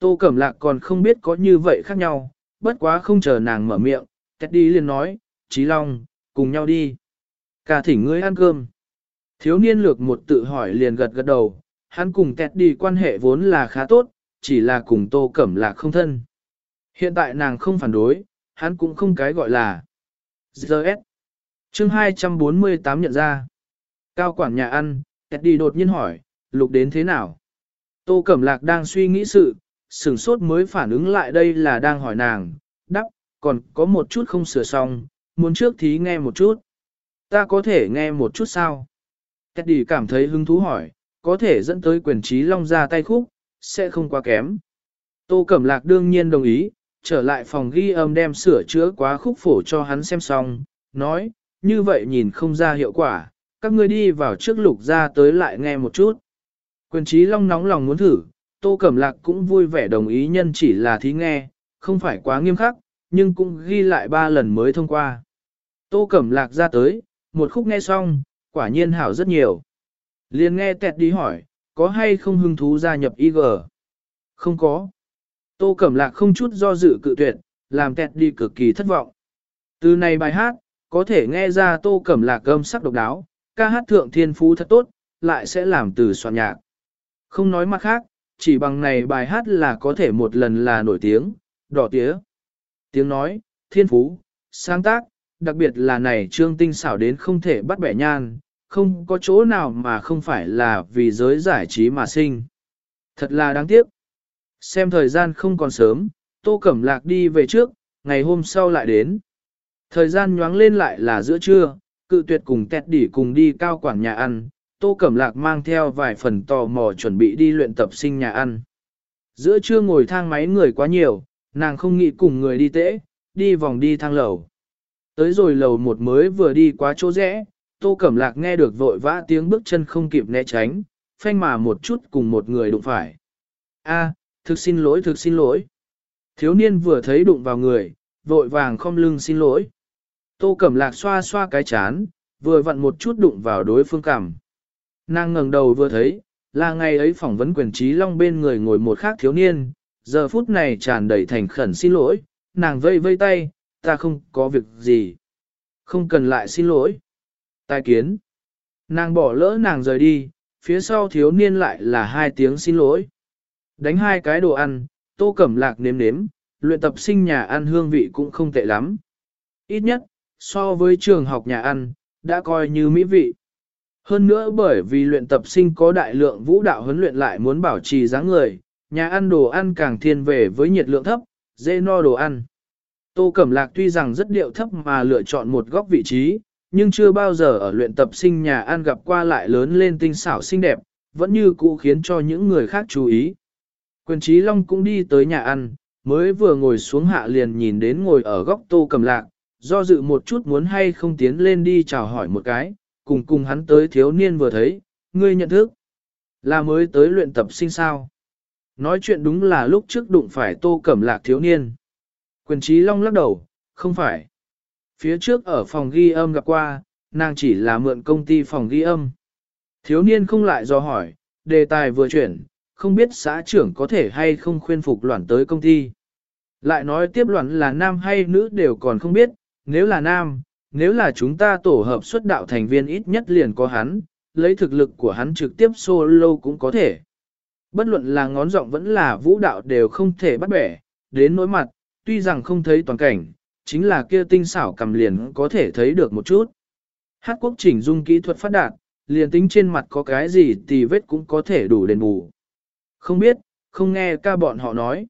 Tô Cẩm Lạc còn không biết có như vậy khác nhau, bất quá không chờ nàng mở miệng, Teddy liền nói, Chí Long, cùng nhau đi. Cả thỉnh ngươi ăn cơm. Thiếu niên lược một tự hỏi liền gật gật đầu, hắn cùng Teddy quan hệ vốn là khá tốt, chỉ là cùng Tô Cẩm Lạc không thân. Hiện tại nàng không phản đối, hắn cũng không cái gọi là GS. Chương 248 nhận ra. Cao quản nhà ăn, Teddy đột nhiên hỏi, lục đến thế nào? Tô Cẩm Lạc đang suy nghĩ sự, sửng sốt mới phản ứng lại đây là đang hỏi nàng, đắc, còn có một chút không sửa xong, muốn trước thí nghe một chút. Ta có thể nghe một chút sao? Teddy cảm thấy hứng thú hỏi, có thể dẫn tới quyền trí long ra tay khúc, sẽ không quá kém. Tô Cẩm Lạc đương nhiên đồng ý, trở lại phòng ghi âm đem sửa chữa quá khúc phổ cho hắn xem xong, nói, như vậy nhìn không ra hiệu quả, các ngươi đi vào trước lục ra tới lại nghe một chút. Quyền trí long nóng lòng muốn thử, Tô Cẩm Lạc cũng vui vẻ đồng ý nhân chỉ là thí nghe, không phải quá nghiêm khắc, nhưng cũng ghi lại ba lần mới thông qua. Tô Cẩm Lạc ra tới, một khúc nghe xong, quả nhiên hảo rất nhiều. Liền nghe tẹt đi hỏi, có hay không hứng thú gia nhập IG? Không có. Tô Cẩm Lạc không chút do dự cự tuyệt, làm tẹt đi cực kỳ thất vọng. Từ này bài hát, có thể nghe ra Tô Cẩm Lạc âm sắc độc đáo, ca hát thượng thiên phú thật tốt, lại sẽ làm từ soạn nhạc. Không nói mặt khác, chỉ bằng này bài hát là có thể một lần là nổi tiếng, đỏ tía. Tiếng nói, thiên phú, sáng tác, đặc biệt là này trương tinh xảo đến không thể bắt bẻ nhan, không có chỗ nào mà không phải là vì giới giải trí mà sinh. Thật là đáng tiếc. Xem thời gian không còn sớm, Tô Cẩm Lạc đi về trước, ngày hôm sau lại đến. Thời gian nhoáng lên lại là giữa trưa, cự tuyệt cùng tẹt đỉ cùng đi cao quảng nhà ăn, Tô Cẩm Lạc mang theo vài phần tò mò chuẩn bị đi luyện tập sinh nhà ăn. Giữa trưa ngồi thang máy người quá nhiều, nàng không nghĩ cùng người đi tễ, đi vòng đi thang lầu. Tới rồi lầu một mới vừa đi quá chỗ rẽ, Tô Cẩm Lạc nghe được vội vã tiếng bước chân không kịp né tránh, phanh mà một chút cùng một người đụng phải. A, thực xin lỗi thực xin lỗi. Thiếu niên vừa thấy đụng vào người, vội vàng không lưng xin lỗi. Tô Cẩm Lạc xoa xoa cái chán, vừa vặn một chút đụng vào đối phương cảm. Nàng ngẩng đầu vừa thấy, là ngày ấy phỏng vấn quyền trí long bên người ngồi một khác thiếu niên, giờ phút này tràn đầy thành khẩn xin lỗi, nàng vây vây tay, ta không có việc gì. Không cần lại xin lỗi. Tài kiến. Nàng bỏ lỡ nàng rời đi, phía sau thiếu niên lại là hai tiếng xin lỗi. Đánh hai cái đồ ăn, tô cẩm lạc nếm nếm, luyện tập sinh nhà ăn hương vị cũng không tệ lắm. Ít nhất, so với trường học nhà ăn, đã coi như mỹ vị. Hơn nữa bởi vì luyện tập sinh có đại lượng vũ đạo huấn luyện lại muốn bảo trì dáng người, nhà ăn đồ ăn càng thiên về với nhiệt lượng thấp, dễ no đồ ăn. Tô Cẩm Lạc tuy rằng rất điệu thấp mà lựa chọn một góc vị trí, nhưng chưa bao giờ ở luyện tập sinh nhà ăn gặp qua lại lớn lên tinh xảo xinh đẹp, vẫn như cũ khiến cho những người khác chú ý. Quyền Trí Long cũng đi tới nhà ăn, mới vừa ngồi xuống hạ liền nhìn đến ngồi ở góc Tô Cẩm Lạc, do dự một chút muốn hay không tiến lên đi chào hỏi một cái, cùng cùng hắn tới thiếu niên vừa thấy, ngươi nhận thức, là mới tới luyện tập sinh sao. Nói chuyện đúng là lúc trước đụng phải tô cẩm lạc thiếu niên. Quyền trí long lắc đầu, không phải. Phía trước ở phòng ghi âm gặp qua, nàng chỉ là mượn công ty phòng ghi âm. Thiếu niên không lại do hỏi, đề tài vừa chuyển, không biết xã trưởng có thể hay không khuyên phục loạn tới công ty. Lại nói tiếp loạn là nam hay nữ đều còn không biết, nếu là nam, nếu là chúng ta tổ hợp xuất đạo thành viên ít nhất liền có hắn, lấy thực lực của hắn trực tiếp solo cũng có thể. Bất luận là ngón giọng vẫn là vũ đạo đều không thể bắt bẻ, đến nỗi mặt, tuy rằng không thấy toàn cảnh, chính là kia tinh xảo cầm liền có thể thấy được một chút. Hát quốc chỉnh dung kỹ thuật phát đạt, liền tính trên mặt có cái gì thì vết cũng có thể đủ đền bù. Không biết, không nghe ca bọn họ nói.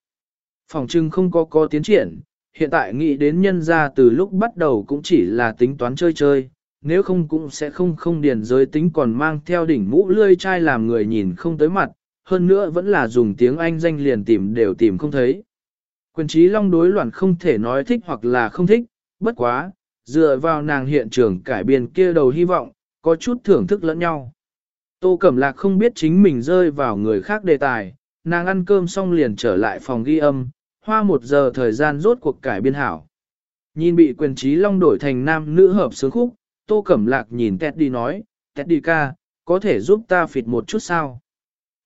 Phòng trưng không có có tiến triển, hiện tại nghĩ đến nhân ra từ lúc bắt đầu cũng chỉ là tính toán chơi chơi, nếu không cũng sẽ không không điền giới tính còn mang theo đỉnh mũ lươi chai làm người nhìn không tới mặt, hơn nữa vẫn là dùng tiếng Anh danh liền tìm đều tìm không thấy. Quyền trí long đối loạn không thể nói thích hoặc là không thích, bất quá, dựa vào nàng hiện trường cải biên kia đầu hy vọng, có chút thưởng thức lẫn nhau. Tô Cẩm Lạc không biết chính mình rơi vào người khác đề tài, nàng ăn cơm xong liền trở lại phòng ghi âm, hoa một giờ thời gian rốt cuộc cải biên hảo. Nhìn bị quyền trí long đổi thành nam nữ hợp sướng khúc, Tô Cẩm Lạc nhìn Teddy nói, Teddy ca, có thể giúp ta phịt một chút sao?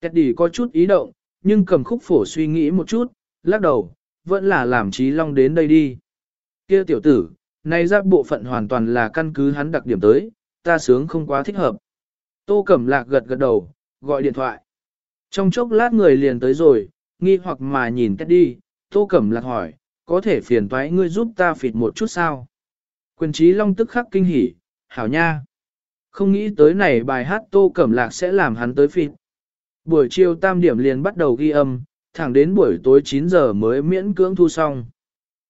Teddy có chút ý động, nhưng cầm khúc phổ suy nghĩ một chút, lắc đầu, vẫn là làm trí long đến đây đi. Kia tiểu tử, nay ra bộ phận hoàn toàn là căn cứ hắn đặc điểm tới, ta sướng không quá thích hợp. Tô Cẩm Lạc gật gật đầu, gọi điện thoại. Trong chốc lát người liền tới rồi, nghi hoặc mà nhìn Teddy, Tô Cẩm Lạc hỏi, có thể phiền toái ngươi giúp ta phịt một chút sao? Quyền trí long tức khắc kinh hỉ, hảo nha. Không nghĩ tới này bài hát Tô Cẩm Lạc sẽ làm hắn tới phịt. Buổi chiều tam điểm liền bắt đầu ghi âm, thẳng đến buổi tối 9 giờ mới miễn cưỡng thu xong.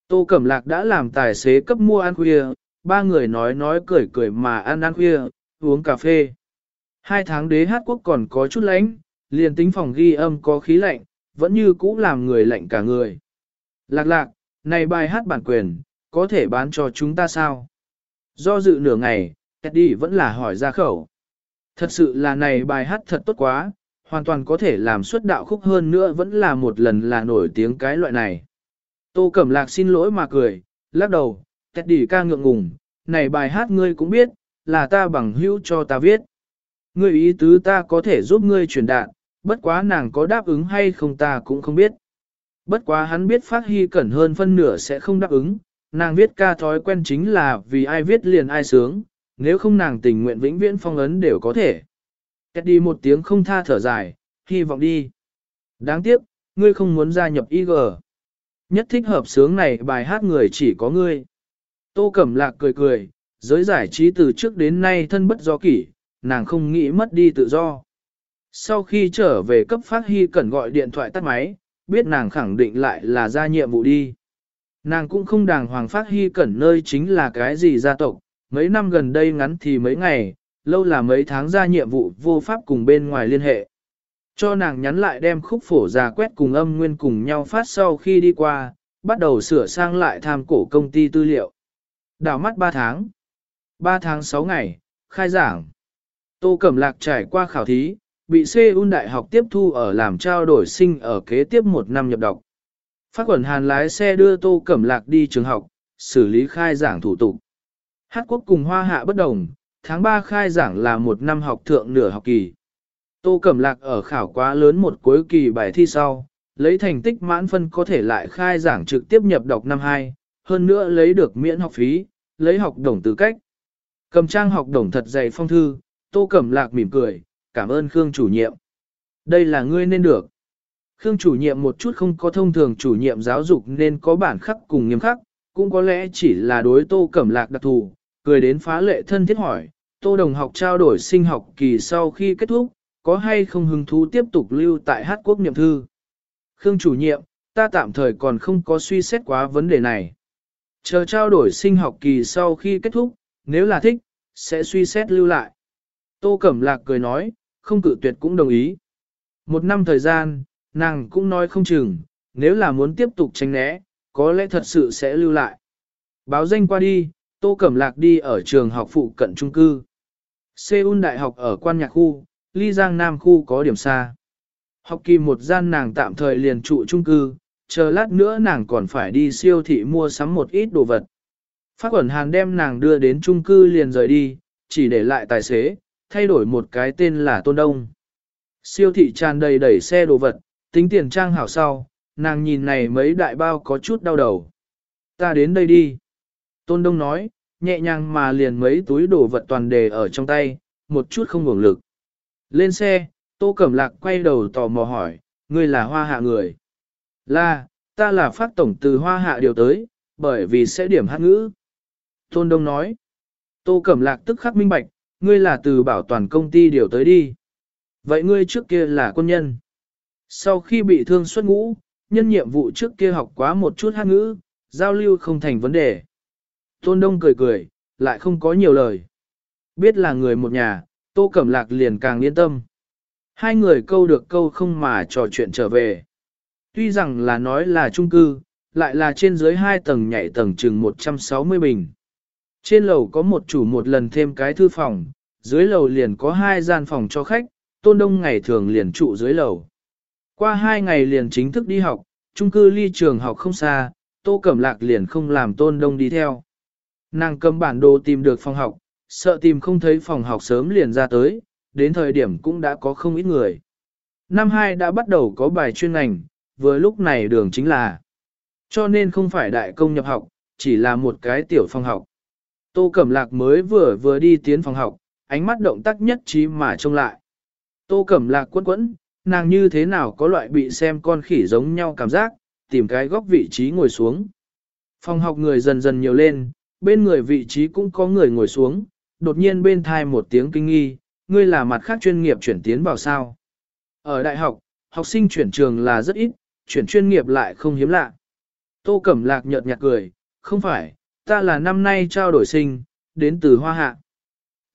Tô Cẩm Lạc đã làm tài xế cấp mua ăn khuya, ba người nói nói cười cười mà ăn ăn khuya, uống cà phê. Hai tháng đế hát quốc còn có chút lạnh, liền tính phòng ghi âm có khí lạnh, vẫn như cũ làm người lạnh cả người. Lạc lạc, này bài hát bản quyền, có thể bán cho chúng ta sao? Do dự nửa ngày, Teddy vẫn là hỏi ra khẩu. Thật sự là này bài hát thật tốt quá, hoàn toàn có thể làm xuất đạo khúc hơn nữa vẫn là một lần là nổi tiếng cái loại này. Tô Cẩm Lạc xin lỗi mà cười, lắc đầu, Teddy ca ngượng ngùng, này bài hát ngươi cũng biết, là ta bằng hữu cho ta viết. Ngươi ý tứ ta có thể giúp ngươi truyền đạt, bất quá nàng có đáp ứng hay không ta cũng không biết. Bất quá hắn biết phát hy cẩn hơn phân nửa sẽ không đáp ứng, nàng viết ca thói quen chính là vì ai viết liền ai sướng, nếu không nàng tình nguyện vĩnh viễn phong ấn đều có thể. Kết đi một tiếng không tha thở dài, hy vọng đi. Đáng tiếc, ngươi không muốn gia nhập IG. Nhất thích hợp sướng này bài hát người chỉ có ngươi. Tô Cẩm Lạc cười cười, giới giải trí từ trước đến nay thân bất do kỷ, nàng không nghĩ mất đi tự do. Sau khi trở về cấp phát hy cần gọi điện thoại tắt máy, biết nàng khẳng định lại là ra nhiệm vụ đi. Nàng cũng không đàng hoàng phát hy cẩn nơi chính là cái gì gia tộc, mấy năm gần đây ngắn thì mấy ngày, lâu là mấy tháng ra nhiệm vụ vô pháp cùng bên ngoài liên hệ. Cho nàng nhắn lại đem khúc phổ ra quét cùng âm nguyên cùng nhau phát sau khi đi qua, bắt đầu sửa sang lại tham cổ công ty tư liệu. Đảo mắt 3 tháng. 3 tháng 6 ngày, khai giảng. Tô Cẩm Lạc trải qua khảo thí, bị Seoul Đại học tiếp thu ở làm trao đổi sinh ở kế tiếp một năm nhập đọc. Phát quẩn hàn lái xe đưa Tô Cẩm Lạc đi trường học, xử lý khai giảng thủ tục. Hát quốc cùng hoa hạ bất đồng, tháng 3 khai giảng là một năm học thượng nửa học kỳ. Tô Cẩm Lạc ở khảo quá lớn một cuối kỳ bài thi sau, lấy thành tích mãn phân có thể lại khai giảng trực tiếp nhập đọc năm 2, hơn nữa lấy được miễn học phí, lấy học đồng tư cách. Cầm trang học đồng thật dày phong thư, Tô Cẩm Lạc mỉm cười, cảm ơn Khương chủ nhiệm. Đây là ngươi nên được. Khương chủ nhiệm một chút không có thông thường chủ nhiệm giáo dục nên có bản khắc cùng nghiêm khắc, cũng có lẽ chỉ là đối Tô Cẩm Lạc đặc thù, cười đến phá lệ thân thiết hỏi, Tô đồng học trao đổi sinh học kỳ sau khi kết thúc, có hay không hứng thú tiếp tục lưu tại Hát Quốc niệm thư. Khương chủ nhiệm, ta tạm thời còn không có suy xét quá vấn đề này. Chờ trao đổi sinh học kỳ sau khi kết thúc, nếu là thích, sẽ suy xét lưu lại. Tô Cẩm Lạc cười nói, không cự tuyệt cũng đồng ý. Một năm thời gian, nàng cũng nói không chừng, nếu là muốn tiếp tục tránh né, có lẽ thật sự sẽ lưu lại. Báo danh qua đi, Tô Cẩm Lạc đi ở trường học phụ cận trung cư. Seoul Đại học ở quan nhạc khu, Ly Giang Nam khu có điểm xa. Học kỳ một gian nàng tạm thời liền trụ trung cư, chờ lát nữa nàng còn phải đi siêu thị mua sắm một ít đồ vật. Phát quẩn hàn đem nàng đưa đến trung cư liền rời đi, chỉ để lại tài xế, thay đổi một cái tên là Tôn Đông. Siêu thị tràn đầy đẩy xe đồ vật, tính tiền trang hảo sau, nàng nhìn này mấy đại bao có chút đau đầu. Ta đến đây đi. Tôn Đông nói, nhẹ nhàng mà liền mấy túi đồ vật toàn đề ở trong tay, một chút không ngủng lực. Lên xe, Tô Cẩm Lạc quay đầu tò mò hỏi, ngươi là hoa hạ người. Là, ta là phát tổng từ hoa hạ điều tới, bởi vì sẽ điểm hát ngữ. Tôn Đông nói, Tô Cẩm Lạc tức khắc minh bạch, ngươi là từ bảo toàn công ty điều tới đi. Vậy ngươi trước kia là quân nhân. Sau khi bị thương xuất ngũ, nhân nhiệm vụ trước kia học quá một chút hát ngữ, giao lưu không thành vấn đề. Tôn Đông cười cười, lại không có nhiều lời. Biết là người một nhà, Tô Cẩm Lạc liền càng yên tâm. Hai người câu được câu không mà trò chuyện trở về. Tuy rằng là nói là trung cư, lại là trên dưới hai tầng nhảy tầng chừng 160 bình. Trên lầu có một chủ một lần thêm cái thư phòng, dưới lầu liền có hai gian phòng cho khách, tôn đông ngày thường liền trụ dưới lầu. Qua hai ngày liền chính thức đi học, trung cư ly trường học không xa, tô cẩm lạc liền không làm tôn đông đi theo. Nàng cầm bản đồ tìm được phòng học, sợ tìm không thấy phòng học sớm liền ra tới, đến thời điểm cũng đã có không ít người. năm 2 đã bắt đầu có bài chuyên ngành, vừa lúc này đường chính là. Cho nên không phải đại công nhập học, chỉ là một cái tiểu phòng học. Tô Cẩm Lạc mới vừa vừa đi tiến phòng học, ánh mắt động tác nhất trí mà trông lại. Tô Cẩm Lạc quấn quẫn, nàng như thế nào có loại bị xem con khỉ giống nhau cảm giác, tìm cái góc vị trí ngồi xuống. Phòng học người dần dần nhiều lên, bên người vị trí cũng có người ngồi xuống, đột nhiên bên thai một tiếng kinh nghi, ngươi là mặt khác chuyên nghiệp chuyển tiến vào sao. Ở đại học, học sinh chuyển trường là rất ít, chuyển chuyên nghiệp lại không hiếm lạ. Tô Cẩm Lạc nhợt nhạt cười, không phải, ta là năm nay trao đổi sinh, đến từ Hoa Hạ.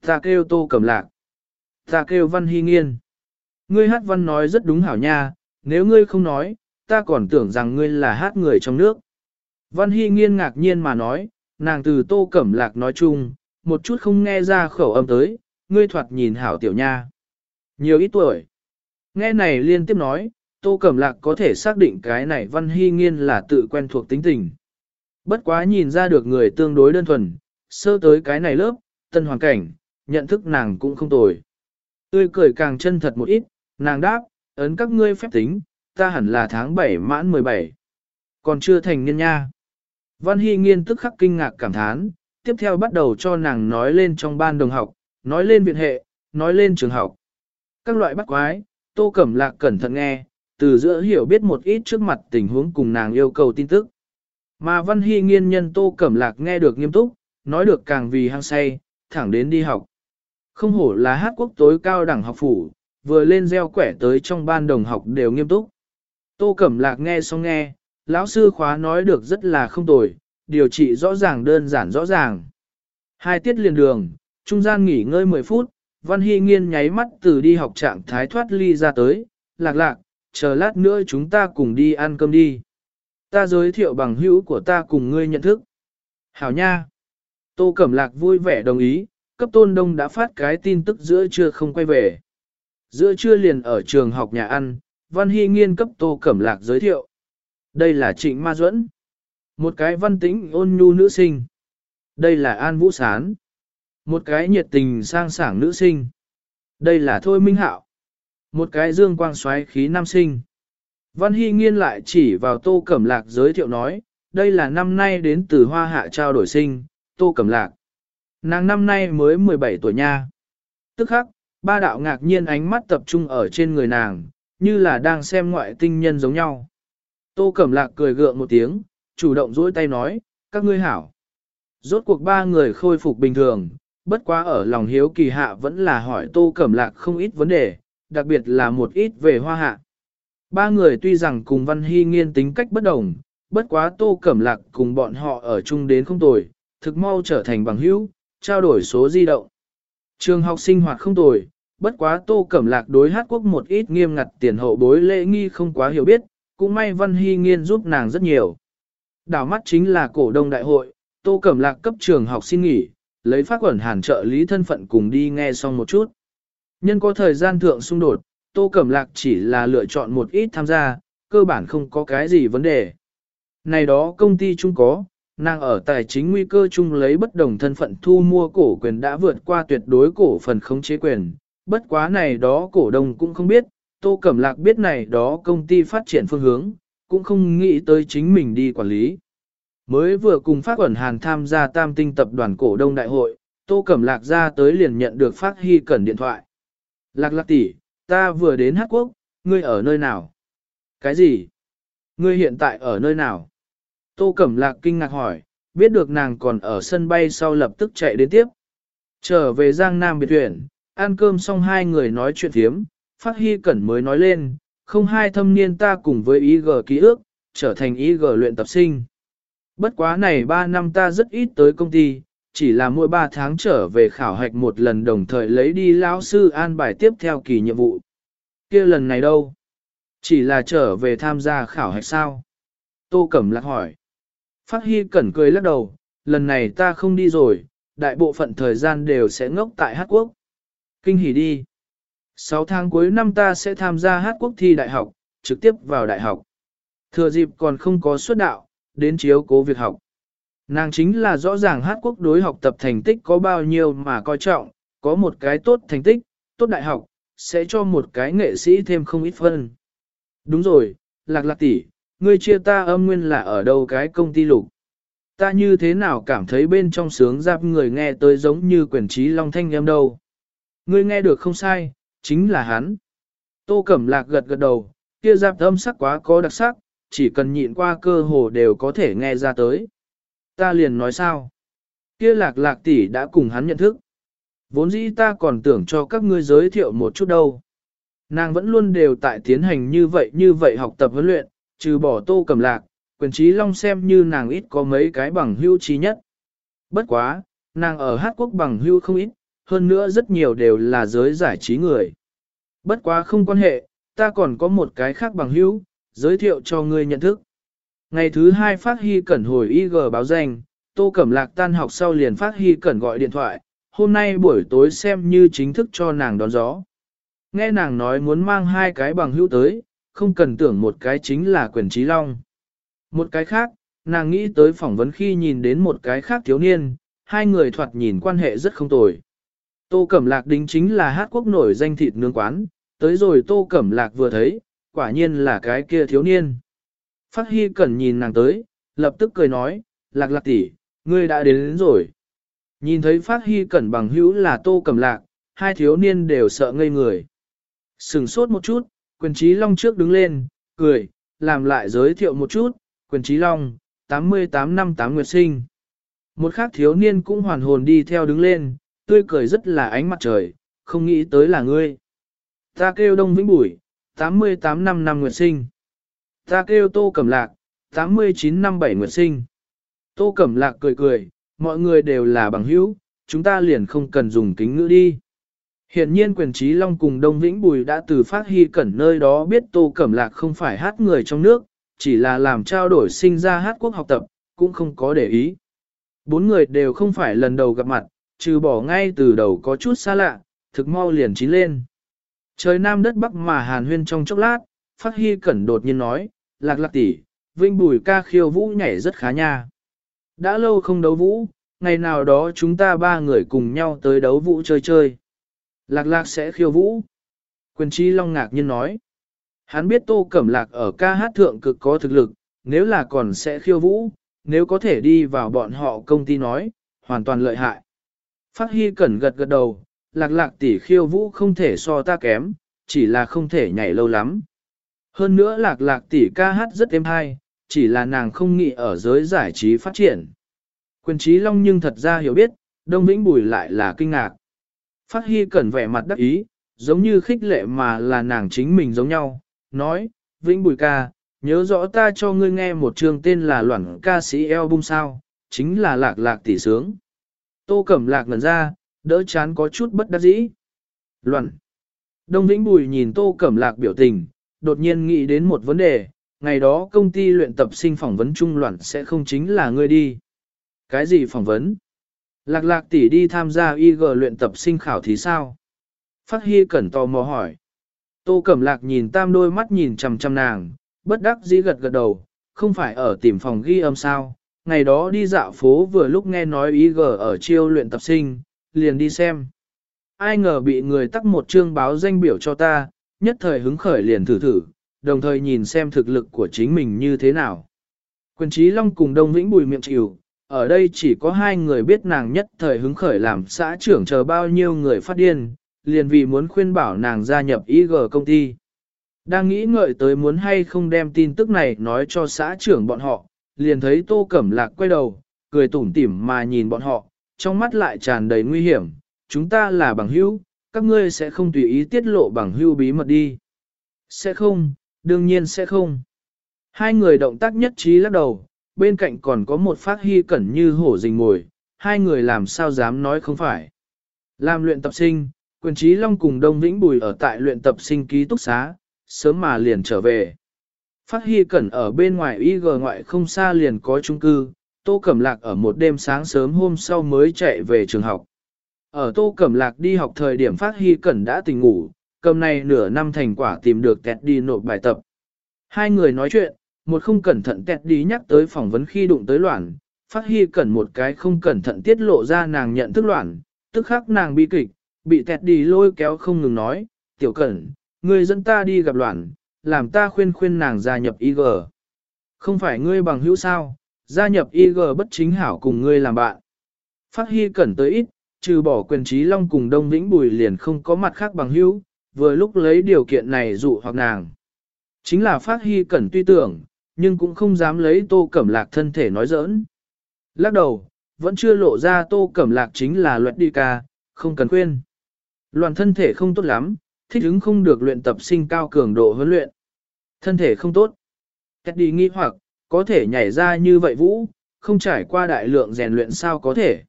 Ta kêu Tô Cẩm Lạc. Ta kêu Văn Hy Nghiên. Ngươi hát văn nói rất đúng hảo nha, nếu ngươi không nói, ta còn tưởng rằng ngươi là hát người trong nước. Văn Hy Nghiên ngạc nhiên mà nói, nàng từ Tô Cẩm Lạc nói chung, một chút không nghe ra khẩu âm tới, ngươi thoạt nhìn hảo tiểu nha. Nhiều ít tuổi. Nghe này liên tiếp nói, Tô Cẩm Lạc có thể xác định cái này Văn Hy Nghiên là tự quen thuộc tính tình. Bất quá nhìn ra được người tương đối đơn thuần, sơ tới cái này lớp, tân hoàn cảnh, nhận thức nàng cũng không tồi. Tươi cười càng chân thật một ít, nàng đáp, ấn các ngươi phép tính, ta hẳn là tháng 7 mãn 17. Còn chưa thành niên nha. Văn Hy Nghiên tức khắc kinh ngạc cảm thán, tiếp theo bắt đầu cho nàng nói lên trong ban đồng học, nói lên viện hệ, nói lên trường học. Các loại bắt quái, Tô Cẩm Lạc cẩn thận nghe, từ giữa hiểu biết một ít trước mặt tình huống cùng nàng yêu cầu tin tức. Mà Văn Hy nghiên nhân Tô Cẩm Lạc nghe được nghiêm túc, nói được càng vì hăng say, thẳng đến đi học. Không hổ là hát quốc tối cao đẳng học phủ, vừa lên gieo quẻ tới trong ban đồng học đều nghiêm túc. Tô Cẩm Lạc nghe xong nghe, lão sư khóa nói được rất là không tồi, điều trị rõ ràng đơn giản rõ ràng. Hai tiết liền đường, trung gian nghỉ ngơi 10 phút, Văn Hy Nghiên nháy mắt từ đi học trạng thái thoát ly ra tới, lạc lạc, chờ lát nữa chúng ta cùng đi ăn cơm đi. Ta giới thiệu bằng hữu của ta cùng ngươi nhận thức. Hảo nha. Tô Cẩm Lạc vui vẻ đồng ý, cấp tôn đông đã phát cái tin tức giữa trưa không quay về. Giữa trưa liền ở trường học nhà ăn, Văn Hy Nghiên cấp Tô Cẩm Lạc giới thiệu. Đây là Trịnh Ma Duẫn. Một cái văn tĩnh ôn nhu nữ sinh. Đây là An Vũ Sán. Một cái nhiệt tình sang sảng nữ sinh. Đây là Thôi Minh Hạo. Một cái dương quang xoáy khí nam sinh. Văn Hy Nghiên lại chỉ vào Tô Cẩm Lạc giới thiệu nói, đây là năm nay đến từ Hoa Hạ trao đổi sinh, Tô Cẩm Lạc. Nàng năm nay mới 17 tuổi nha. Tức khắc, ba đạo ngạc nhiên ánh mắt tập trung ở trên người nàng, như là đang xem ngoại tinh nhân giống nhau. Tô Cẩm Lạc cười gượng một tiếng, chủ động duỗi tay nói, các ngươi hảo. Rốt cuộc ba người khôi phục bình thường, bất quá ở lòng hiếu kỳ hạ vẫn là hỏi Tô Cẩm Lạc không ít vấn đề, đặc biệt là một ít về hoa hạ. Ba người tuy rằng cùng Văn Hy nghiên tính cách bất đồng, bất quá Tô Cẩm Lạc cùng bọn họ ở chung đến không tồi, thực mau trở thành bằng hữu, trao đổi số di động. Trường học sinh hoạt không tồi, bất quá Tô Cẩm Lạc đối hát quốc một ít nghiêm ngặt tiền hậu bối lễ nghi không quá hiểu biết, cũng may Văn Hy nghiên giúp nàng rất nhiều. Đảo mắt chính là cổ đông đại hội, Tô Cẩm Lạc cấp trường học xin nghỉ, lấy phát quẩn hàn trợ lý thân phận cùng đi nghe xong một chút. Nhân có thời gian thượng xung đột, Tô Cẩm Lạc chỉ là lựa chọn một ít tham gia, cơ bản không có cái gì vấn đề. Này đó công ty chung có, nàng ở tài chính nguy cơ chung lấy bất đồng thân phận thu mua cổ quyền đã vượt qua tuyệt đối cổ phần khống chế quyền. Bất quá này đó cổ đông cũng không biết, Tô Cẩm Lạc biết này đó công ty phát triển phương hướng, cũng không nghĩ tới chính mình đi quản lý. Mới vừa cùng Phát Quẩn Hàn tham gia tam tinh tập đoàn cổ đông đại hội, Tô Cẩm Lạc ra tới liền nhận được Phát Hy Cẩn điện thoại. Lạc lạc tỷ, ta vừa đến Hát Quốc, ngươi ở nơi nào? Cái gì? Ngươi hiện tại ở nơi nào? Tô Cẩm Lạc kinh ngạc hỏi, biết được nàng còn ở sân bay sau lập tức chạy đến tiếp. Trở về Giang Nam biệt tuyển, ăn cơm xong hai người nói chuyện thiếm, Phát Hy Cẩn mới nói lên, không hai thâm niên ta cùng với ý gờ ký ước, trở thành ý gờ luyện tập sinh. Bất quá này ba năm ta rất ít tới công ty, chỉ là mỗi ba tháng trở về khảo hạch một lần đồng thời lấy đi lão sư an bài tiếp theo kỳ nhiệm vụ. kia lần này đâu? Chỉ là trở về tham gia khảo hạch sao? Tô Cẩm Lạc hỏi. Phát Hy Cẩn cười lắc đầu, lần này ta không đi rồi, đại bộ phận thời gian đều sẽ ngốc tại Hát Quốc. Kinh hỉ đi. 6 tháng cuối năm ta sẽ tham gia Hát Quốc thi đại học, trực tiếp vào đại học. Thừa dịp còn không có xuất đạo, đến chiếu cố việc học. Nàng chính là rõ ràng Hát Quốc đối học tập thành tích có bao nhiêu mà coi trọng, có một cái tốt thành tích, tốt đại học, sẽ cho một cái nghệ sĩ thêm không ít phân. Đúng rồi, lạc lạc tỷ, ngươi chia ta âm nguyên là ở đâu cái công ty lục. Ta như thế nào cảm thấy bên trong sướng giáp người nghe tới giống như quyền trí long thanh em đâu. Ngươi nghe được không sai, chính là hắn. Tô Cẩm Lạc gật gật đầu, kia giáp âm sắc quá có đặc sắc, chỉ cần nhịn qua cơ hồ đều có thể nghe ra tới. Ta liền nói sao? Kia lạc lạc tỷ đã cùng hắn nhận thức. Vốn dĩ ta còn tưởng cho các ngươi giới thiệu một chút đâu. Nàng vẫn luôn đều tại tiến hành như vậy như vậy học tập huấn luyện, trừ bỏ tô cầm lạc, quyền trí long xem như nàng ít có mấy cái bằng hưu trí nhất. Bất quá, nàng ở hát quốc bằng hưu không ít, hơn nữa rất nhiều đều là giới giải trí người. Bất quá không quan hệ, ta còn có một cái khác bằng hưu, giới thiệu cho ngươi nhận thức. Ngày thứ hai phát hy cẩn hồi IG báo danh, tô cẩm lạc tan học sau liền phát hy cẩn gọi điện thoại, hôm nay buổi tối xem như chính thức cho nàng đón gió. Nghe nàng nói muốn mang hai cái bằng hữu tới, không cần tưởng một cái chính là quyền trí long. Một cái khác, nàng nghĩ tới phỏng vấn khi nhìn đến một cái khác thiếu niên, hai người thoạt nhìn quan hệ rất không tồi. Tô Cẩm Lạc đính chính là hát quốc nổi danh thịt nướng quán, tới rồi Tô Cẩm Lạc vừa thấy, quả nhiên là cái kia thiếu niên. Phát Hy Cẩn nhìn nàng tới, lập tức cười nói, Lạc Lạc tỷ, ngươi đã đến, đến rồi. Nhìn thấy Phát Hy Cẩn bằng hữu là Tô cầm Lạc, hai thiếu niên đều sợ ngây người. Sừng sốt một chút, quyền trí long trước đứng lên, cười, làm lại giới thiệu một chút, quyền trí long, 88 năm 8 nguyệt sinh. Một khác thiếu niên cũng hoàn hồn đi theo đứng lên, tươi cười rất là ánh mặt trời, không nghĩ tới là ngươi. Ta kêu Đông Vĩnh Bùi, 88 năm năm nguyệt sinh. Ta kêu Tô Cẩm Lạc, 89 năm 7 nguyệt sinh. Tô Cẩm Lạc cười cười, mọi người đều là bằng hữu, chúng ta liền không cần dùng kính ngữ đi. Hiện nhiên quyền trí Long cùng Đông Vĩnh Bùi đã từ phát hy cẩn nơi đó biết Tô Cẩm Lạc không phải hát người trong nước, chỉ là làm trao đổi sinh ra hát quốc học tập, cũng không có để ý. Bốn người đều không phải lần đầu gặp mặt, trừ bỏ ngay từ đầu có chút xa lạ, thực mau liền chín lên. Trời nam đất bắc mà hàn huyên trong chốc lát, phát hy cẩn đột nhiên nói, lạc lạc tỷ, Vinh Bùi ca khiêu vũ nhảy rất khá nha. Đã lâu không đấu vũ, ngày nào đó chúng ta ba người cùng nhau tới đấu vũ chơi chơi. Lạc lạc sẽ khiêu vũ. Quyền trí long ngạc nhiên nói. Hắn biết tô cẩm lạc ở ca hát thượng cực có thực lực, nếu là còn sẽ khiêu vũ, nếu có thể đi vào bọn họ công ty nói, hoàn toàn lợi hại. Phát Hy cẩn gật gật đầu, lạc lạc tỷ khiêu vũ không thể so ta kém, chỉ là không thể nhảy lâu lắm. Hơn nữa lạc lạc tỷ ca hát rất êm hay, chỉ là nàng không nghĩ ở giới giải trí phát triển. Quyền trí long nhưng thật ra hiểu biết, Đông Vĩnh Bùi lại là kinh ngạc. Phát Hy cẩn vẻ mặt đắc ý, giống như khích lệ mà là nàng chính mình giống nhau, nói, Vĩnh Bùi ca, nhớ rõ ta cho ngươi nghe một chương tên là Loản ca sĩ album sao, chính là lạc lạc tỷ sướng. Tô Cẩm lạc ngần ra, đỡ chán có chút bất đắc dĩ. Loạn. Đông Vĩnh Bùi nhìn Tô Cẩm lạc biểu tình, đột nhiên nghĩ đến một vấn đề, ngày đó công ty luyện tập sinh phỏng vấn trung loạn sẽ không chính là ngươi đi. Cái gì phỏng vấn? Lạc lạc tỷ đi tham gia IG luyện tập sinh khảo thí sao? Phát Hy cẩn tò mò hỏi. Tô Cẩm Lạc nhìn tam đôi mắt nhìn chằm chằm nàng, bất đắc dĩ gật gật đầu, không phải ở tìm phòng ghi âm sao. Ngày đó đi dạo phố vừa lúc nghe nói IG ở chiêu luyện tập sinh, liền đi xem. Ai ngờ bị người tắt một chương báo danh biểu cho ta, nhất thời hứng khởi liền thử thử, đồng thời nhìn xem thực lực của chính mình như thế nào. Quyền trí Long cùng Đông Vĩnh bùi miệng chịu, ở đây chỉ có hai người biết nàng nhất thời hứng khởi làm xã trưởng chờ bao nhiêu người phát điên, liền vì muốn khuyên bảo nàng gia nhập IG công ty. Đang nghĩ ngợi tới muốn hay không đem tin tức này nói cho xã trưởng bọn họ, liền thấy Tô Cẩm Lạc quay đầu, cười tủm tỉm mà nhìn bọn họ, trong mắt lại tràn đầy nguy hiểm, chúng ta là bằng hữu, các ngươi sẽ không tùy ý tiết lộ bằng hưu bí mật đi. Sẽ không, đương nhiên sẽ không. Hai người động tác nhất trí lắc đầu, bên cạnh còn có một phát hy cẩn như hổ rình ngồi, hai người làm sao dám nói không phải. Làm luyện tập sinh, quyền trí long cùng Đông Vĩnh Bùi ở tại luyện tập sinh ký túc xá, sớm mà liền trở về. Phát hy cẩn ở bên ngoài IG ngoại không xa liền có trung cư, Tô Cẩm Lạc ở một đêm sáng sớm hôm sau mới chạy về trường học. Ở Tô Cẩm Lạc đi học thời điểm Phát Hy Cẩn đã tỉnh ngủ, cầm này nửa năm thành quả tìm được tẹt đi nộp bài tập. Hai người nói chuyện, một không cẩn thận tẹt đi nhắc tới phỏng vấn khi đụng tới loạn, Phát Hy Cẩn một cái không cẩn thận tiết lộ ra nàng nhận thức loạn, tức khắc nàng bi kịch, bị tẹt đi lôi kéo không ngừng nói, tiểu cẩn, ngươi dẫn ta đi gặp loạn, làm ta khuyên khuyên nàng gia nhập IG. Không phải ngươi bằng hữu sao, gia nhập IG bất chính hảo cùng ngươi làm bạn. Phát Hy cẩn tới ít, trừ bỏ quyền trí long cùng Đông Vĩnh Bùi liền không có mặt khác bằng hữu, vừa lúc lấy điều kiện này dụ hoặc nàng. Chính là Phát Hy cẩn tuy tưởng, nhưng cũng không dám lấy tô cẩm lạc thân thể nói giỡn. Lắc đầu, vẫn chưa lộ ra tô cẩm lạc chính là luật đi ca, không cần khuyên. Loạn thân thể không tốt lắm, thích ứng không được luyện tập sinh cao cường độ huấn luyện. Thân thể không tốt. Kết đi nghi hoặc, có thể nhảy ra như vậy vũ, không trải qua đại lượng rèn luyện sao có thể.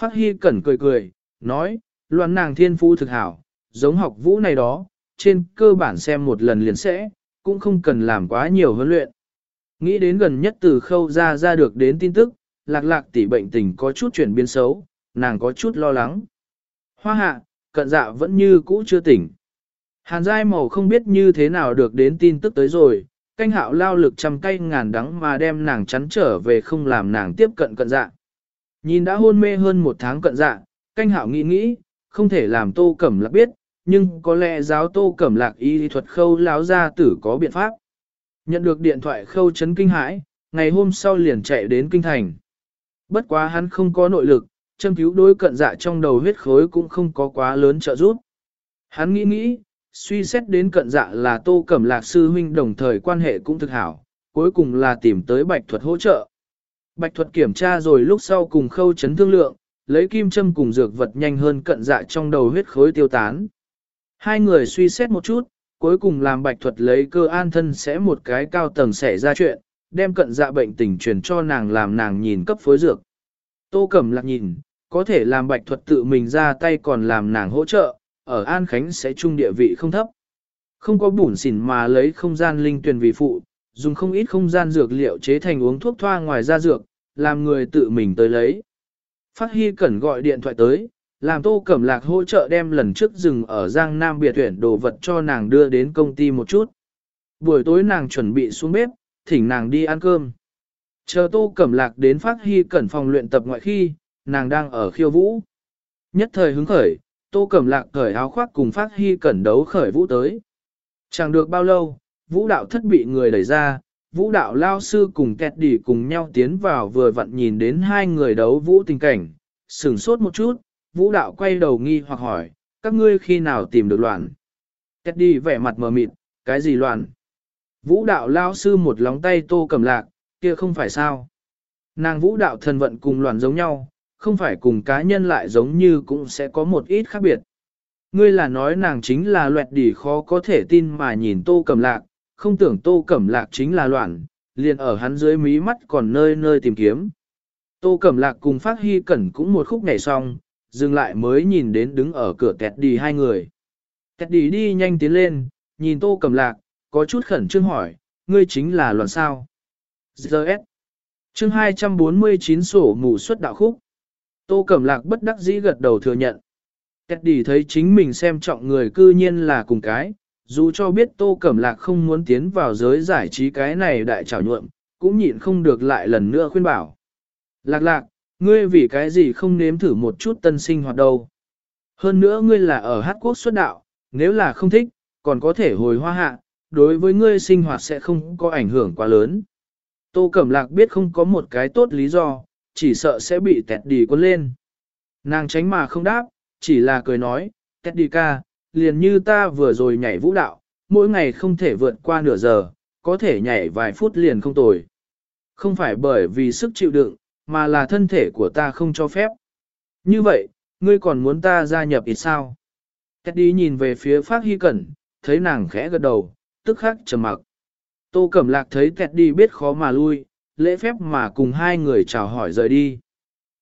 Phát Hy cẩn cười cười, nói, loạn nàng thiên phu thực hảo, giống học vũ này đó, trên cơ bản xem một lần liền sẽ, cũng không cần làm quá nhiều huấn luyện. Nghĩ đến gần nhất từ khâu ra ra được đến tin tức, lạc lạc tỷ bệnh tình có chút chuyển biến xấu, nàng có chút lo lắng. Hoa hạ, cận dạ vẫn như cũ chưa tỉnh. Hàn giai màu không biết như thế nào được đến tin tức tới rồi, canh hạo lao lực trăm cây ngàn đắng mà đem nàng chắn trở về không làm nàng tiếp cận cận dạ. Nhìn đã hôn mê hơn một tháng cận dạ, canh hạo nghĩ nghĩ, không thể làm tô cẩm lạc biết, nhưng có lẽ giáo tô cẩm lạc y thuật khâu láo ra tử có biện pháp. Nhận được điện thoại khâu chấn kinh hãi, ngày hôm sau liền chạy đến kinh thành. Bất quá hắn không có nội lực, châm cứu đối cận dạ trong đầu huyết khối cũng không có quá lớn trợ giúp. Hắn nghĩ nghĩ, suy xét đến cận dạ là tô cẩm lạc sư huynh đồng thời quan hệ cũng thực hảo, cuối cùng là tìm tới bạch thuật hỗ trợ. Bạch thuật kiểm tra rồi lúc sau cùng khâu chấn thương lượng, lấy kim châm cùng dược vật nhanh hơn cận dạ trong đầu huyết khối tiêu tán. Hai người suy xét một chút, cuối cùng làm bạch thuật lấy cơ an thân sẽ một cái cao tầng xảy ra chuyện, đem cận dạ bệnh tình truyền cho nàng làm nàng nhìn cấp phối dược. Tô Cẩm Lạc nhìn, có thể làm bạch thuật tự mình ra tay còn làm nàng hỗ trợ, ở An Khánh sẽ chung địa vị không thấp. Không có bùn xỉn mà lấy không gian linh tuyển vì phụ, dùng không ít không gian dược liệu chế thành uống thuốc thoa ngoài ra dược, làm người tự mình tới lấy. Phát Hy Cẩn gọi điện thoại tới, làm Tô Cẩm Lạc hỗ trợ đem lần trước rừng ở Giang Nam biệt tuyển đồ vật cho nàng đưa đến công ty một chút. Buổi tối nàng chuẩn bị xuống bếp, thỉnh nàng đi ăn cơm. Chờ Tô Cẩm Lạc đến Phát Hy Cẩn phòng luyện tập ngoại khi, nàng đang ở khiêu vũ. Nhất thời hứng khởi, Tô Cẩm Lạc cởi áo khoác cùng Phát Hy Cẩn đấu khởi vũ tới. Chẳng được bao lâu, vũ đạo thất bị người đẩy ra, vũ đạo lao sư cùng kẹt đỉ cùng nhau tiến vào vừa vặn nhìn đến hai người đấu vũ tình cảnh, sửng sốt một chút, vũ đạo quay đầu nghi hoặc hỏi, các ngươi khi nào tìm được loạn? Kẹt đỉ vẻ mặt mờ mịt, cái gì loạn? Vũ đạo lao sư một lóng tay tô cầm lạc, kia không phải sao? Nàng vũ đạo thần vận cùng loạn giống nhau, không phải cùng cá nhân lại giống như cũng sẽ có một ít khác biệt. Ngươi là nói nàng chính là loẹt đỉ khó có thể tin mà nhìn tô cầm lạc, không tưởng tô cẩm lạc chính là loạn, liền ở hắn dưới mí mắt còn nơi nơi tìm kiếm. Tô cẩm lạc cùng phát hy cẩn cũng một khúc nhảy xong, dừng lại mới nhìn đến đứng ở cửa kẹt đi hai người. Kẹt đi đi nhanh tiến lên, nhìn tô cẩm lạc, có chút khẩn trương hỏi, ngươi chính là loạn sao? Giờ S. Chương 249 sổ mù xuất đạo khúc. Tô Cẩm Lạc bất đắc dĩ gật đầu thừa nhận. Kẹt đi thấy chính mình xem trọng người cư nhiên là cùng cái, dù cho biết Tô Cẩm Lạc không muốn tiến vào giới giải trí cái này đại trảo nhuộm, cũng nhịn không được lại lần nữa khuyên bảo. Lạc lạc, ngươi vì cái gì không nếm thử một chút tân sinh hoạt đâu. Hơn nữa ngươi là ở hát quốc xuất đạo, nếu là không thích, còn có thể hồi hoa hạ, đối với ngươi sinh hoạt sẽ không có ảnh hưởng quá lớn. Tô Cẩm Lạc biết không có một cái tốt lý do, chỉ sợ sẽ bị tẹt đi quân lên. Nàng tránh mà không đáp, chỉ là cười nói, tẹt đi ca, liền như ta vừa rồi nhảy vũ đạo, mỗi ngày không thể vượt qua nửa giờ, có thể nhảy vài phút liền không tồi. Không phải bởi vì sức chịu đựng, mà là thân thể của ta không cho phép. Như vậy, ngươi còn muốn ta gia nhập ít sao? Teddy nhìn về phía Phác Hy Cẩn, thấy nàng khẽ gật đầu, tức khắc trầm mặc. Tô Cẩm Lạc thấy Teddy biết khó mà lui, lễ phép mà cùng hai người chào hỏi rời đi.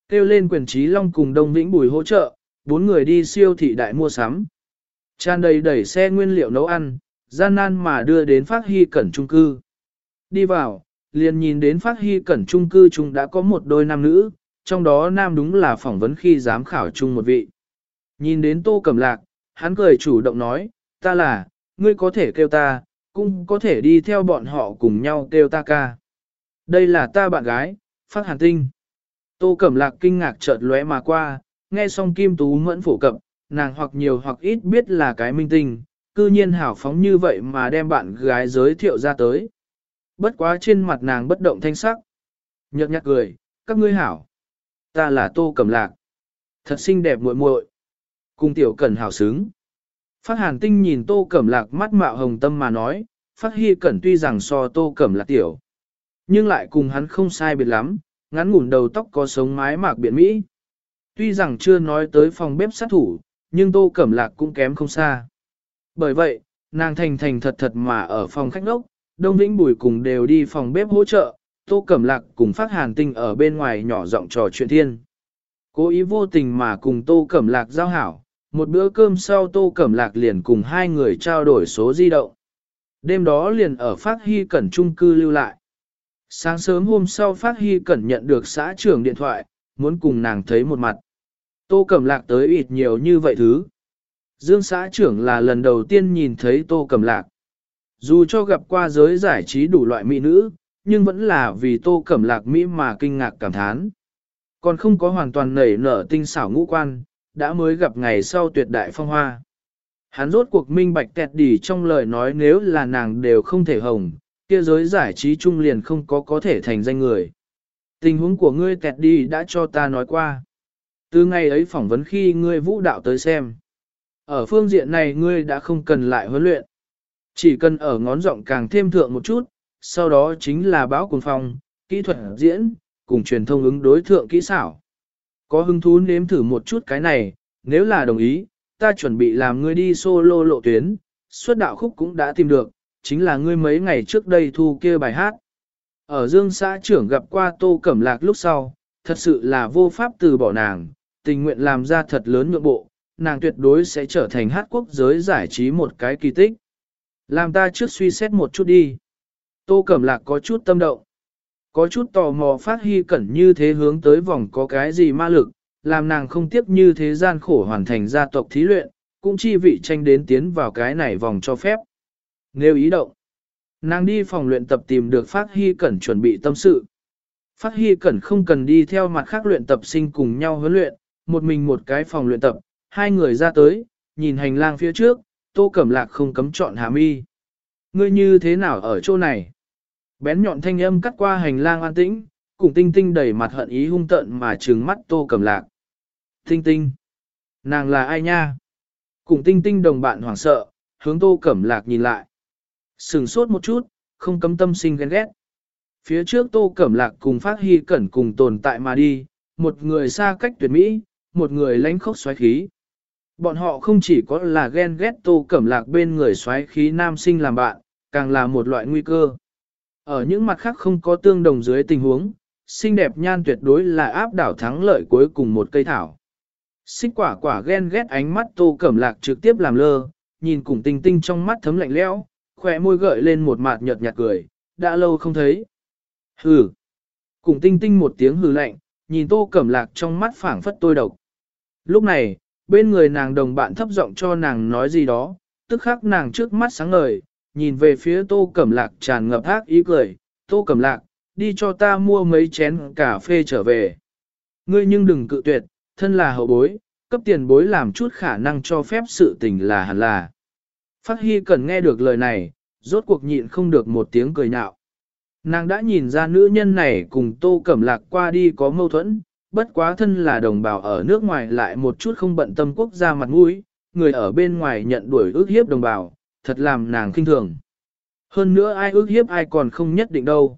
Kêu lên quyền trí long cùng Đông Vĩnh Bùi hỗ trợ, bốn người đi siêu thị đại mua sắm. Tràn đầy đẩy xe nguyên liệu nấu ăn, gian nan mà đưa đến Phát Hy Cẩn trung cư. Đi vào, liền nhìn đến Phát Hy Cẩn trung cư chúng đã có một đôi nam nữ, trong đó nam đúng là phỏng vấn khi giám khảo chung một vị. Nhìn đến Tô Cẩm Lạc, hắn cười chủ động nói, ta là, ngươi có thể kêu ta, cũng có thể đi theo bọn họ cùng nhau kêu ta ca. Đây là ta bạn gái, Phát Hàn Tinh. Tô Cẩm Lạc kinh ngạc chợt lóe mà qua, nghe xong Kim Tú mẫn phổ cập, nàng hoặc nhiều hoặc ít biết là cái minh tinh, cư nhiên hảo phóng như vậy mà đem bạn gái giới thiệu ra tới. Bất quá trên mặt nàng bất động thanh sắc. Nhật nhạt cười, các ngươi hảo. Ta là Tô Cẩm Lạc. Thật xinh đẹp muội muội. Cùng tiểu cẩn hảo xứng. Phát hàn tinh nhìn Tô Cẩm Lạc mắt mạo hồng tâm mà nói, Phát hy cẩn tuy rằng so Tô Cẩm Lạc tiểu. Nhưng lại cùng hắn không sai biệt lắm, ngắn ngủn đầu tóc có sống mái mạc biện Mỹ. Tuy rằng chưa nói tới phòng bếp sát thủ, nhưng Tô Cẩm Lạc cũng kém không xa. Bởi vậy, nàng thành thành thật thật mà ở phòng khách ngốc, Đông Vĩnh Bùi cùng đều đi phòng bếp hỗ trợ, Tô Cẩm Lạc cùng phát hàn tinh ở bên ngoài nhỏ giọng trò chuyện thiên. Cố ý vô tình mà cùng Tô Cẩm Lạc giao hảo, một bữa cơm sau Tô Cẩm Lạc liền cùng hai người trao đổi số di động. Đêm đó liền ở Phát Hy Cẩn trung cư lưu lại. Sáng sớm hôm sau Phát Hy Cẩn nhận được xã trưởng điện thoại, muốn cùng nàng thấy một mặt. Tô Cẩm Lạc tới ít nhiều như vậy thứ. Dương xã trưởng là lần đầu tiên nhìn thấy Tô Cẩm Lạc. Dù cho gặp qua giới giải trí đủ loại mỹ nữ, nhưng vẫn là vì Tô Cẩm Lạc Mỹ mà kinh ngạc cảm thán. Còn không có hoàn toàn nảy nở tinh xảo ngũ quan, đã mới gặp ngày sau tuyệt đại phong hoa. Hắn rốt cuộc minh bạch tẹt đỉ trong lời nói nếu là nàng đều không thể hồng, kia giới giải trí trung liền không có có thể thành danh người. Tình huống của ngươi tẹt đi đã cho ta nói qua. Từ ngày ấy phỏng vấn khi ngươi vũ đạo tới xem. Ở phương diện này ngươi đã không cần lại huấn luyện. Chỉ cần ở ngón giọng càng thêm thượng một chút, sau đó chính là báo cuồng phong, kỹ thuật diễn, cùng truyền thông ứng đối thượng kỹ xảo. Có hứng thú nếm thử một chút cái này, nếu là đồng ý, ta chuẩn bị làm ngươi đi solo lộ tuyến, suất đạo khúc cũng đã tìm được, chính là ngươi mấy ngày trước đây thu kia bài hát. Ở Dương xã trưởng gặp qua Tô Cẩm Lạc lúc sau, thật sự là vô pháp từ bỏ nàng, tình nguyện làm ra thật lớn nhượng bộ, nàng tuyệt đối sẽ trở thành hát quốc giới giải trí một cái kỳ tích. Làm ta trước suy xét một chút đi. Tô Cẩm Lạc có chút tâm động. Có chút tò mò phát hy cẩn như thế hướng tới vòng có cái gì ma lực, làm nàng không tiếp như thế gian khổ hoàn thành gia tộc thí luyện, cũng chi vị tranh đến tiến vào cái này vòng cho phép. Nếu ý động, nàng đi phòng luyện tập tìm được Phát Hy Cẩn chuẩn bị tâm sự. Phát Hy Cẩn không cần đi theo mặt khác luyện tập sinh cùng nhau huấn luyện, một mình một cái phòng luyện tập, hai người ra tới, nhìn hành lang phía trước, Tô Cẩm Lạc không cấm chọn hà mi, Ngươi như thế nào ở chỗ này? Bén nhọn thanh âm cắt qua hành lang an tĩnh, cùng tinh tinh đầy mặt hận ý hung tợn mà trừng mắt Tô Cẩm Lạc. Tinh tinh, nàng là ai nha? Cùng tinh tinh đồng bạn hoảng sợ, hướng Tô Cẩm Lạc nhìn lại. Sừng sốt một chút, không cấm tâm sinh ghen ghét. Phía trước Tô Cẩm Lạc cùng Phát Hy Cẩn cùng tồn tại mà đi, một người xa cách tuyệt mỹ, một người lãnh khốc xoáy khí. Bọn họ không chỉ có là ghen ghét Tô Cẩm Lạc bên người xoáy khí nam sinh làm bạn, càng là một loại nguy cơ. Ở những mặt khác không có tương đồng dưới tình huống, xinh đẹp nhan tuyệt đối là áp đảo thắng lợi cuối cùng một cây thảo. Xích quả quả ghen ghét ánh mắt Tô Cẩm Lạc trực tiếp làm lơ, nhìn cùng tinh tinh trong mắt thấm lạnh lẽo, khỏe môi gợi lên một mạt nhợt nhạt cười, đã lâu không thấy. Hừ. Cùng tinh tinh một tiếng hừ lạnh, nhìn tô cẩm lạc trong mắt phảng phất tôi độc. Lúc này, bên người nàng đồng bạn thấp giọng cho nàng nói gì đó, tức khắc nàng trước mắt sáng ngời, nhìn về phía tô cẩm lạc tràn ngập ác ý cười, tô cẩm lạc, đi cho ta mua mấy chén cà phê trở về. Ngươi nhưng đừng cự tuyệt, thân là hậu bối, cấp tiền bối làm chút khả năng cho phép sự tình là hẳn là. Phát Hy cần nghe được lời này, rốt cuộc nhịn không được một tiếng cười nhạo. Nàng đã nhìn ra nữ nhân này cùng Tô Cẩm Lạc qua đi có mâu thuẫn, bất quá thân là đồng bào ở nước ngoài lại một chút không bận tâm quốc gia mặt mũi, người ở bên ngoài nhận đuổi ước hiếp đồng bào, thật làm nàng kinh thường. Hơn nữa ai ước hiếp ai còn không nhất định đâu.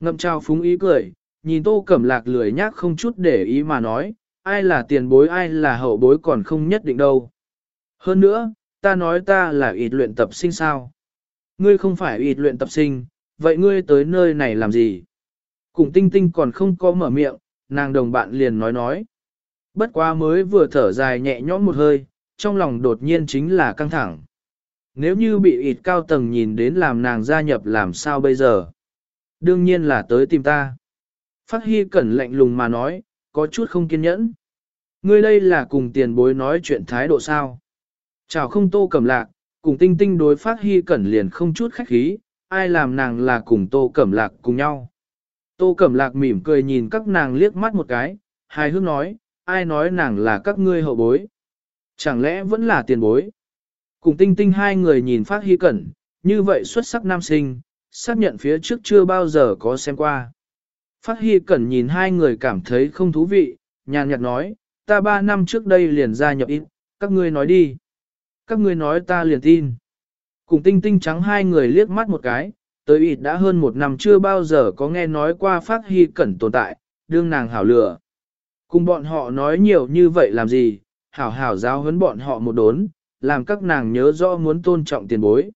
Ngậm trao phúng ý cười, nhìn Tô Cẩm Lạc lười nhác không chút để ý mà nói, ai là tiền bối ai là hậu bối còn không nhất định đâu. Hơn nữa, ta nói ta là ít luyện tập sinh sao. Ngươi không phải ít luyện tập sinh, vậy ngươi tới nơi này làm gì? Cùng tinh tinh còn không có mở miệng, nàng đồng bạn liền nói nói. Bất quá mới vừa thở dài nhẹ nhõm một hơi, trong lòng đột nhiên chính là căng thẳng. Nếu như bị ịt cao tầng nhìn đến làm nàng gia nhập làm sao bây giờ? Đương nhiên là tới tìm ta. Phát Hy cẩn lạnh lùng mà nói, có chút không kiên nhẫn. Ngươi đây là cùng tiền bối nói chuyện thái độ sao? Chào không tô cẩm lạc, cùng tinh tinh đối phát hy cẩn liền không chút khách khí, ai làm nàng là cùng tô cẩm lạc cùng nhau. Tô cẩm lạc mỉm cười nhìn các nàng liếc mắt một cái, hài hước nói, ai nói nàng là các ngươi hậu bối. Chẳng lẽ vẫn là tiền bối? Cùng tinh tinh hai người nhìn phát hy cẩn, như vậy xuất sắc nam sinh, xác nhận phía trước chưa bao giờ có xem qua. Phát hy cẩn nhìn hai người cảm thấy không thú vị, nhàn nhạt nói, ta ba năm trước đây liền ra nhập ít, các ngươi nói đi. Các ngươi nói ta liền tin. Cùng tinh tinh trắng hai người liếc mắt một cái, tới ít đã hơn một năm chưa bao giờ có nghe nói qua phát hy cẩn tồn tại, đương nàng hảo lửa. Cùng bọn họ nói nhiều như vậy làm gì, hảo hảo giáo huấn bọn họ một đốn, làm các nàng nhớ rõ muốn tôn trọng tiền bối.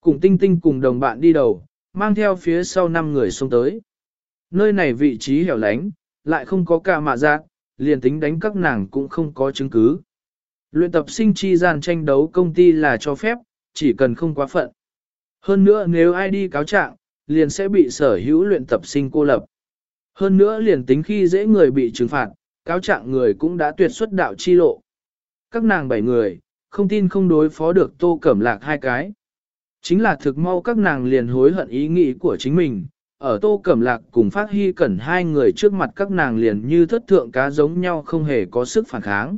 Cùng tinh tinh cùng đồng bạn đi đầu, mang theo phía sau năm người xông tới. Nơi này vị trí hẻo lánh, lại không có ca mạ giác, liền tính đánh các nàng cũng không có chứng cứ. Luyện tập sinh chi gian tranh đấu công ty là cho phép, chỉ cần không quá phận. Hơn nữa nếu ai đi cáo trạng, liền sẽ bị sở hữu luyện tập sinh cô lập. Hơn nữa liền tính khi dễ người bị trừng phạt, cáo trạng người cũng đã tuyệt xuất đạo chi lộ. Các nàng bảy người, không tin không đối phó được tô cẩm lạc hai cái. Chính là thực mau các nàng liền hối hận ý nghĩ của chính mình, ở tô cẩm lạc cùng phát hy cẩn hai người trước mặt các nàng liền như thất thượng cá giống nhau không hề có sức phản kháng.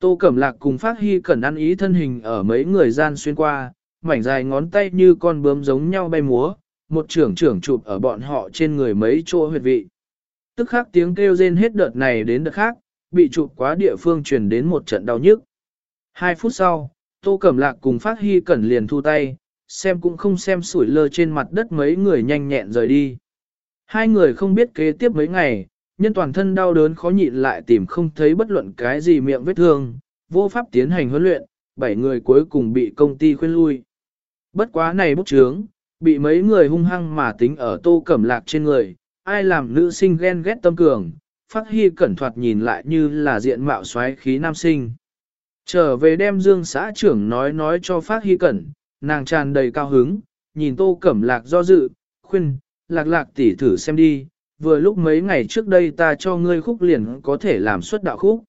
Tô cẩm lạc cùng phát hy cẩn ăn ý thân hình ở mấy người gian xuyên qua, mảnh dài ngón tay như con bướm giống nhau bay múa, một trưởng trưởng chụp ở bọn họ trên người mấy chỗ huyệt vị. Tức khắc tiếng kêu rên hết đợt này đến đợt khác, bị chụp quá địa phương truyền đến một trận đau nhức. Hai phút sau, Tô Cẩm Lạc cùng Phát Hy Cẩn liền thu tay, xem cũng không xem sủi lơ trên mặt đất mấy người nhanh nhẹn rời đi. Hai người không biết kế tiếp mấy ngày, nhân toàn thân đau đớn khó nhịn lại tìm không thấy bất luận cái gì miệng vết thương, vô pháp tiến hành huấn luyện, bảy người cuối cùng bị công ty khuyên lui. Bất quá này bốc trướng, bị mấy người hung hăng mà tính ở tô cẩm lạc trên người, ai làm nữ sinh ghen ghét tâm cường, phát hy cẩn thoạt nhìn lại như là diện mạo xoáy khí nam sinh. Trở về đem dương xã trưởng nói nói cho phát hy cẩn, nàng tràn đầy cao hứng, nhìn tô cẩm lạc do dự, khuyên, lạc lạc tỉ thử xem đi, vừa lúc mấy ngày trước đây ta cho ngươi khúc liền có thể làm xuất đạo khúc.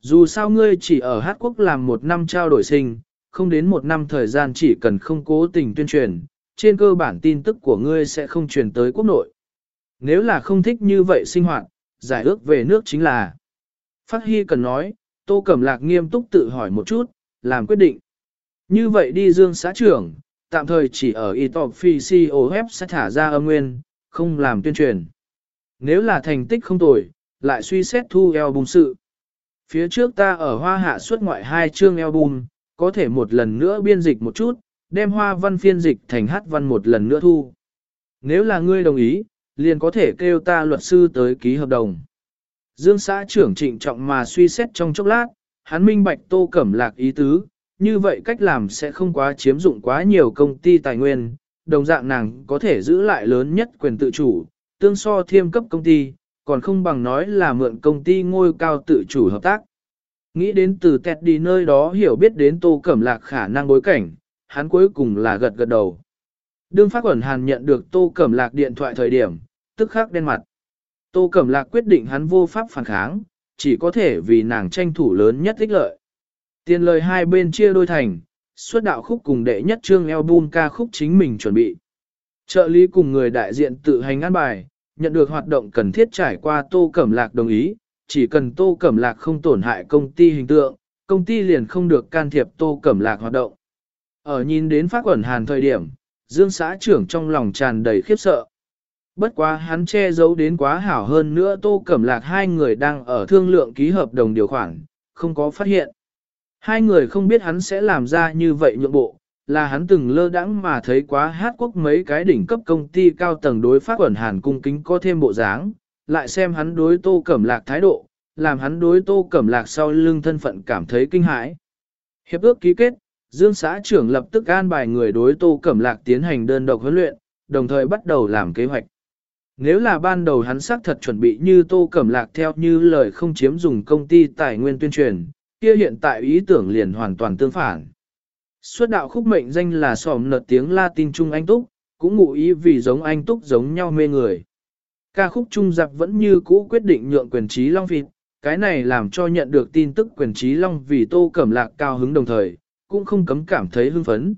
Dù sao ngươi chỉ ở Hát Quốc làm một năm trao đổi sinh, không đến một năm thời gian chỉ cần không cố tình tuyên truyền, trên cơ bản tin tức của ngươi sẽ không truyền tới quốc nội. Nếu là không thích như vậy sinh hoạt, giải ước về nước chính là. Phát Hy cần nói, Tô Cẩm Lạc nghiêm túc tự hỏi một chút, làm quyết định. Như vậy đi dương xã trưởng, tạm thời chỉ ở Etop sẽ thả ra âm nguyên, không làm tuyên truyền. Nếu là thành tích không tồi, lại suy xét thu album sự. Phía trước ta ở Hoa Hạ xuất ngoại hai chương album, có thể một lần nữa biên dịch một chút, đem hoa văn phiên dịch thành hát văn một lần nữa thu. Nếu là ngươi đồng ý, liền có thể kêu ta luật sư tới ký hợp đồng. Dương xã trưởng trịnh trọng mà suy xét trong chốc lát, hắn minh bạch tô cẩm lạc ý tứ, như vậy cách làm sẽ không quá chiếm dụng quá nhiều công ty tài nguyên, đồng dạng nàng có thể giữ lại lớn nhất quyền tự chủ, tương so thiêm cấp công ty, còn không bằng nói là mượn công ty ngôi cao tự chủ hợp tác. Nghĩ đến từ tẹt đi nơi đó hiểu biết đến tô cẩm lạc khả năng bối cảnh, hắn cuối cùng là gật gật đầu. Đương phát quẩn hàn nhận được tô cẩm lạc điện thoại thời điểm, tức khắc đen mặt. Tô cẩm lạc quyết định hắn vô pháp phản kháng, chỉ có thể vì nàng tranh thủ lớn nhất ích lợi. Tiền lời hai bên chia đôi thành, xuất đạo khúc cùng đệ nhất trương album ca khúc chính mình chuẩn bị. Trợ lý cùng người đại diện tự hành ăn bài, nhận được hoạt động cần thiết trải qua Tô Cẩm Lạc đồng ý, chỉ cần Tô Cẩm Lạc không tổn hại công ty hình tượng, công ty liền không được can thiệp Tô Cẩm Lạc hoạt động. Ở nhìn đến phát quẩn hàn thời điểm, Dương xã trưởng trong lòng tràn đầy khiếp sợ. Bất quá hắn che giấu đến quá hảo hơn nữa Tô Cẩm Lạc hai người đang ở thương lượng ký hợp đồng điều khoản, không có phát hiện. Hai người không biết hắn sẽ làm ra như vậy nhượng bộ, là hắn từng lơ đãng mà thấy quá hát quốc mấy cái đỉnh cấp công ty cao tầng đối pháp ẩn hàn cung kính có thêm bộ dáng, lại xem hắn đối tô cẩm lạc thái độ, làm hắn đối tô cẩm lạc sau lưng thân phận cảm thấy kinh hãi. Hiệp ước ký kết, Dương xã trưởng lập tức an bài người đối tô cẩm lạc tiến hành đơn độc huấn luyện, đồng thời bắt đầu làm kế hoạch. Nếu là ban đầu hắn xác thật chuẩn bị như tô cẩm lạc theo như lời không chiếm dùng công ty tài nguyên tuyên truyền, kia hiện tại ý tưởng liền hoàn toàn tương phản. Xuất đạo khúc mệnh danh là sòm nợt tiếng Latin Trung Anh Túc, cũng ngụ ý vì giống Anh Túc giống nhau mê người. Ca khúc Trung Giặc vẫn như cũ quyết định nhượng quyền trí Long Vịt, cái này làm cho nhận được tin tức quyền trí Long vì Tô Cẩm Lạc cao hứng đồng thời, cũng không cấm cảm thấy hưng phấn.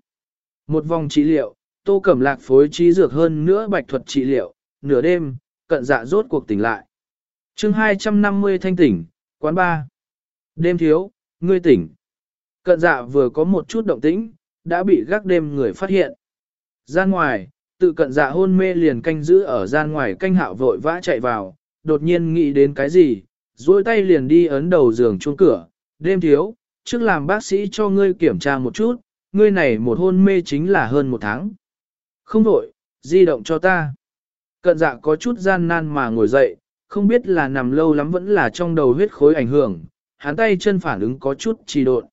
Một vòng trị liệu, Tô Cẩm Lạc phối trí dược hơn nữa bạch thuật trị liệu, nửa đêm, cận dạ rốt cuộc tỉnh lại. chương 250 thanh tỉnh, quán ba. Đêm thiếu, ngươi tỉnh. Cận dạ vừa có một chút động tĩnh, đã bị gác đêm người phát hiện. Gian ngoài, tự cận dạ hôn mê liền canh giữ ở gian ngoài canh hạo vội vã chạy vào, đột nhiên nghĩ đến cái gì, duỗi tay liền đi ấn đầu giường chuông cửa, đêm thiếu, trước làm bác sĩ cho ngươi kiểm tra một chút, ngươi này một hôn mê chính là hơn một tháng. Không đổi, di động cho ta. Cận dạ có chút gian nan mà ngồi dậy, không biết là nằm lâu lắm vẫn là trong đầu huyết khối ảnh hưởng, hắn tay chân phản ứng có chút trì độn.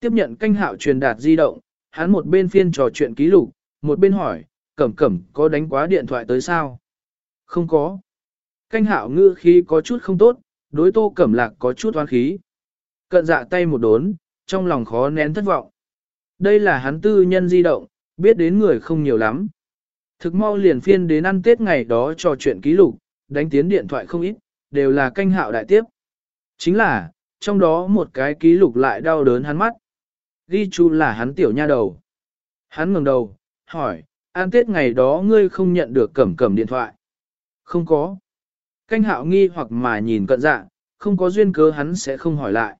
Tiếp nhận canh hạo truyền đạt di động, hắn một bên phiên trò chuyện ký lục, một bên hỏi, cẩm cẩm có đánh quá điện thoại tới sao? Không có. Canh hạo ngữ khí có chút không tốt, đối tô cẩm lạc có chút oán khí. Cận dạ tay một đốn, trong lòng khó nén thất vọng. Đây là hắn tư nhân di động, biết đến người không nhiều lắm. Thực mau liền phiên đến ăn tết ngày đó trò chuyện ký lục, đánh tiến điện thoại không ít, đều là canh hạo đại tiếp. Chính là, trong đó một cái ký lục lại đau đớn hắn mắt. Ghi chú là hắn tiểu nha đầu. Hắn ngẩng đầu, hỏi, An tết ngày đó ngươi không nhận được cẩm cẩm điện thoại. Không có. Canh hạo nghi hoặc mà nhìn cận dạ, không có duyên cớ hắn sẽ không hỏi lại.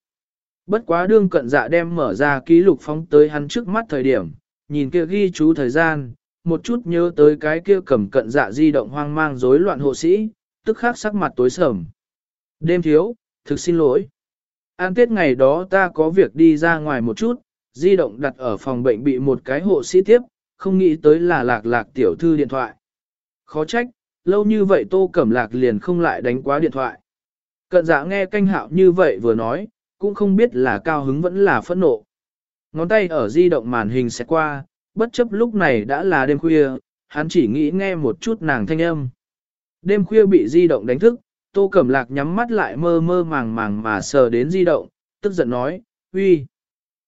Bất quá đương cận dạ đem mở ra ký lục phóng tới hắn trước mắt thời điểm, nhìn kia ghi chú thời gian, một chút nhớ tới cái kia cầm cận dạ di động hoang mang rối loạn hộ sĩ, tức khắc sắc mặt tối sầm. Đêm thiếu, thực xin lỗi. An tết ngày đó ta có việc đi ra ngoài một chút, di động đặt ở phòng bệnh bị một cái hộ sĩ tiếp, không nghĩ tới là lạc lạc tiểu thư điện thoại. Khó trách, lâu như vậy tô cẩm lạc liền không lại đánh quá điện thoại. Cận dạ nghe canh hạo như vậy vừa nói, cũng không biết là cao hứng vẫn là phẫn nộ. Ngón tay ở di động màn hình sẽ qua, bất chấp lúc này đã là đêm khuya, hắn chỉ nghĩ nghe một chút nàng thanh âm. Đêm khuya bị di động đánh thức, tô cẩm lạc nhắm mắt lại mơ mơ màng màng mà sờ đến di động, tức giận nói, uy.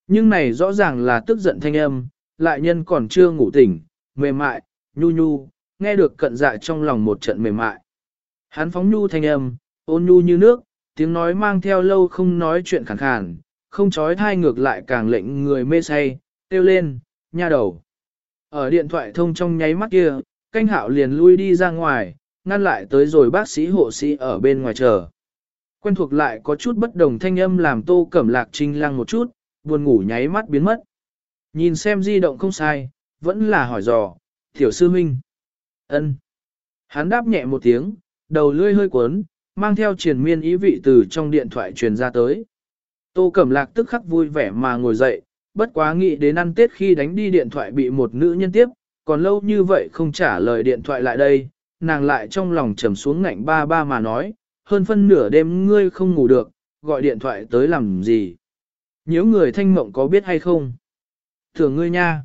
Nhưng này rõ ràng là tức giận thanh âm, lại nhân còn chưa ngủ tỉnh, mềm mại, nhu nhu, nghe được cận dạ trong lòng một trận mềm mại. Hắn phóng nhu thanh âm, ôn nhu như nước, tiếng nói mang theo lâu không nói chuyện khẳng khàn, không trói thai ngược lại càng lệnh người mê say, tiêu lên, nha đầu. Ở điện thoại thông trong nháy mắt kia, canh hạo liền lui đi ra ngoài, ngăn lại tới rồi bác sĩ hộ sĩ ở bên ngoài chờ. Quen thuộc lại có chút bất đồng thanh âm làm tô cẩm lạc trinh lăng một chút, buồn ngủ nháy mắt biến mất. Nhìn xem di động không sai, vẫn là hỏi dò, tiểu sư huynh. ân. Hắn đáp nhẹ một tiếng, đầu lươi hơi cuốn, mang theo triền miên ý vị từ trong điện thoại truyền ra tới. Tô Cẩm Lạc tức khắc vui vẻ mà ngồi dậy, bất quá nghĩ đến ăn Tết khi đánh đi điện thoại bị một nữ nhân tiếp, còn lâu như vậy không trả lời điện thoại lại đây, nàng lại trong lòng trầm xuống ngạnh ba ba mà nói, hơn phân nửa đêm ngươi không ngủ được, gọi điện thoại tới làm gì. Nếu người thanh mộng có biết hay không? Thường ngươi nha.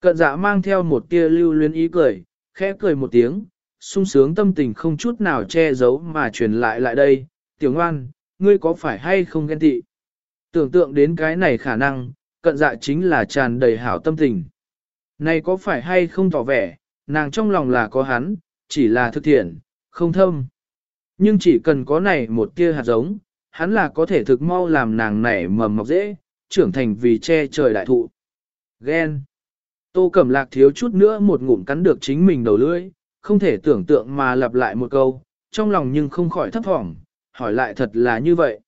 Cận dạ mang theo một tia lưu luyến ý cười, khẽ cười một tiếng, sung sướng tâm tình không chút nào che giấu mà truyền lại lại đây. Tiểu ngoan, ngươi có phải hay không ghen tị? Tưởng tượng đến cái này khả năng, cận dạ chính là tràn đầy hảo tâm tình. Này có phải hay không tỏ vẻ, nàng trong lòng là có hắn, chỉ là thực thiện, không thâm. Nhưng chỉ cần có này một tia hạt giống, hắn là có thể thực mau làm nàng nảy mầm mọc dễ, trưởng thành vì che trời đại thụ. Ghen. Tô Cẩm Lạc thiếu chút nữa một ngụm cắn được chính mình đầu lưỡi, không thể tưởng tượng mà lặp lại một câu, trong lòng nhưng không khỏi thấp thỏm, hỏi lại thật là như vậy.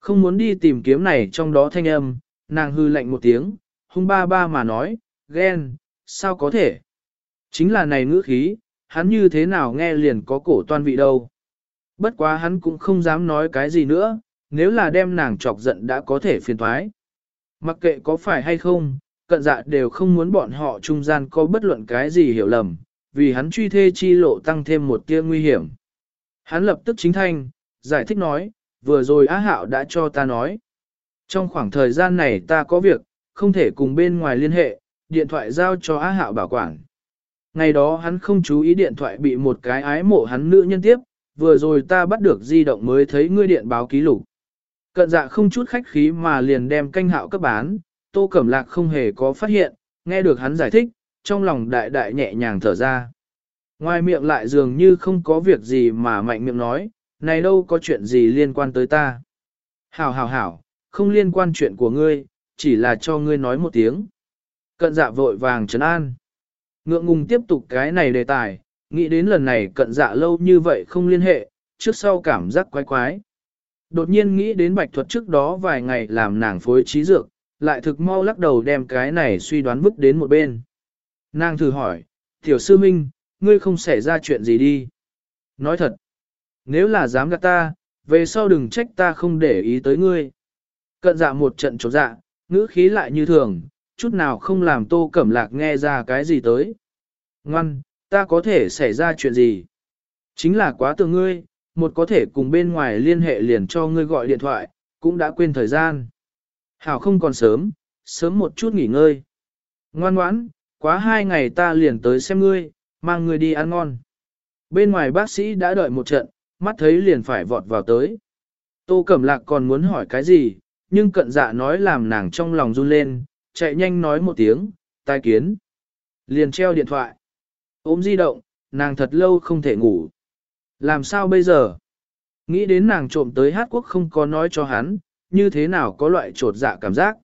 Không muốn đi tìm kiếm này trong đó thanh âm, nàng hư lạnh một tiếng, hung ba ba mà nói, ghen, sao có thể? Chính là này ngữ khí, hắn như thế nào nghe liền có cổ toan vị đâu. Bất quá hắn cũng không dám nói cái gì nữa, nếu là đem nàng chọc giận đã có thể phiền thoái. Mặc kệ có phải hay không, cận dạ đều không muốn bọn họ trung gian có bất luận cái gì hiểu lầm, vì hắn truy thê chi lộ tăng thêm một tia nguy hiểm. Hắn lập tức chính thanh, giải thích nói, vừa rồi Á Hạo đã cho ta nói. Trong khoảng thời gian này ta có việc, không thể cùng bên ngoài liên hệ, điện thoại giao cho Á Hạo bảo quản. Ngày đó hắn không chú ý điện thoại bị một cái ái mộ hắn nữ nhân tiếp, vừa rồi ta bắt được di động mới thấy ngươi điện báo ký lục. Cận dạ không chút khách khí mà liền đem canh hạo cấp bán, tô cẩm lạc không hề có phát hiện, nghe được hắn giải thích, trong lòng đại đại nhẹ nhàng thở ra. Ngoài miệng lại dường như không có việc gì mà mạnh miệng nói, này đâu có chuyện gì liên quan tới ta. Hảo hảo hảo, không liên quan chuyện của ngươi, chỉ là cho ngươi nói một tiếng. Cận dạ vội vàng trấn an. Ngượng ngùng tiếp tục cái này đề tài, nghĩ đến lần này cận dạ lâu như vậy không liên hệ, trước sau cảm giác quái quái. Đột nhiên nghĩ đến bạch thuật trước đó vài ngày làm nàng phối trí dược, lại thực mau lắc đầu đem cái này suy đoán vứt đến một bên. Nàng thử hỏi, tiểu sư minh, ngươi không xảy ra chuyện gì đi. Nói thật, nếu là dám gạt ta, về sau đừng trách ta không để ý tới ngươi. Cận dạ một trận trốn dạ, ngữ khí lại như thường, chút nào không làm tô cẩm lạc nghe ra cái gì tới. Ngoan, ta có thể xảy ra chuyện gì? Chính là quá tưởng ngươi, một có thể cùng bên ngoài liên hệ liền cho ngươi gọi điện thoại, cũng đã quên thời gian. Hảo không còn sớm, sớm một chút nghỉ ngơi. Ngoan ngoãn, quá hai ngày ta liền tới xem ngươi, mang ngươi đi ăn ngon. Bên ngoài bác sĩ đã đợi một trận, mắt thấy liền phải vọt vào tới. Tô Cẩm Lạc còn muốn hỏi cái gì, nhưng cận dạ nói làm nàng trong lòng run lên, chạy nhanh nói một tiếng, tai kiến. Liền treo điện thoại. Ôm di động, nàng thật lâu không thể ngủ. Làm sao bây giờ? Nghĩ đến nàng trộm tới hát quốc không có nói cho hắn, như thế nào có loại trột dạ cảm giác.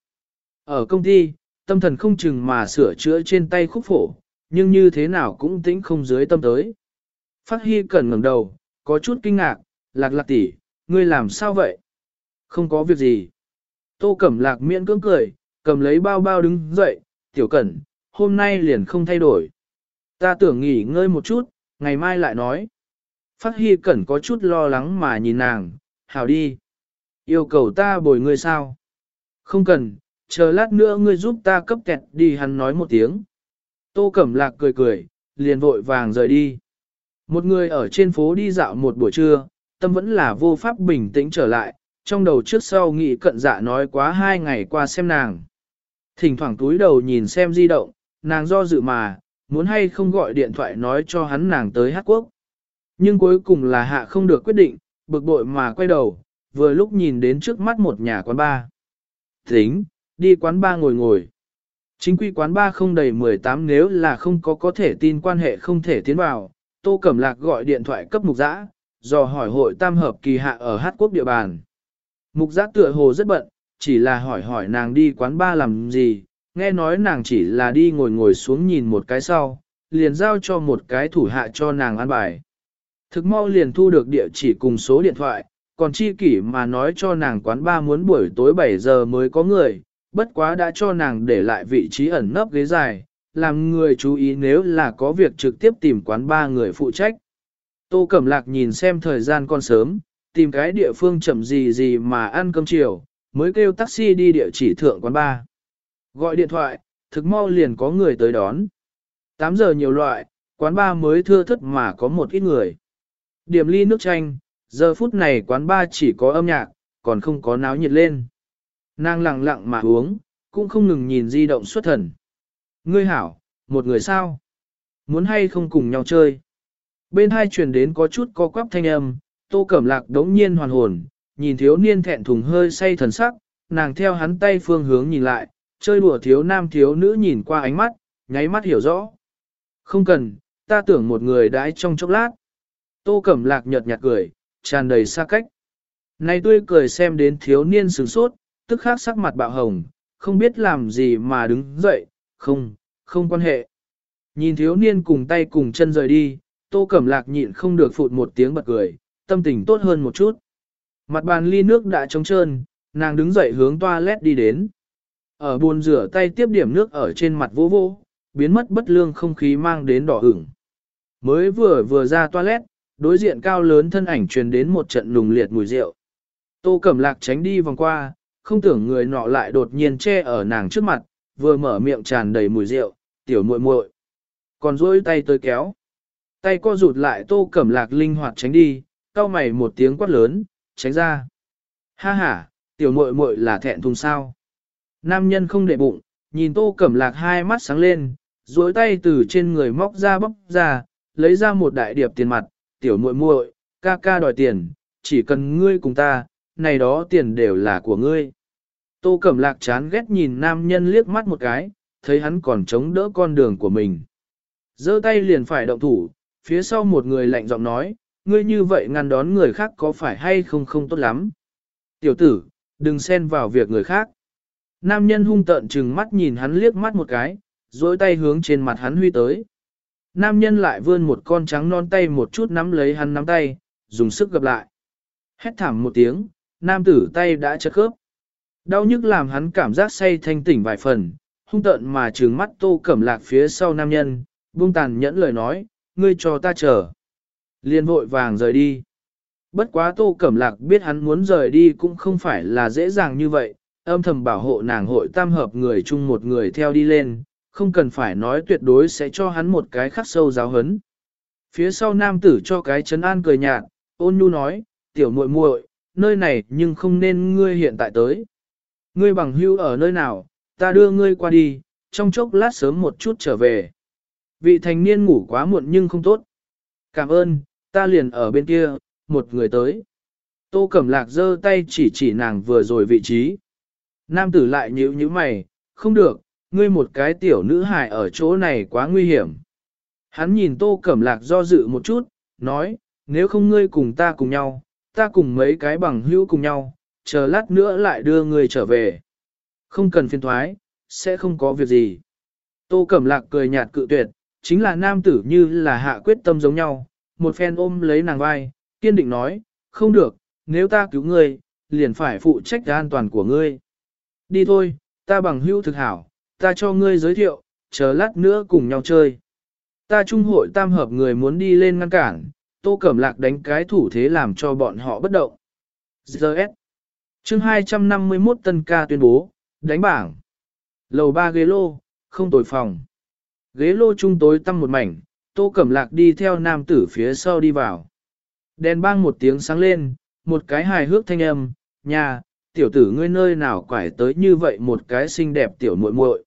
Ở công ty, tâm thần không chừng mà sửa chữa trên tay khúc phổ, nhưng như thế nào cũng tĩnh không dưới tâm tới. Phát Hy cần ngẩng đầu, có chút kinh ngạc, lạc lạc tỷ, ngươi làm sao vậy? Không có việc gì. Tô Cẩm Lạc miễn cưỡng cười, cầm lấy bao bao đứng dậy, tiểu cẩn, hôm nay liền không thay đổi. Ta tưởng nghỉ ngơi một chút, ngày mai lại nói. Phát Hy Cẩn có chút lo lắng mà nhìn nàng, hào đi. Yêu cầu ta bồi ngươi sao? Không cần, chờ lát nữa ngươi giúp ta cấp kẹt đi hắn nói một tiếng. Tô Cẩm Lạc cười cười, liền vội vàng rời đi. Một người ở trên phố đi dạo một buổi trưa, tâm vẫn là vô pháp bình tĩnh trở lại, trong đầu trước sau nghĩ cận dạ nói quá hai ngày qua xem nàng. Thỉnh thoảng túi đầu nhìn xem di động, nàng do dự mà, muốn hay không gọi điện thoại nói cho hắn nàng tới Hát Quốc. Nhưng cuối cùng là hạ không được quyết định, bực bội mà quay đầu, vừa lúc nhìn đến trước mắt một nhà quán ba, Tính, đi quán ba ngồi ngồi. Chính quy quán ba không đầy 18 nếu là không có có thể tin quan hệ không thể tiến vào, Tô Cẩm Lạc gọi điện thoại cấp mục giã, dò hỏi hội tam hợp kỳ hạ ở Hát Quốc địa bàn. Mục giã tựa hồ rất bận, chỉ là hỏi hỏi nàng đi quán ba làm gì, nghe nói nàng chỉ là đi ngồi ngồi xuống nhìn một cái sau, liền giao cho một cái thủ hạ cho nàng ăn bài. Thực mau liền thu được địa chỉ cùng số điện thoại, còn chi kỷ mà nói cho nàng quán ba muốn buổi tối 7 giờ mới có người, bất quá đã cho nàng để lại vị trí ẩn nấp ghế dài, làm người chú ý nếu là có việc trực tiếp tìm quán ba người phụ trách. Tô Cẩm Lạc nhìn xem thời gian còn sớm, tìm cái địa phương chậm gì gì mà ăn cơm chiều, mới kêu taxi đi địa chỉ thượng quán ba. Gọi điện thoại, thực mau liền có người tới đón. 8 giờ nhiều loại, quán ba mới thưa thất mà có một ít người. Điểm ly nước chanh, giờ phút này quán ba chỉ có âm nhạc, còn không có náo nhiệt lên. Nàng lặng lặng mà uống, cũng không ngừng nhìn di động xuất thần. Ngươi hảo, một người sao? Muốn hay không cùng nhau chơi? Bên hai truyền đến có chút co quắp thanh âm, tô cẩm lạc đống nhiên hoàn hồn, nhìn thiếu niên thẹn thùng hơi say thần sắc, nàng theo hắn tay phương hướng nhìn lại, chơi đùa thiếu nam thiếu nữ nhìn qua ánh mắt, nháy mắt hiểu rõ. Không cần, ta tưởng một người đãi trong chốc lát. Tô Cẩm Lạc nhợt nhạt cười, tràn đầy xa cách. Này tươi cười xem đến thiếu niên sửng sốt, tức khắc sắc mặt bạo hồng, không biết làm gì mà đứng dậy, không, không quan hệ. Nhìn thiếu niên cùng tay cùng chân rời đi, Tô Cẩm Lạc nhịn không được phụt một tiếng bật cười, tâm tình tốt hơn một chút. Mặt bàn ly nước đã trống trơn, nàng đứng dậy hướng toilet đi đến. Ở buồn rửa tay tiếp điểm nước ở trên mặt vô vô, biến mất bất lương không khí mang đến đỏ ửng. Mới vừa vừa ra toilet, đối diện cao lớn thân ảnh truyền đến một trận nùng liệt mùi rượu. Tô Cẩm Lạc tránh đi vòng qua, không tưởng người nọ lại đột nhiên che ở nàng trước mặt, vừa mở miệng tràn đầy mùi rượu, tiểu muội muội. Còn duỗi tay tới kéo. Tay co rụt lại Tô Cẩm Lạc linh hoạt tránh đi, cau mày một tiếng quát lớn, tránh ra. Ha ha, tiểu muội muội là thẹn thùng sao? Nam nhân không để bụng, nhìn Tô Cẩm Lạc hai mắt sáng lên, duỗi tay từ trên người móc ra bóc ra, lấy ra một đại điệp tiền mặt, tiểu muội muội, ca ca đòi tiền, chỉ cần ngươi cùng ta, này đó tiền đều là của ngươi. Tô Cẩm Lạc chán ghét nhìn nam nhân liếc mắt một cái, thấy hắn còn chống đỡ con đường của mình. giơ tay liền phải động thủ, phía sau một người lạnh giọng nói, ngươi như vậy ngăn đón người khác có phải hay không không tốt lắm. Tiểu tử, đừng xen vào việc người khác. Nam nhân hung tợn chừng mắt nhìn hắn liếc mắt một cái, dối tay hướng trên mặt hắn huy tới. Nam nhân lại vươn một con trắng non tay một chút nắm lấy hắn nắm tay, dùng sức gập lại. Hét thảm một tiếng, nam tử tay đã chật khớp. Đau nhức làm hắn cảm giác say thanh tỉnh vài phần, hung tợn mà trừng mắt tô cẩm lạc phía sau nam nhân, buông tàn nhẫn lời nói, ngươi cho ta chờ. Liên vội vàng rời đi. Bất quá tô cẩm lạc biết hắn muốn rời đi cũng không phải là dễ dàng như vậy, âm thầm bảo hộ nàng hội tam hợp người chung một người theo đi lên, không cần phải nói tuyệt đối sẽ cho hắn một cái khắc sâu giáo hấn. Phía sau nam tử cho cái chấn an cười nhạt, ôn nhu nói, tiểu muội muội, nơi này nhưng không nên ngươi hiện tại tới. Ngươi bằng hưu ở nơi nào, ta đưa ngươi qua đi, trong chốc lát sớm một chút trở về. Vị thành niên ngủ quá muộn nhưng không tốt. Cảm ơn, ta liền ở bên kia, một người tới. Tô Cẩm Lạc giơ tay chỉ chỉ nàng vừa rồi vị trí. Nam tử lại nhíu nhíu mày, không được, ngươi một cái tiểu nữ hài ở chỗ này quá nguy hiểm. Hắn nhìn Tô Cẩm Lạc do dự một chút, nói, nếu không ngươi cùng ta cùng nhau, ta cùng mấy cái bằng hữu cùng nhau, chờ lát nữa lại đưa ngươi trở về. Không cần phiền thoái, sẽ không có việc gì. Tô Cẩm Lạc cười nhạt cự tuyệt, chính là nam tử như là hạ quyết tâm giống nhau, một phen ôm lấy nàng vai, kiên định nói, không được, nếu ta cứu ngươi, liền phải phụ trách an toàn của ngươi. Đi thôi, ta bằng hữu thực hảo, ta cho ngươi giới thiệu, chờ lát nữa cùng nhau chơi. Ta trung hội tam hợp người muốn đi lên ngăn cản, tô cẩm lạc đánh cái thủ thế làm cho bọn họ bất động. GS chương 251 tân ca tuyên bố, đánh bảng. Lầu ba ghế lô, không tồi phòng. Ghế lô trung tối tăm một mảnh, tô cẩm lạc đi theo nam tử phía sau đi vào. Đèn bang một tiếng sáng lên, một cái hài hước thanh âm, nhà, tiểu tử ngươi nơi nào quải tới như vậy một cái xinh đẹp tiểu muội muội.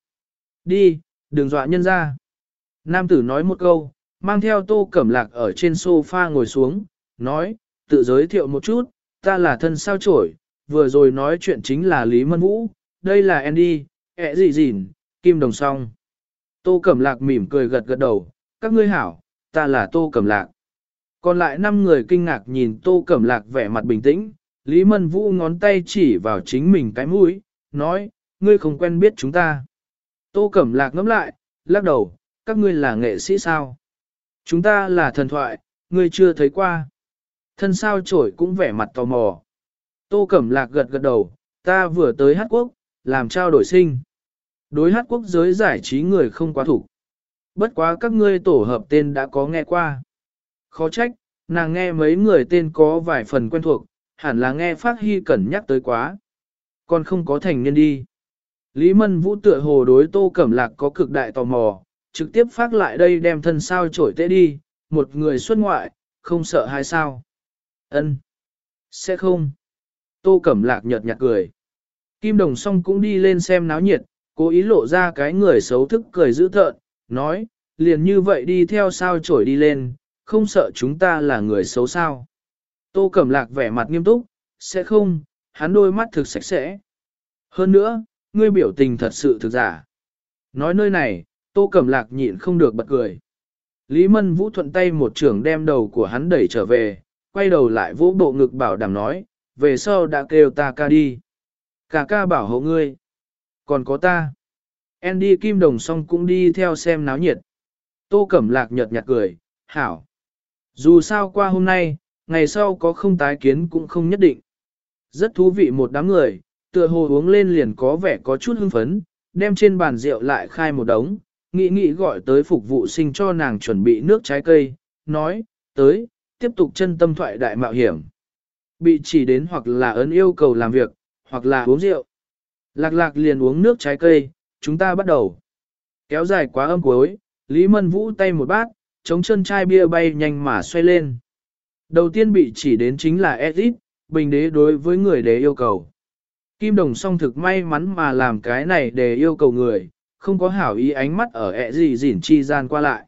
Đi, đừng dọa nhân ra. Nam tử nói một câu, mang theo tô cẩm lạc ở trên sofa ngồi xuống, nói, tự giới thiệu một chút, ta là thân sao trổi, vừa rồi nói chuyện chính là Lý Mân Vũ, đây là Andy, ẹ gì gìn, Kim Đồng Song. Tô Cẩm Lạc mỉm cười gật gật đầu, các ngươi hảo, ta là Tô Cẩm Lạc. Còn lại năm người kinh ngạc nhìn Tô Cẩm Lạc vẻ mặt bình tĩnh, Lý Mân Vũ ngón tay chỉ vào chính mình cái mũi, nói, ngươi không quen biết chúng ta. Tô Cẩm Lạc ngẫm lại, lắc đầu, các ngươi là nghệ sĩ sao? Chúng ta là thần thoại, ngươi chưa thấy qua. Thân sao trổi cũng vẻ mặt tò mò. Tô Cẩm Lạc gật gật đầu, ta vừa tới Hát Quốc, làm trao đổi sinh. Đối Hát Quốc giới giải trí người không quá thủ. Bất quá các ngươi tổ hợp tên đã có nghe qua. Khó trách, nàng nghe mấy người tên có vài phần quen thuộc, hẳn là nghe Phát Hy Cẩn nhắc tới quá. Còn không có thành nhân đi. Lý Mân Vũ tựa hồ đối Tô Cẩm Lạc có cực đại tò mò, trực tiếp phát lại đây đem thân sao trổi tế đi, một người xuất ngoại, không sợ hay sao. Ân, Sẽ không. Tô Cẩm Lạc nhợt nhạt cười. Kim Đồng Song cũng đi lên xem náo nhiệt, cố ý lộ ra cái người xấu thức cười dữ thợn, nói, liền như vậy đi theo sao trổi đi lên, không sợ chúng ta là người xấu sao. Tô Cẩm Lạc vẻ mặt nghiêm túc, sẽ không, hắn đôi mắt thực sạch sẽ. Hơn nữa, ngươi biểu tình thật sự thực giả. Nói nơi này, Tô Cẩm Lạc nhịn không được bật cười. Lý Mân Vũ thuận tay một trưởng đem đầu của hắn đẩy trở về, quay đầu lại vũ bộ ngực bảo đảm nói, về sau đã kêu ta ca đi. Cả ca bảo hộ ngươi. Còn có ta. Andy Kim Đồng song cũng đi theo xem náo nhiệt. Tô Cẩm Lạc nhợt nhạt cười, hảo. Dù sao qua hôm nay, ngày sau có không tái kiến cũng không nhất định. Rất thú vị một đám người, tựa hồ uống lên liền có vẻ có chút hưng phấn, đem trên bàn rượu lại khai một đống, nghĩ nghĩ gọi tới phục vụ sinh cho nàng chuẩn bị nước trái cây, nói, tới, tiếp tục chân tâm thoại đại mạo hiểm. Bị chỉ đến hoặc là ấn yêu cầu làm việc, hoặc là uống rượu. Lạc lạc liền uống nước trái cây, chúng ta bắt đầu. Kéo dài quá âm cuối, Lý Mân Vũ tay một bát, chống chân chai bia bay nhanh mà xoay lên. Đầu tiên bị chỉ đến chính là Edith, bình đế đối với người đế yêu cầu. Kim Đồng song thực may mắn mà làm cái này để yêu cầu người, không có hảo ý ánh mắt ở ẹ gì dỉn chi gian qua lại.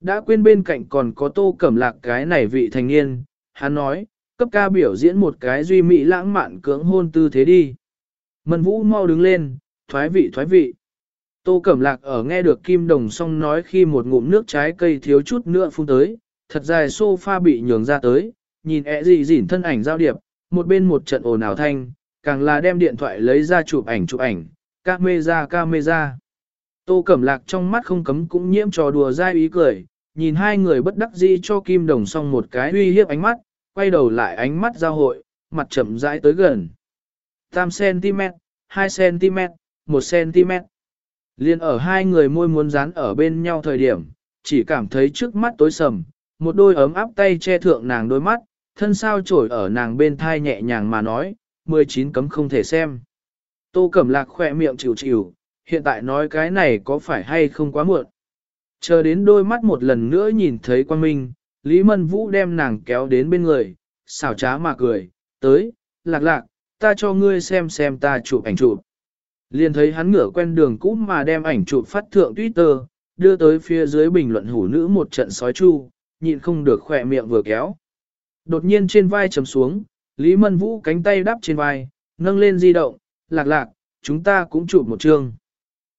Đã quên bên cạnh còn có tô cẩm lạc cái này vị thành niên, hắn nói, cấp ca biểu diễn một cái duy mỹ lãng mạn cưỡng hôn tư thế đi. Mân Vũ mau đứng lên, thoái vị thoái vị. Tô Cẩm Lạc ở nghe được Kim Đồng song nói khi một ngụm nước trái cây thiếu chút nữa phun tới, thật dài sofa bị nhường ra tới, nhìn ẹ gì dỉn thân ảnh giao điệp, một bên một trận ồn ào thanh, càng là đem điện thoại lấy ra chụp ảnh chụp ảnh, camera camera. Tô Cẩm Lạc trong mắt không cấm cũng nhiễm trò đùa dai ý cười, nhìn hai người bất đắc dĩ cho Kim Đồng xong một cái uy hiếp ánh mắt, quay đầu lại ánh mắt giao hội, mặt chậm rãi tới gần. Tam cm, 2cm, 1cm. Liên ở hai người môi muốn dán ở bên nhau thời điểm, chỉ cảm thấy trước mắt tối sầm, một đôi ấm áp tay che thượng nàng đôi mắt, thân sao trổi ở nàng bên thai nhẹ nhàng mà nói, 19 cấm không thể xem. Tô Cẩm Lạc khỏe miệng chịu chịu, hiện tại nói cái này có phải hay không quá muộn. Chờ đến đôi mắt một lần nữa nhìn thấy quan minh, Lý Mân Vũ đem nàng kéo đến bên người, xảo trá mà cười, tới, lạc lạc, ta cho ngươi xem xem ta chụp ảnh chụp. Liền thấy hắn ngửa quen đường cũ mà đem ảnh chụp phát thượng Twitter, đưa tới phía dưới bình luận hủ nữ một trận sói chu, nhịn không được khỏe miệng vừa kéo. Đột nhiên trên vai chầm xuống, Lý Mân Vũ cánh tay đắp trên vai, nâng lên di động, lạc lạc, chúng ta cũng chụp một chương.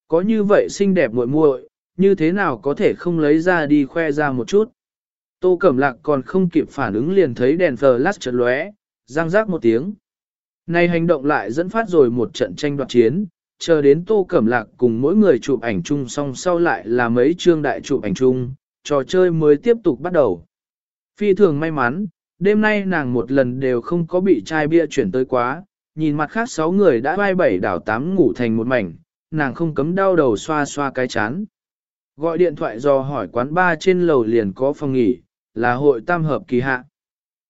Có như vậy xinh đẹp muội muội, như thế nào có thể không lấy ra đi khoe ra một chút. Tô Cẩm Lạc còn không kịp phản ứng liền thấy đèn flash chợt lóe, răng rác một tiếng. Này hành động lại dẫn phát rồi một trận tranh đoạt chiến, chờ đến Tô Cẩm Lạc cùng mỗi người chụp ảnh chung song sau lại là mấy chương đại chụp ảnh chung, trò chơi mới tiếp tục bắt đầu. Phi thường may mắn, đêm nay nàng một lần đều không có bị chai bia chuyển tới quá, nhìn mặt khác sáu người đã vai bảy đảo tám ngủ thành một mảnh, nàng không cấm đau đầu xoa xoa cái chán. Gọi điện thoại do hỏi quán ba trên lầu liền có phòng nghỉ, là hội tam hợp kỳ hạ.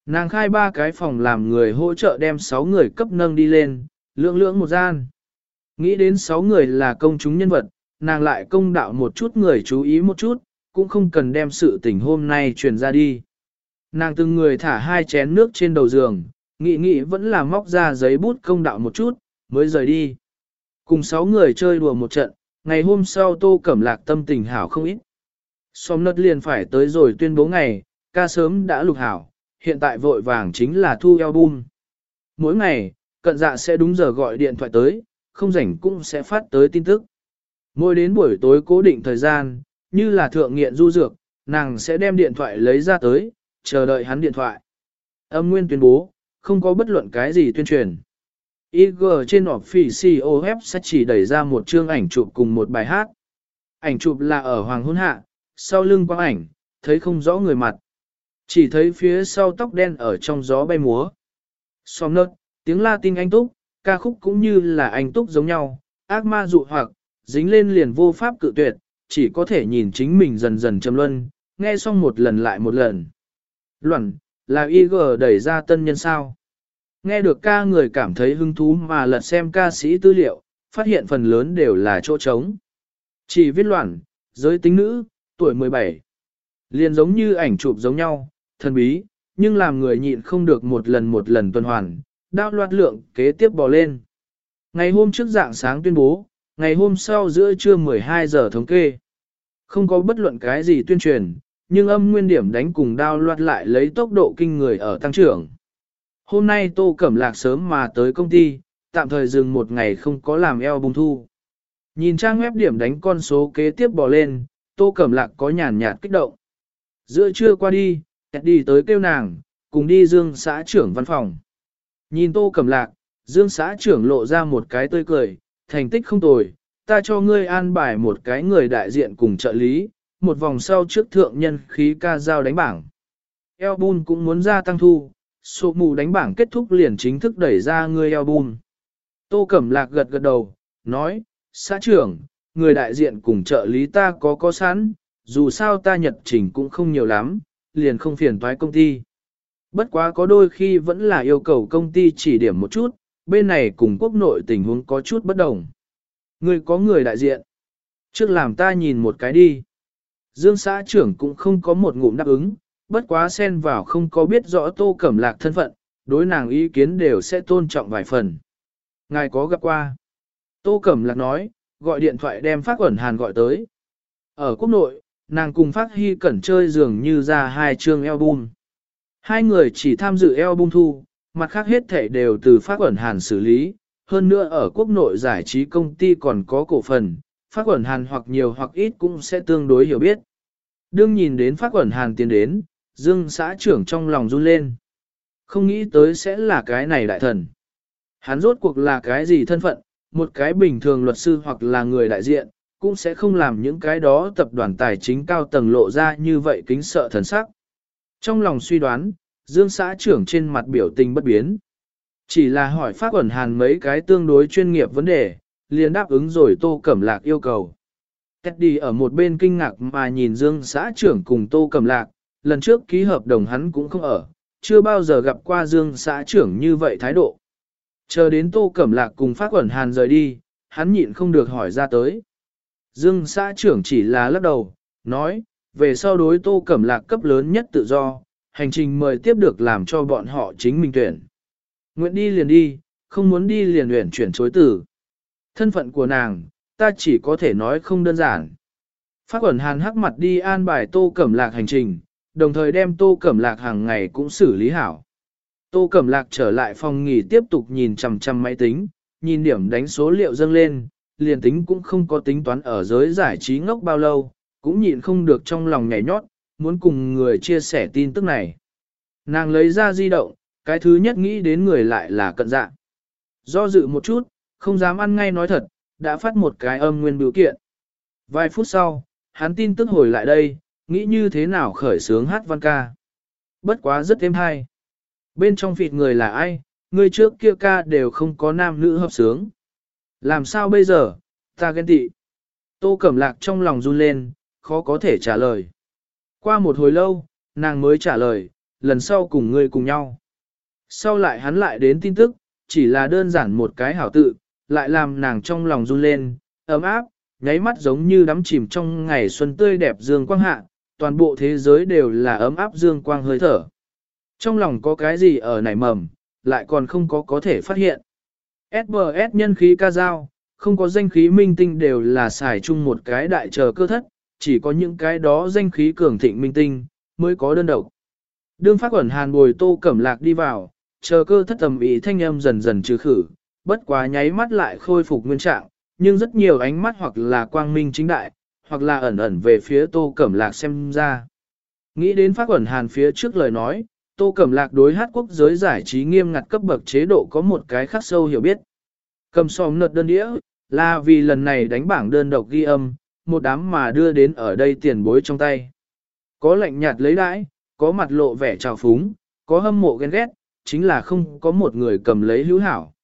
Nàng khai ba cái phòng làm người hỗ trợ đem sáu người cấp nâng đi lên, lượng lượng một gian. Nghĩ đến sáu người là công chúng nhân vật, nàng lại công đạo một chút người chú ý một chút, cũng không cần đem sự tình hôm nay truyền ra đi. Nàng từng người thả hai chén nước trên đầu giường, nghị nghị vẫn là móc ra giấy bút công đạo một chút, mới rời đi. Cùng sáu người chơi đùa một trận, ngày hôm sau tô cẩm lạc tâm tình hảo không ít. Xóm nất liền phải tới rồi tuyên bố ngày, ca sớm đã lục hảo, hiện tại vội vàng chính là thu album. Mỗi ngày, cận dạ sẽ đúng giờ gọi điện thoại tới, không rảnh cũng sẽ phát tới tin tức. Mỗi đến buổi tối cố định thời gian, như là thượng nghiện du dược, nàng sẽ đem điện thoại lấy ra tới, chờ đợi hắn điện thoại. Âm nguyên tuyên bố, không có bất luận cái gì tuyên truyền. IG trên Officio sẽ chỉ đẩy ra một chương ảnh chụp cùng một bài hát. Ảnh chụp là ở Hoàng Hôn Hạ, sau lưng quang ảnh, thấy không rõ người mặt. Chỉ thấy phía sau tóc đen ở trong gió bay múa. Xóm nớt, tiếng Latin anh túc, ca khúc cũng như là anh túc giống nhau, ác ma dụ hoặc, dính lên liền vô pháp cự tuyệt, chỉ có thể nhìn chính mình dần dần châm luân, nghe xong một lần lại một lần. Luẩn, là IG đẩy ra tân nhân sao. Nghe được ca người cảm thấy hứng thú mà lật xem ca sĩ tư liệu, phát hiện phần lớn đều là chỗ trống. Chỉ viết loạn, giới tính nữ, tuổi 17. Liền giống như ảnh chụp giống nhau, thần bí, nhưng làm người nhịn không được một lần một lần tuần hoàn, đao loạt lượng kế tiếp bò lên. Ngày hôm trước dạng sáng tuyên bố, ngày hôm sau giữa trưa 12 giờ thống kê. Không có bất luận cái gì tuyên truyền, nhưng âm nguyên điểm đánh cùng đao loạt lại lấy tốc độ kinh người ở tăng trưởng. Hôm nay Tô Cẩm Lạc sớm mà tới công ty, tạm thời dừng một ngày không có làm eo bùng thu. Nhìn trang web điểm đánh con số kế tiếp bỏ lên, Tô Cẩm Lạc có nhàn nhạt kích động. Giữa trưa qua đi, đi tới kêu nàng, cùng đi Dương xã trưởng văn phòng. Nhìn Tô Cẩm Lạc, Dương xã trưởng lộ ra một cái tươi cười, thành tích không tồi, ta cho ngươi an bài một cái người đại diện cùng trợ lý, một vòng sau trước thượng nhân khí ca giao đánh bảng. Elbun cũng muốn ra tăng thu, số mù đánh bảng kết thúc liền chính thức đẩy ra người Elbun. Tô Cẩm Lạc gật gật đầu, nói, xã trưởng, người đại diện cùng trợ lý ta có có sẵn, dù sao ta nhật trình cũng không nhiều lắm, liền không phiền toái công ty. Bất quá có đôi khi vẫn là yêu cầu công ty chỉ điểm một chút, bên này cùng quốc nội tình huống có chút bất đồng. Người có người đại diện. Trước làm ta nhìn một cái đi. Dương xã trưởng cũng không có một ngụm đáp ứng, bất quá xen vào không có biết rõ tô cẩm lạc thân phận, đối nàng ý kiến đều sẽ tôn trọng vài phần. Ngài có gặp qua. Tô cẩm lạc nói, gọi điện thoại đem phát ẩn hàn gọi tới. Ở quốc nội, nàng cùng phát hy cẩn chơi dường như ra hai chương album. Hai người chỉ tham dự album thu, mặt khác hết thể đều từ phát ẩn hàn xử lý, hơn nữa ở quốc nội giải trí công ty còn có cổ phần, phát quẩn hàn hoặc nhiều hoặc ít cũng sẽ tương đối hiểu biết. Đương nhìn đến phát quẩn hàn tiến đến, dương xã trưởng trong lòng run lên. Không nghĩ tới sẽ là cái này đại thần. Hắn rốt cuộc là cái gì thân phận, một cái bình thường luật sư hoặc là người đại diện, cũng sẽ không làm những cái đó tập đoàn tài chính cao tầng lộ ra như vậy kính sợ thần sắc. Trong lòng suy đoán, Dương xã trưởng trên mặt biểu tình bất biến. Chỉ là hỏi phát ẩn hàn mấy cái tương đối chuyên nghiệp vấn đề, liền đáp ứng rồi Tô Cẩm Lạc yêu cầu. Teddy ở một bên kinh ngạc mà nhìn Dương xã trưởng cùng Tô Cẩm Lạc, lần trước ký hợp đồng hắn cũng không ở, chưa bao giờ gặp qua Dương xã trưởng như vậy thái độ. Chờ đến Tô Cẩm Lạc cùng phát ẩn hàn rời đi, hắn nhịn không được hỏi ra tới. Dương xã trưởng chỉ là lắc đầu, nói, về sau đối Tô Cẩm Lạc cấp lớn nhất tự do, hành trình mời tiếp được làm cho bọn họ chính mình tuyển. Nguyện đi liền đi, không muốn đi liền luyện chuyển chối tử. Thân phận của nàng, ta chỉ có thể nói không đơn giản. Phát quẩn hàn hắc mặt đi an bài tô cẩm lạc hành trình, đồng thời đem tô cẩm lạc hàng ngày cũng xử lý hảo. Tô cẩm lạc trở lại phòng nghỉ tiếp tục nhìn chằm chằm máy tính, nhìn điểm đánh số liệu dâng lên, liền tính cũng không có tính toán ở giới giải trí ngốc bao lâu, cũng nhịn không được trong lòng nhảy nhót, muốn cùng người chia sẻ tin tức này. Nàng lấy ra di động, cái thứ nhất nghĩ đến người lại là cận dạ. Do dự một chút, không dám ăn ngay nói thật, đã phát một cái âm nguyên biểu kiện. Vài phút sau, hắn tin tức hồi lại đây, nghĩ như thế nào khởi sướng hát văn ca. Bất quá rất êm hay. Bên trong vịt người là ai, người trước kia ca đều không có nam nữ hợp sướng. Làm sao bây giờ, ta ghen tị. Tô Cẩm Lạc trong lòng run lên, khó có thể trả lời. Qua một hồi lâu, nàng mới trả lời, lần sau cùng ngươi cùng nhau. Sau lại hắn lại đến tin tức, chỉ là đơn giản một cái hảo tự, lại làm nàng trong lòng run lên, ấm áp, nháy mắt giống như đắm chìm trong ngày xuân tươi đẹp dương quang hạ, toàn bộ thế giới đều là ấm áp dương quang hơi thở. Trong lòng có cái gì ở nảy mầm, lại còn không có có thể phát hiện. SBS nhân khí ca dao, không có danh khí minh tinh đều là xài chung một cái đại chờ cơ thất, chỉ có những cái đó danh khí cường thịnh minh tinh, mới có đơn độc. Đương phát quẩn hàn bồi tô cẩm lạc đi vào, chờ cơ thất tầm ý thanh âm dần dần trừ khử, bất quá nháy mắt lại khôi phục nguyên trạng, nhưng rất nhiều ánh mắt hoặc là quang minh chính đại, hoặc là ẩn ẩn về phía tô cẩm lạc xem ra. Nghĩ đến phát ẩn hàn phía trước lời nói, tô cẩm lạc đối hát quốc giới giải trí nghiêm ngặt cấp bậc chế độ có một cái khác sâu hiểu biết. Cầm sòm nợt đơn đĩa, là vì lần này đánh bảng đơn độc ghi âm, một đám mà đưa đến ở đây tiền bối trong tay. Có lạnh nhạt lấy đãi, có mặt lộ vẻ trào phúng, có hâm mộ ghen ghét, chính là không có một người cầm lấy hữu hảo.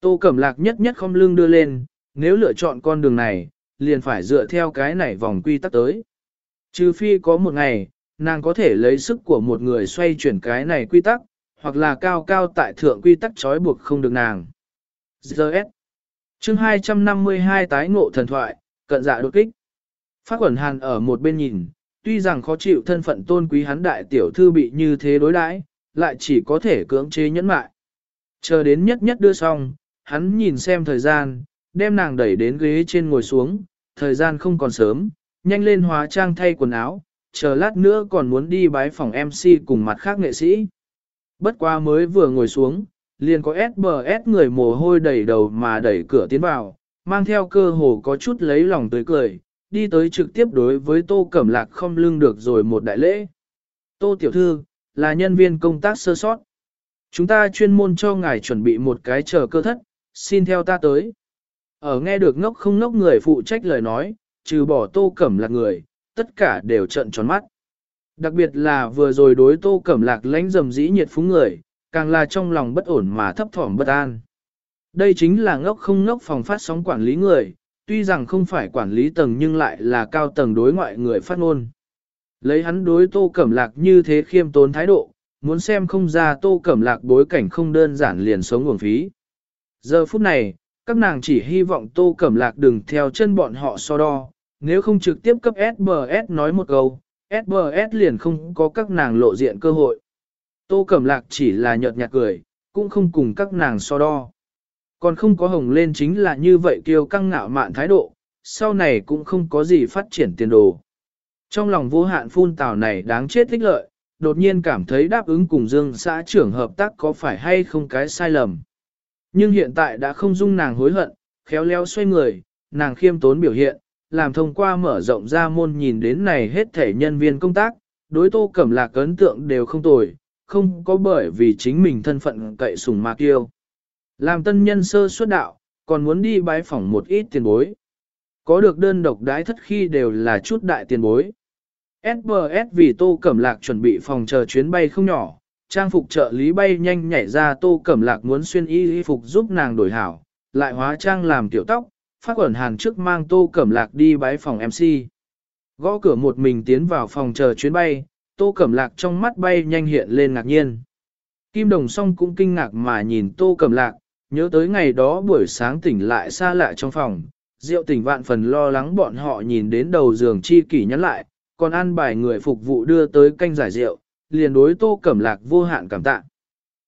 Tô Cẩm Lạc nhất nhất không lưng đưa lên, nếu lựa chọn con đường này, liền phải dựa theo cái này vòng quy tắc tới. Trừ phi có một ngày, nàng có thể lấy sức của một người xoay chuyển cái này quy tắc, hoặc là cao cao tại thượng quy tắc trói buộc không được nàng. GS chương 252 tái ngộ thần thoại, cận dạ đột kích. Phát quẩn hàn ở một bên nhìn, tuy rằng khó chịu thân phận tôn quý hắn đại tiểu thư bị như thế đối đãi, lại chỉ có thể cưỡng chế nhẫn mại. Chờ đến nhất nhất đưa xong, hắn nhìn xem thời gian, đem nàng đẩy đến ghế trên ngồi xuống, thời gian không còn sớm, nhanh lên hóa trang thay quần áo, chờ lát nữa còn muốn đi bái phòng MC cùng mặt khác nghệ sĩ. Bất qua mới vừa ngồi xuống, liền có SBS người mồ hôi đầy đầu mà đẩy cửa tiến vào, mang theo cơ hồ có chút lấy lòng tới cười, đi tới trực tiếp đối với Tô Cẩm Lạc không lưng được rồi một đại lễ. Tô Tiểu Thư, là nhân viên công tác sơ sót. Chúng ta chuyên môn cho ngài chuẩn bị một cái chờ cơ thất, xin theo ta tới. Ở nghe được ngốc không ngốc người phụ trách lời nói, trừ bỏ Tô Cẩm Lạc người, tất cả đều trợn tròn mắt. Đặc biệt là vừa rồi đối Tô Cẩm Lạc lãnh dầm dĩ nhiệt phúng người, càng là trong lòng bất ổn mà thấp thỏm bất an. Đây chính là ngốc không ngốc phòng phát sóng quản lý người, tuy rằng không phải quản lý tầng nhưng lại là cao tầng đối ngoại người phát ngôn. Lấy hắn đối tô cẩm lạc như thế khiêm tốn thái độ, muốn xem không ra tô cẩm lạc bối cảnh không đơn giản liền sống nguồn phí. Giờ phút này, các nàng chỉ hy vọng tô cẩm lạc đừng theo chân bọn họ so đo, nếu không trực tiếp cấp SBS nói một câu, SBS liền không có các nàng lộ diện cơ hội. Tô Cẩm Lạc chỉ là nhợt nhạt cười, cũng không cùng các nàng so đo. Còn không có hồng lên chính là như vậy kiêu căng ngạo mạn thái độ, sau này cũng không có gì phát triển tiền đồ. Trong lòng vô hạn phun tào này đáng chết thích lợi, đột nhiên cảm thấy đáp ứng cùng Dương xã trưởng hợp tác có phải hay không cái sai lầm. Nhưng hiện tại đã không dung nàng hối hận, khéo léo xoay người, nàng khiêm tốn biểu hiện, làm thông qua mở rộng ra môn nhìn đến này hết thể nhân viên công tác, đối tô cẩm lạc ấn tượng đều không tồi, không có bởi vì chính mình thân phận cậy sùng mạc yêu. Làm tân nhân sơ xuất đạo, còn muốn đi bái phỏng một ít tiền bối. Có được đơn độc đái thất khi đều là chút đại tiền bối. SBS vì Tô Cẩm Lạc chuẩn bị phòng chờ chuyến bay không nhỏ, trang phục trợ lý bay nhanh nhảy ra tô cẩm lạc muốn xuyên y y phục giúp nàng đổi hảo, lại hóa trang làm tiểu tóc, phát quẩn hàn trước mang tô cẩm lạc đi bái phòng MC. Gõ cửa một mình tiến vào phòng chờ chuyến bay, tô cẩm lạc trong mắt bay nhanh hiện lên ngạc nhiên. Kim Đồng song cũng kinh ngạc mà nhìn tô cẩm lạc, nhớ tới ngày đó buổi sáng tỉnh lại xa lạ trong phòng, Diệu tỉnh vạn phần lo lắng bọn họ nhìn đến đầu giường chi kỷ nhắn lại, còn ăn bài người phục vụ đưa tới canh giải rượu, liền đối tô cẩm lạc vô hạn cảm tạ.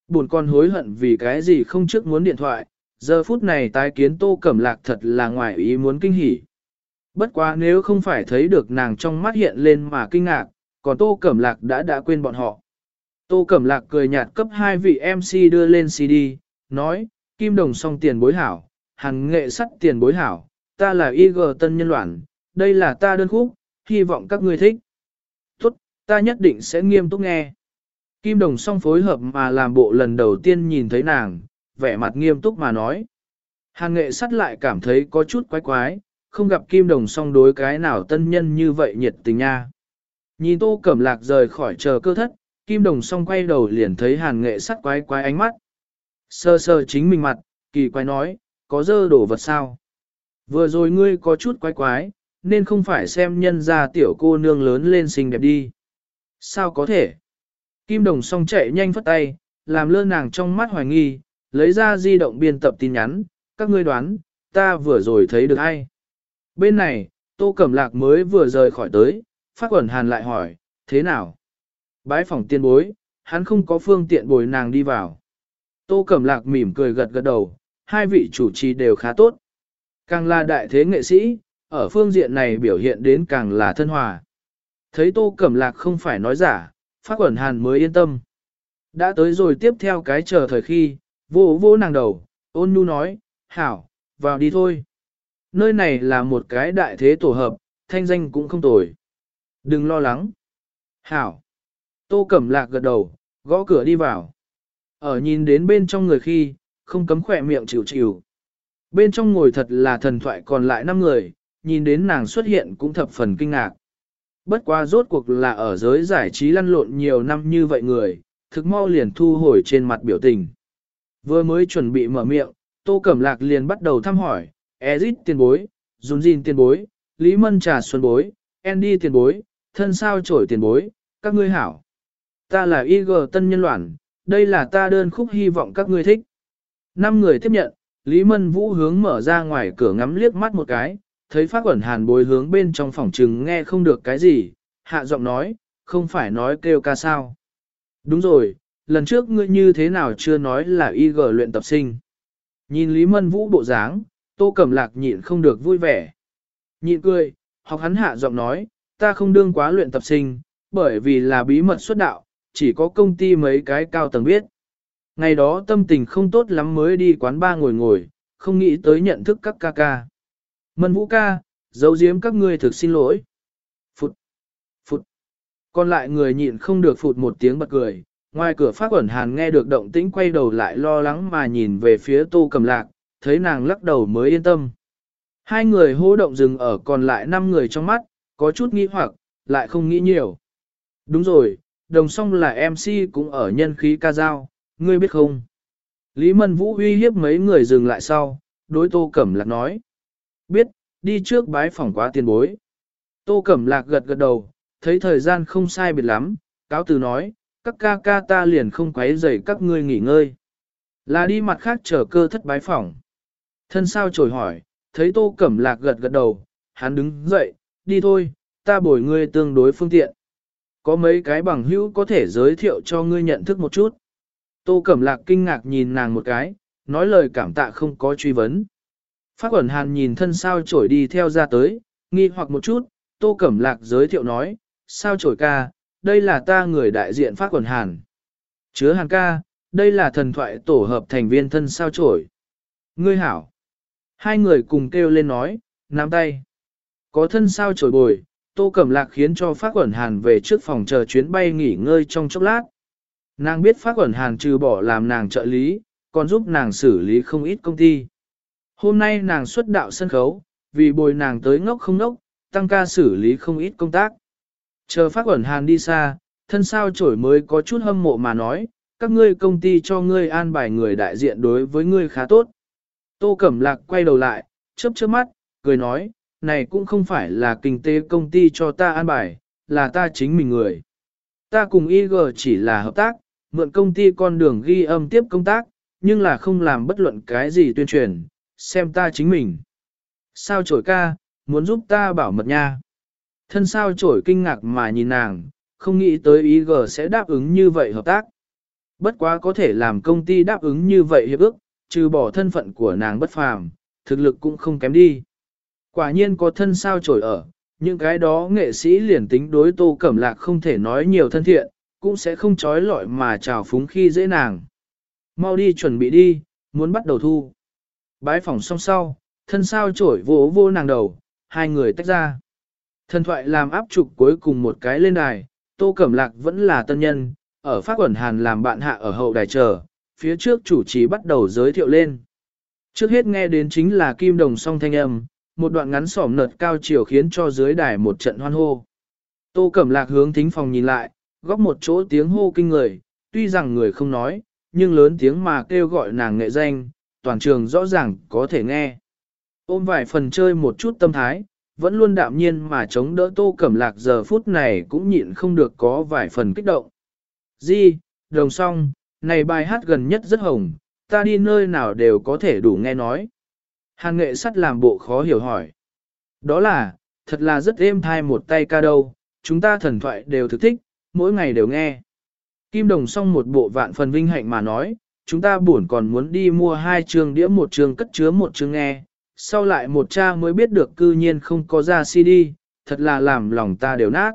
Buồn con hối hận vì cái gì không trước muốn điện thoại, giờ phút này tái kiến tô cẩm lạc thật là ngoài ý muốn kinh hỉ. Bất quá nếu không phải thấy được nàng trong mắt hiện lên mà kinh ngạc, còn tô cẩm lạc đã đã quên bọn họ. Tô cẩm lạc cười nhạt cấp hai vị MC đưa lên CD, nói, kim đồng song tiền bối hảo, hàng nghệ sắt tiền bối hảo, ta là IG tân nhân loạn, đây là ta đơn khúc, hy vọng các ngươi thích. Ta nhất định sẽ nghiêm túc nghe. Kim Đồng song phối hợp mà làm bộ lần đầu tiên nhìn thấy nàng, vẻ mặt nghiêm túc mà nói. Hàn nghệ sắt lại cảm thấy có chút quái quái, không gặp Kim Đồng song đối cái nào tân nhân như vậy nhiệt tình nha. Nhìn tô cẩm lạc rời khỏi chờ cơ thất, Kim Đồng song quay đầu liền thấy hàn nghệ sắt quái quái ánh mắt. Sơ sơ chính mình mặt, kỳ quái nói, có dơ đổ vật sao? Vừa rồi ngươi có chút quái quái, nên không phải xem nhân ra tiểu cô nương lớn lên xinh đẹp đi. Sao có thể? Kim đồng song chạy nhanh phất tay, làm lơ nàng trong mắt hoài nghi, lấy ra di động biên tập tin nhắn, các ngươi đoán, ta vừa rồi thấy được ai? Bên này, tô cẩm lạc mới vừa rời khỏi tới, phát quẩn hàn lại hỏi, thế nào? Bái phòng tiên bối, hắn không có phương tiện bồi nàng đi vào. Tô cẩm lạc mỉm cười gật gật đầu, hai vị chủ trì đều khá tốt. Càng là đại thế nghệ sĩ, ở phương diện này biểu hiện đến càng là thân hòa. Thấy Tô Cẩm Lạc không phải nói giả, Phát Quẩn Hàn mới yên tâm. Đã tới rồi tiếp theo cái chờ thời khi, vô vô nàng đầu, ôn nhu nói, hảo, vào đi thôi. Nơi này là một cái đại thế tổ hợp, thanh danh cũng không tồi. Đừng lo lắng. Hảo. Tô Cẩm Lạc gật đầu, gõ cửa đi vào. Ở nhìn đến bên trong người khi, không cấm khỏe miệng chịu chịu. Bên trong ngồi thật là thần thoại còn lại 5 người, nhìn đến nàng xuất hiện cũng thập phần kinh ngạc. Bất quá rốt cuộc là ở giới giải trí lăn lộn nhiều năm như vậy người, thực mau liền thu hồi trên mặt biểu tình. Vừa mới chuẩn bị mở miệng, Tô Cẩm Lạc liền bắt đầu thăm hỏi, Ezit tiền bối, Dùn Dìn tiền bối, Lý Mân Trà Xuân bối, Andy tiền bối, thân sao trổi tiền bối, các ngươi hảo. Ta là IG Tân Nhân Loản, đây là ta đơn khúc hy vọng các ngươi thích. Năm người tiếp nhận, Lý Mân Vũ hướng mở ra ngoài cửa ngắm liếc mắt một cái, thấy phát quẩn hàn bối hướng bên trong phòng trừng nghe không được cái gì, hạ giọng nói, không phải nói kêu ca sao. Đúng rồi, lần trước ngươi như thế nào chưa nói là y gờ luyện tập sinh. Nhìn Lý Mân Vũ bộ dáng, tô cẩm lạc nhịn không được vui vẻ. Nhịn cười, học hắn hạ giọng nói, ta không đương quá luyện tập sinh, bởi vì là bí mật xuất đạo, chỉ có công ty mấy cái cao tầng biết. Ngày đó tâm tình không tốt lắm mới đi quán ba ngồi ngồi, không nghĩ tới nhận thức các ca ca. Mân vũ ca, giấu giếm các ngươi thực xin lỗi. Phụt, phụt. Còn lại người nhịn không được phụt một tiếng bật cười. Ngoài cửa phát ẩn hàn nghe được động tĩnh quay đầu lại lo lắng mà nhìn về phía tô cầm lạc, thấy nàng lắc đầu mới yên tâm. Hai người hô động dừng ở còn lại năm người trong mắt, có chút nghĩ hoặc, lại không nghĩ nhiều. Đúng rồi, đồng song là MC cũng ở nhân khí ca dao, ngươi biết không? Lý Mân Vũ uy hiếp mấy người dừng lại sau, đối Tô Cẩm Lạc nói. Biết, đi trước bái phòng quá tiền bối. Tô Cẩm Lạc gật gật đầu, thấy thời gian không sai biệt lắm, cáo từ nói, các ca ca ta liền không quấy rầy các ngươi nghỉ ngơi. Là đi mặt khác chờ cơ thất bái phỏng Thân sao trồi hỏi, thấy Tô Cẩm Lạc gật gật đầu, hắn đứng dậy, đi thôi, ta bồi ngươi tương đối phương tiện. Có mấy cái bằng hữu có thể giới thiệu cho ngươi nhận thức một chút. Tô Cẩm Lạc kinh ngạc nhìn nàng một cái, nói lời cảm tạ không có truy vấn. Phát ẩn hàn nhìn thân sao trổi đi theo ra tới, nghi hoặc một chút, Tô Cẩm Lạc giới thiệu nói, sao trổi ca, đây là ta người đại diện Phát ẩn hàn. Chứa hàn ca, đây là thần thoại tổ hợp thành viên thân sao trổi. Ngươi hảo. Hai người cùng kêu lên nói, nắm tay. Có thân sao trổi bồi, Tô Cẩm Lạc khiến cho Phát ẩn hàn về trước phòng chờ chuyến bay nghỉ ngơi trong chốc lát. Nàng biết phát quẩn hàn trừ bỏ làm nàng trợ lý, còn giúp nàng xử lý không ít công ty. Hôm nay nàng xuất đạo sân khấu, vì bồi nàng tới ngốc không ngốc, tăng ca xử lý không ít công tác. Chờ phát quẩn hàn đi xa, thân sao chổi mới có chút hâm mộ mà nói, các ngươi công ty cho ngươi an bài người đại diện đối với ngươi khá tốt. Tô Cẩm Lạc quay đầu lại, chớp chớp mắt, cười nói, này cũng không phải là kinh tế công ty cho ta an bài, là ta chính mình người. Ta cùng IG chỉ là hợp tác, mượn công ty con đường ghi âm tiếp công tác, nhưng là không làm bất luận cái gì tuyên truyền, xem ta chính mình. Sao trổi ca, muốn giúp ta bảo mật nha. Thân sao trổi kinh ngạc mà nhìn nàng, không nghĩ tới ý IG sẽ đáp ứng như vậy hợp tác. Bất quá có thể làm công ty đáp ứng như vậy hiệp ước, trừ bỏ thân phận của nàng bất phàm, thực lực cũng không kém đi. Quả nhiên có thân sao trổi ở, những cái đó nghệ sĩ liền tính đối tô cẩm lạc không thể nói nhiều thân thiện, cũng sẽ không trói lọi mà trào phúng khi dễ nàng. Mau đi chuẩn bị đi, muốn bắt đầu thu. Bái phòng xong sau, thân sao trổi vỗ vô nàng đầu, hai người tách ra. Thần thoại làm áp trục cuối cùng một cái lên đài, tô cẩm lạc vẫn là tân nhân, ở phát quẩn hàn làm bạn hạ ở hậu đài chờ, phía trước chủ trì bắt đầu giới thiệu lên. Trước hết nghe đến chính là kim đồng song thanh âm, một đoạn ngắn sỏm nợt cao chiều khiến cho dưới đài một trận hoan hô. Tô Cẩm Lạc hướng thính phòng nhìn lại, góc một chỗ tiếng hô kinh người, tuy rằng người không nói, nhưng lớn tiếng mà kêu gọi nàng nghệ danh, toàn trường rõ ràng có thể nghe. Ôm vài phần chơi một chút tâm thái, vẫn luôn đạm nhiên mà chống đỡ Tô Cẩm Lạc giờ phút này cũng nhịn không được có vài phần kích động. Di, đồng song, này bài hát gần nhất rất hồng, ta đi nơi nào đều có thể đủ nghe nói. Hàn nghệ sắt làm bộ khó hiểu hỏi. Đó là, thật là rất êm thai một tay ca đâu, chúng ta thần thoại đều thực thích, mỗi ngày đều nghe. Kim Đồng song một bộ vạn phần vinh hạnh mà nói, chúng ta buồn còn muốn đi mua hai trường đĩa một trường cất chứa một trường nghe, sau lại một cha mới biết được cư nhiên không có ra CD, thật là làm lòng ta đều nát.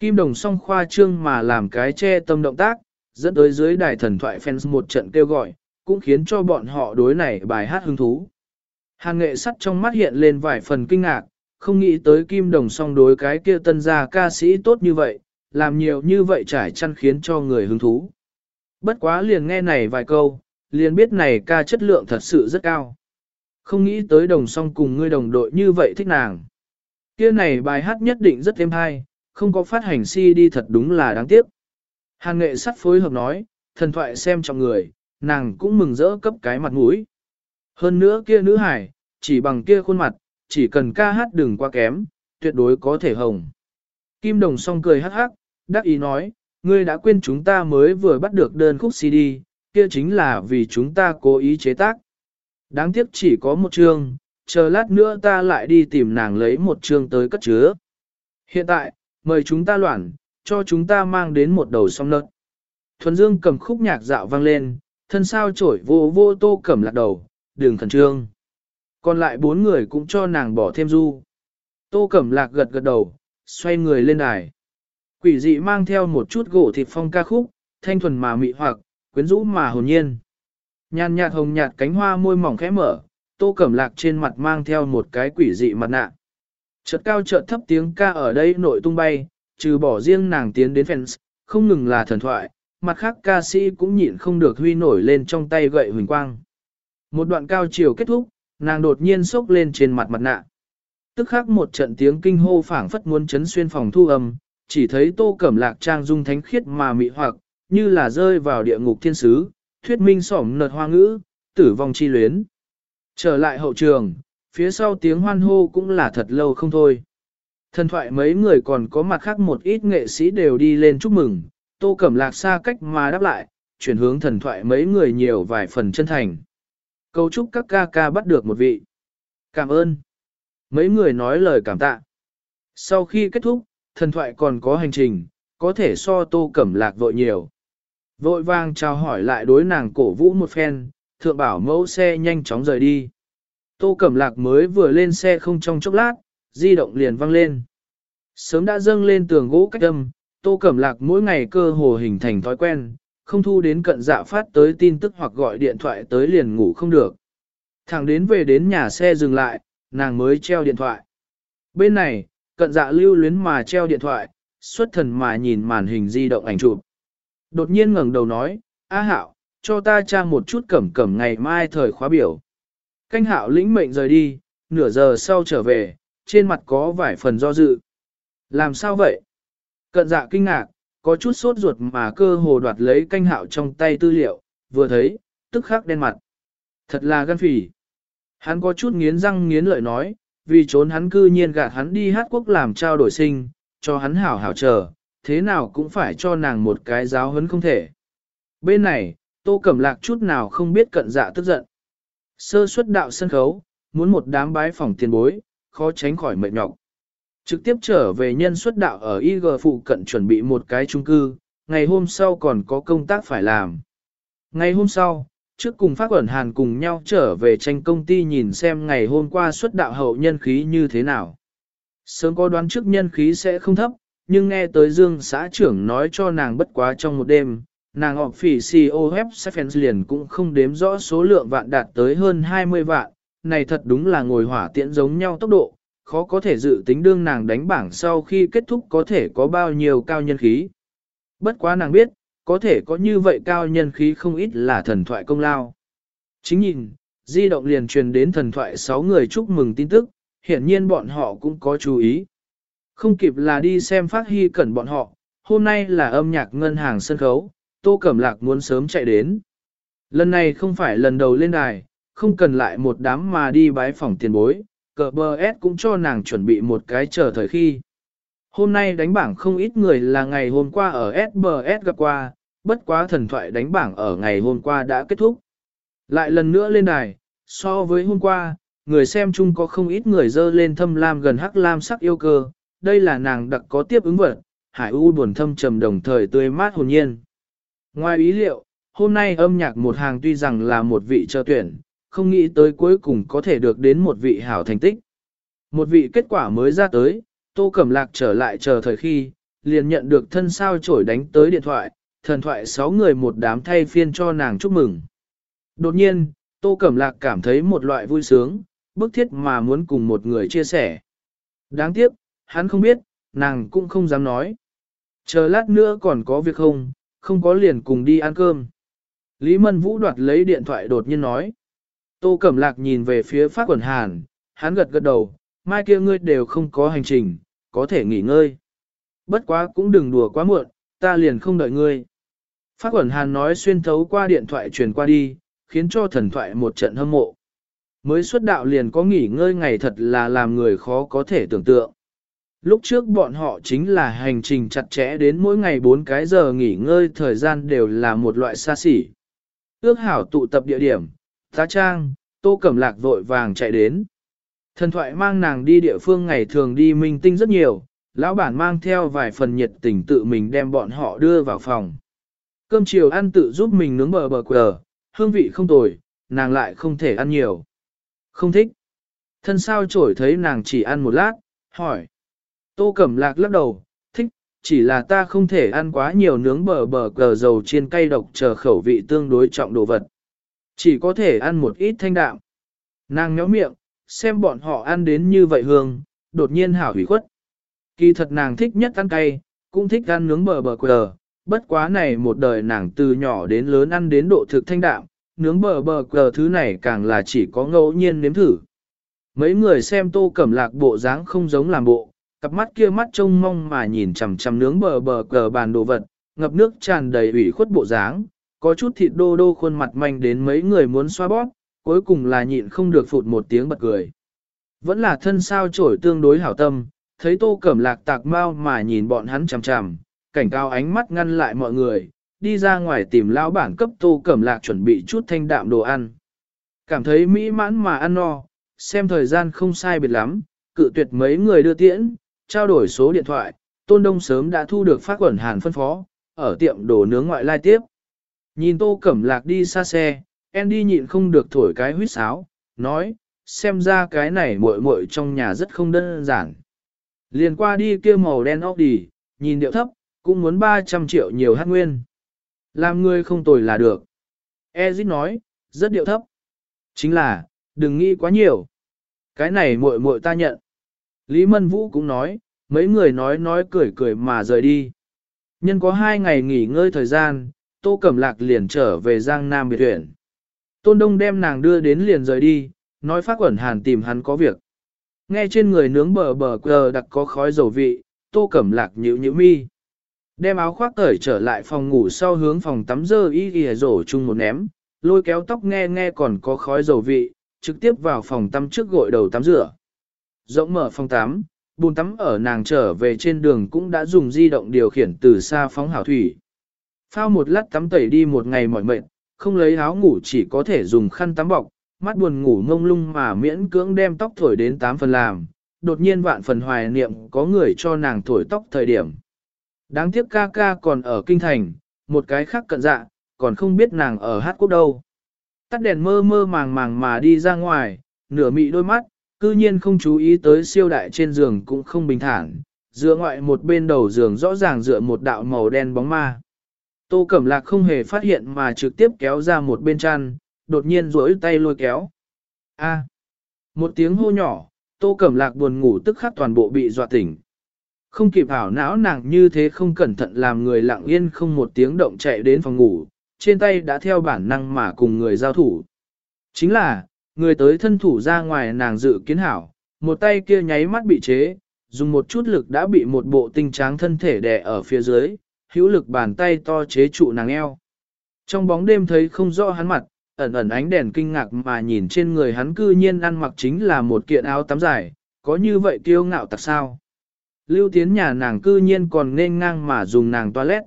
Kim Đồng song khoa trương mà làm cái che tâm động tác, dẫn tới dưới đài thần thoại fans một trận kêu gọi, cũng khiến cho bọn họ đối này bài hát hứng thú. Hàn nghệ sắt trong mắt hiện lên vài phần kinh ngạc, không nghĩ tới kim đồng song đối cái kia tân gia ca sĩ tốt như vậy, làm nhiều như vậy trải chăn khiến cho người hứng thú. Bất quá liền nghe này vài câu, liền biết này ca chất lượng thật sự rất cao. Không nghĩ tới đồng song cùng ngươi đồng đội như vậy thích nàng. Kia này bài hát nhất định rất êm hay, không có phát hành CD thật đúng là đáng tiếc. Hàn nghệ sắt phối hợp nói, thần thoại xem trong người, nàng cũng mừng rỡ cấp cái mặt mũi. Hơn nữa kia nữ hải, chỉ bằng kia khuôn mặt, chỉ cần ca hát đừng qua kém, tuyệt đối có thể hồng. Kim Đồng song cười hắc hắc, đắc ý nói, ngươi đã quên chúng ta mới vừa bắt được đơn khúc CD, kia chính là vì chúng ta cố ý chế tác. Đáng tiếc chỉ có một chương, chờ lát nữa ta lại đi tìm nàng lấy một chương tới cất chứa. Hiện tại, mời chúng ta loạn, cho chúng ta mang đến một đầu song lợn. Thuần Dương cầm khúc nhạc dạo vang lên, thân sao trổi vô vô tô cầm lạc đầu, đường khẩn trương. Còn lại bốn người cũng cho nàng bỏ thêm du. Tô Cẩm Lạc gật gật đầu, xoay người lên đài. Quỷ dị mang theo một chút gỗ thịt phong ca khúc, thanh thuần mà mị hoặc, quyến rũ mà hồn nhiên. Nhàn nhạt hồng nhạt cánh hoa môi mỏng khẽ mở, Tô Cẩm Lạc trên mặt mang theo một cái quỷ dị mặt nạ. Chợt cao chợt thấp tiếng ca ở đây nội tung bay, trừ bỏ riêng nàng tiến đến fans, không ngừng là thần thoại, mặt khác ca sĩ cũng nhịn không được huy nổi lên trong tay gậy huỳnh quang. Một đoạn cao chiều kết thúc, nàng đột nhiên sốc lên trên mặt mặt nạ. Tức khắc một trận tiếng kinh hô phảng phất muốn chấn xuyên phòng thu âm, chỉ thấy tô cẩm lạc trang dung thánh khiết mà mị hoặc, như là rơi vào địa ngục thiên sứ, thuyết minh sỏm nợt hoa ngữ, tử vong chi luyến. Trở lại hậu trường, phía sau tiếng hoan hô cũng là thật lâu không thôi. Thần thoại mấy người còn có mặt khác một ít nghệ sĩ đều đi lên chúc mừng, tô cẩm lạc xa cách mà đáp lại, chuyển hướng thần thoại mấy người nhiều vài phần chân thành. Cầu chúc các ca ca bắt được một vị. Cảm ơn. Mấy người nói lời cảm tạ. Sau khi kết thúc, thần thoại còn có hành trình, có thể so tô cẩm lạc vội nhiều. Vội vang chào hỏi lại đối nàng cổ vũ một phen, thượng bảo mẫu xe nhanh chóng rời đi. Tô cẩm lạc mới vừa lên xe không trong chốc lát, di động liền văng lên. Sớm đã dâng lên tường gỗ cách âm, tô cẩm lạc mỗi ngày cơ hồ hình thành thói quen, không thu đến cận dạ phát tới tin tức hoặc gọi điện thoại tới liền ngủ không được. Thẳng đến về đến nhà xe dừng lại, nàng mới treo điện thoại. Bên này, cận dạ lưu luyến mà treo điện thoại, xuất thần mà nhìn màn hình di động ảnh chụp. Đột nhiên ngẩng đầu nói, A Hạo, cho ta tra một chút cẩm cẩm ngày mai thời khóa biểu. Canh Hạo lĩnh mệnh rời đi, nửa giờ sau trở về, trên mặt có vài phần do dự. Làm sao vậy? Cận dạ kinh ngạc, có chút sốt ruột mà cơ hồ đoạt lấy canh hạo trong tay tư liệu, vừa thấy, tức khắc đen mặt. Thật là gan phỉ. Hắn có chút nghiến răng nghiến lợi nói, vì trốn hắn cư nhiên gạt hắn đi hát quốc làm trao đổi sinh, cho hắn hảo hảo chờ, thế nào cũng phải cho nàng một cái giáo hấn không thể. Bên này, tô cẩm lạc chút nào không biết cận dạ tức giận. Sơ xuất đạo sân khấu, muốn một đám bái phòng tiền bối, khó tránh khỏi mệt nhọc. Trực tiếp trở về nhân xuất đạo ở IG phụ cận chuẩn bị một cái chung cư, ngày hôm sau còn có công tác phải làm. Ngày hôm sau, trước cùng phát ẩn hàn cùng nhau trở về tranh công ty nhìn xem ngày hôm qua xuất đạo hậu nhân khí như thế nào. Sớm có đoán trước nhân khí sẽ không thấp, nhưng nghe tới Dương xã trưởng nói cho nàng bất quá trong một đêm, nàng họp phỉ COF Seffens liền cũng không đếm rõ số lượng vạn đạt tới hơn 20 vạn, này thật đúng là ngồi hỏa tiễn giống nhau tốc độ, khó có thể dự tính đương nàng đánh bảng sau khi kết thúc có thể có bao nhiêu cao nhân khí. Bất quá nàng biết, có thể có như vậy cao nhân khí không ít là thần thoại công lao. Chính nhìn, di động liền truyền đến thần thoại 6 người chúc mừng tin tức, hiển nhiên bọn họ cũng có chú ý. Không kịp là đi xem phát hy cẩn bọn họ, hôm nay là âm nhạc ngân hàng sân khấu, Tô Cẩm Lạc muốn sớm chạy đến. Lần này không phải lần đầu lên đài, không cần lại một đám mà đi bái phòng tiền bối, cờ bờ S cũng cho nàng chuẩn bị một cái chờ thời khi. Hôm nay đánh bảng không ít người là ngày hôm qua ở SBS gặp qua, bất quá thần thoại đánh bảng ở ngày hôm qua đã kết thúc. Lại lần nữa lên đài, so với hôm qua, người xem chung có không ít người dơ lên thâm lam gần hắc lam sắc yêu cơ, đây là nàng đặc có tiếp ứng vật, hải u buồn thâm trầm đồng thời tươi mát hồn nhiên. Ngoài ý liệu, hôm nay âm nhạc một hàng tuy rằng là một vị chờ tuyển, không nghĩ tới cuối cùng có thể được đến một vị hảo thành tích. Một vị kết quả mới ra tới, Tô Cẩm Lạc trở lại chờ thời khi, liền nhận được thân sao chổi đánh tới điện thoại, thần thoại sáu người một đám thay phiên cho nàng chúc mừng. Đột nhiên, Tô Cẩm Lạc cảm thấy một loại vui sướng, bức thiết mà muốn cùng một người chia sẻ. Đáng tiếc, hắn không biết, nàng cũng không dám nói. Chờ lát nữa còn có việc không, không có liền cùng đi ăn cơm. Lý Mân Vũ đoạt lấy điện thoại đột nhiên nói. Tô Cẩm Lạc nhìn về phía Phát Quẩn Hàn, hắn gật gật đầu, mai kia ngươi đều không có hành trình, có thể nghỉ ngơi. Bất quá cũng đừng đùa quá muộn, ta liền không đợi ngươi. Phát Quẩn Hàn nói xuyên thấu qua điện thoại truyền qua đi, khiến cho thần thoại một trận hâm mộ. Mới xuất đạo liền có nghỉ ngơi ngày thật là làm người khó có thể tưởng tượng. Lúc trước bọn họ chính là hành trình chặt chẽ đến mỗi ngày 4 cái giờ nghỉ ngơi thời gian đều là một loại xa xỉ. Ước hảo tụ tập địa điểm, tá trang, tô cẩm lạc vội vàng chạy đến. Thần thoại mang nàng đi địa phương ngày thường đi minh tinh rất nhiều, lão bản mang theo vài phần nhiệt tình tự mình đem bọn họ đưa vào phòng. Cơm chiều ăn tự giúp mình nướng bờ bờ quờ, hương vị không tồi, nàng lại không thể ăn nhiều. Không thích. Thân sao trổi thấy nàng chỉ ăn một lát, hỏi. Tô Cẩm Lạc lắc đầu, thích, chỉ là ta không thể ăn quá nhiều nướng bờ bờ cờ dầu chiên cay độc chờ khẩu vị tương đối trọng đồ vật. Chỉ có thể ăn một ít thanh đạm. Nàng nhó miệng, xem bọn họ ăn đến như vậy hương, đột nhiên hảo hủy khuất. Kỳ thật nàng thích nhất ăn cay, cũng thích ăn nướng bờ bờ cờ, bất quá này một đời nàng từ nhỏ đến lớn ăn đến độ thực thanh đạm, nướng bờ bờ cờ thứ này càng là chỉ có ngẫu nhiên nếm thử. Mấy người xem tô cẩm lạc bộ dáng không giống làm bộ, cặp mắt kia mắt trông mong mà nhìn chằm chằm nướng bờ bờ cờ bàn đồ vật, ngập nước tràn đầy ủy khuất bộ dáng, có chút thịt đô đô khuôn mặt manh đến mấy người muốn xoa bóp, cuối cùng là nhịn không được phụt một tiếng bật cười. Vẫn là thân sao trổi tương đối hảo tâm, thấy tô cẩm lạc tạc mau mà nhìn bọn hắn chằm chằm, cảnh cao ánh mắt ngăn lại mọi người, đi ra ngoài tìm lão bản cấp tô cẩm lạc chuẩn bị chút thanh đạm đồ ăn. Cảm thấy mỹ mãn mà ăn no, xem thời gian không sai biệt lắm, cự tuyệt mấy người đưa tiễn, trao đổi số điện thoại, Tôn Đông sớm đã thu được phát quẩn hàn phân phó, ở tiệm đồ nướng ngoại lai tiếp. Nhìn Tô Cẩm Lạc đi xa xe, Andy nhịn không được thổi cái huýt sáo, nói, xem ra cái này muội muội trong nhà rất không đơn giản. Liền qua đi kia màu đen óc đi, nhìn điệu thấp, cũng muốn 300 triệu nhiều hát nguyên. Làm người không tồi là được. Ezit nói, rất điệu thấp. Chính là, đừng nghĩ quá nhiều. Cái này muội muội ta nhận. Lý Mân Vũ cũng nói, mấy người nói nói cười cười mà rời đi. Nhân có hai ngày nghỉ ngơi thời gian, Tô Cẩm Lạc liền trở về Giang Nam biệt huyện. Tôn Đông đem nàng đưa đến liền rời đi, nói phát quẩn hàn tìm hắn có việc. Nghe trên người nướng bờ bờ cờ đặc có khói dầu vị, Tô Cẩm Lạc nhữ nhữ mi. Đem áo khoác cởi trở lại phòng ngủ sau hướng phòng tắm dơ y ghi rổ chung một ném, lôi kéo tóc nghe nghe còn có khói dầu vị, trực tiếp vào phòng tắm trước gội đầu tắm rửa. Rộng mở phòng tắm, bồn tắm ở nàng trở về trên đường cũng đã dùng di động điều khiển từ xa phóng hảo thủy. Phao một lát tắm tẩy đi một ngày mỏi mệt, không lấy áo ngủ chỉ có thể dùng khăn tắm bọc, mắt buồn ngủ ngông lung mà miễn cưỡng đem tóc thổi đến tám phần làm, đột nhiên vạn phần hoài niệm có người cho nàng thổi tóc thời điểm. Đáng tiếc ca ca còn ở kinh thành, một cái khác cận dạ, còn không biết nàng ở hát quốc đâu. Tắt đèn mơ mơ màng màng mà đi ra ngoài, nửa mị đôi mắt, cư nhiên không chú ý tới siêu đại trên giường cũng không bình thản, dựa ngoại một bên đầu giường rõ ràng dựa một đạo màu đen bóng ma. Tô Cẩm Lạc không hề phát hiện mà trực tiếp kéo ra một bên chăn, đột nhiên duỗi tay lôi kéo. A. Một tiếng hô nhỏ, Tô Cẩm Lạc buồn ngủ tức khắc toàn bộ bị dọa tỉnh. Không kịp hảo não nàng như thế không cẩn thận làm người lặng yên không một tiếng động chạy đến phòng ngủ, trên tay đã theo bản năng mà cùng người giao thủ. Chính là, người tới thân thủ ra ngoài nàng dự kiến hảo, một tay kia nháy mắt bị chế, dùng một chút lực đã bị một bộ tinh tráng thân thể đè ở phía dưới, hữu lực bàn tay to chế trụ nàng eo. Trong bóng đêm thấy không rõ hắn mặt, ẩn ẩn ánh đèn kinh ngạc mà nhìn trên người hắn cư nhiên ăn mặc chính là một kiện áo tắm dài, có như vậy kiêu ngạo tặc sao? Lưu tiến nhà nàng cư nhiên còn nên ngang mà dùng nàng toilet.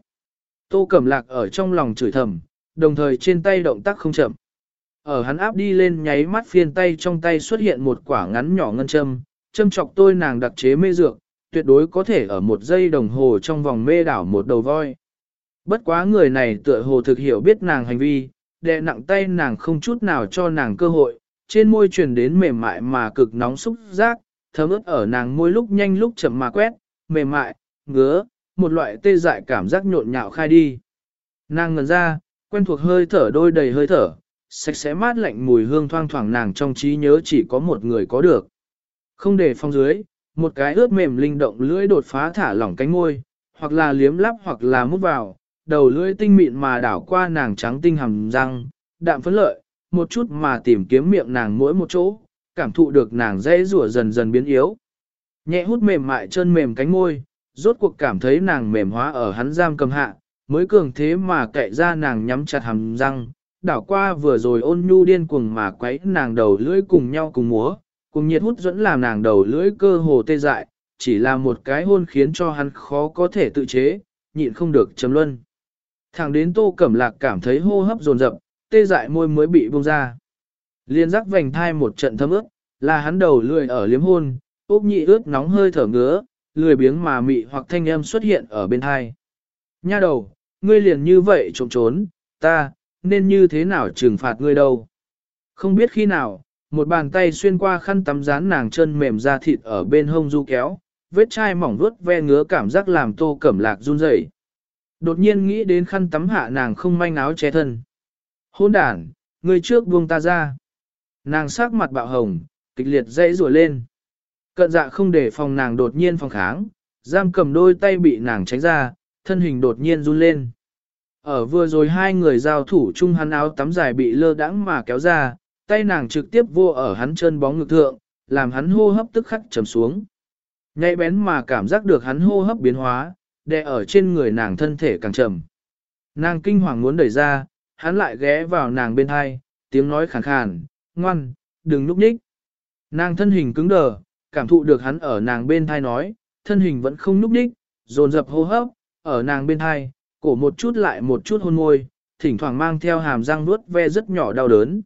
Tô Cẩm Lạc ở trong lòng chửi thầm, đồng thời trên tay động tác không chậm. Ở hắn áp đi lên nháy mắt phiên tay trong tay xuất hiện một quả ngắn nhỏ ngân châm, châm chọc tôi nàng đặc chế mê dược, tuyệt đối có thể ở một giây đồng hồ trong vòng mê đảo một đầu voi. Bất quá người này tựa hồ thực hiểu biết nàng hành vi, đè nặng tay nàng không chút nào cho nàng cơ hội, trên môi truyền đến mềm mại mà cực nóng xúc giác, thấm ướt ở nàng môi lúc nhanh lúc chậm mà quét, mềm mại, ngứa, một loại tê dại cảm giác nhộn nhạo khai đi. Nàng ngần ra, quen thuộc hơi thở đôi đầy hơi thở, sạch sẽ mát lạnh mùi hương thoang thoảng nàng trong trí nhớ chỉ có một người có được. Không để phong dưới, một cái ướt mềm linh động lưỡi đột phá thả lỏng cánh môi, hoặc là liếm lắp hoặc là mút vào, đầu lưỡi tinh mịn mà đảo qua nàng trắng tinh hầm răng, đạm phấn lợi, một chút mà tìm kiếm miệng nàng mỗi một chỗ, cảm thụ được nàng dễ rủa dần dần biến yếu. Nhẹ hút mềm mại chân mềm cánh môi, rốt cuộc cảm thấy nàng mềm hóa ở hắn giam cầm hạ, mới cường thế mà cậy ra nàng nhắm chặt hàm răng, đảo qua vừa rồi ôn nhu điên cuồng mà quấy nàng đầu lưỡi cùng nhau cùng múa, cùng nhiệt hút dẫn làm nàng đầu lưỡi cơ hồ tê dại, chỉ là một cái hôn khiến cho hắn khó có thể tự chế, nhịn không được chấm luân. Thẳng đến tô cẩm lạc cảm thấy hô hấp dồn dập, tê dại môi mới bị buông ra. Liên giác vành thai một trận thấm ướt, là hắn đầu lười ở liếm hôn, úp nhị ướt nóng hơi thở ngứa, lười biếng mà mị hoặc thanh âm xuất hiện ở bên thai. Nha đầu, ngươi liền như vậy trộm trốn, ta, nên như thế nào trừng phạt ngươi đâu. Không biết khi nào, một bàn tay xuyên qua khăn tắm dán nàng chân mềm ra thịt ở bên hông du kéo, vết chai mỏng vuốt ve ngứa cảm giác làm tô cẩm lạc run rẩy. Đột nhiên nghĩ đến khăn tắm hạ nàng không manh áo che thân. Hôn đản, người trước buông ta ra. Nàng sắc mặt bạo hồng, kịch liệt dãy rùa lên. Cận dạ không để phòng nàng đột nhiên phòng kháng, giam cầm đôi tay bị nàng tránh ra, thân hình đột nhiên run lên. Ở vừa rồi hai người giao thủ chung hắn áo tắm dài bị lơ đãng mà kéo ra, tay nàng trực tiếp vô ở hắn chân bóng ngực thượng, làm hắn hô hấp tức khắc trầm xuống. Nhạy bén mà cảm giác được hắn hô hấp biến hóa, đè ở trên người nàng thân thể càng trầm. Nàng kinh hoàng muốn đẩy ra, hắn lại ghé vào nàng bên hai, tiếng nói khàn khàn, ngoan, đừng núp nhích. Nàng thân hình cứng đờ, cảm thụ được hắn ở nàng bên thai nói, thân hình vẫn không núp nhích, dồn dập hô hấp, ở nàng bên thai, cổ một chút lại một chút hôn môi, thỉnh thoảng mang theo hàm răng nuốt ve rất nhỏ đau đớn.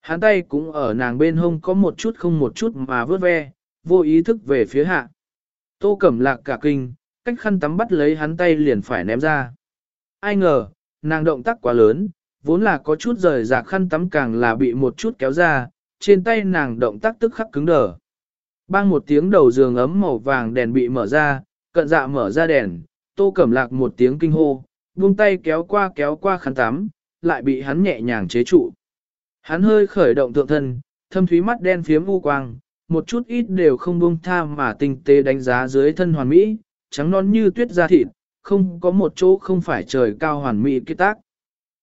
Hắn tay cũng ở nàng bên hông có một chút không một chút mà vớt ve, vô ý thức về phía hạ. Tô Cẩm Lạc cả kinh, cách khăn tắm bắt lấy hắn tay liền phải ném ra. Ai ngờ, nàng động tác quá lớn, vốn là có chút rời rạc khăn tắm càng là bị một chút kéo ra, trên tay nàng động tác tức khắc cứng đờ. Bang một tiếng đầu giường ấm màu vàng đèn bị mở ra, cận dạ mở ra đèn, tô cẩm lạc một tiếng kinh hô, buông tay kéo qua kéo qua khăn tắm, lại bị hắn nhẹ nhàng chế trụ. Hắn hơi khởi động thượng thân, thâm thúy mắt đen phiếm u quang, một chút ít đều không buông tha mà tinh tế đánh giá dưới thân hoàn mỹ, trắng non như tuyết da thịt, không có một chỗ không phải trời cao hoàn mỹ kết tác.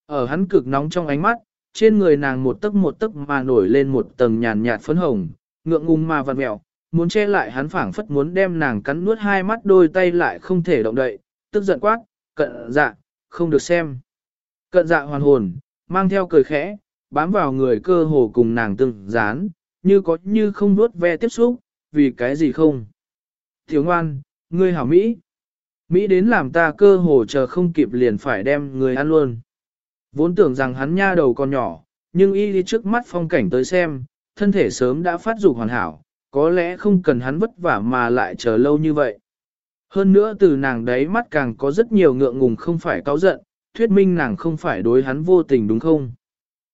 Ở hắn cực nóng trong ánh mắt, trên người nàng một tấc một tấc mà nổi lên một tầng nhàn nhạt phấn hồng, ngượng ngùng mà vặn mẹo, muốn che lại hắn phảng phất muốn đem nàng cắn nuốt hai mắt đôi tay lại không thể động đậy, tức giận quát, cận dạ, không được xem. Cận dạ hoàn hồn, mang theo cười khẽ, bám vào người cơ hồ cùng nàng từng dán, như có như không nuốt ve tiếp xúc, vì cái gì không. Thiếu ngoan, ngươi hảo Mỹ. Mỹ đến làm ta cơ hồ chờ không kịp liền phải đem người ăn luôn. Vốn tưởng rằng hắn nha đầu còn nhỏ, nhưng y đi trước mắt phong cảnh tới xem, thân thể sớm đã phát dục hoàn hảo, có lẽ không cần hắn vất vả mà lại chờ lâu như vậy. Hơn nữa từ nàng đấy mắt càng có rất nhiều ngượng ngùng không phải cáo giận, thuyết minh nàng không phải đối hắn vô tình đúng không?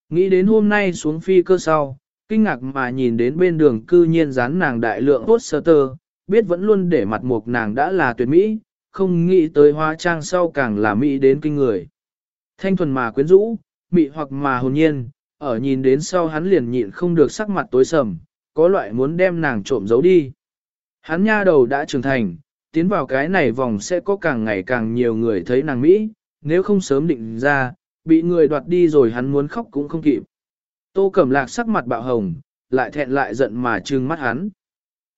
Nghĩ đến hôm nay xuống phi cơ sau, kinh ngạc mà nhìn đến bên đường cư nhiên dán nàng đại lượng poster, biết vẫn luôn để mặt mục nàng đã là tuyệt mỹ, không nghĩ tới hóa trang sau càng là mỹ đến kinh người. Thanh thuần mà quyến rũ, mỹ hoặc mà hồn nhiên, ở nhìn đến sau hắn liền nhịn không được sắc mặt tối sầm, có loại muốn đem nàng trộm giấu đi. Hắn nha đầu đã trưởng thành, tiến vào cái này vòng sẽ có càng ngày càng nhiều người thấy nàng Mỹ, nếu không sớm định ra, bị người đoạt đi rồi hắn muốn khóc cũng không kịp. Tô Cẩm Lạc sắc mặt bạo hồng, lại thẹn lại giận mà trừng mắt hắn.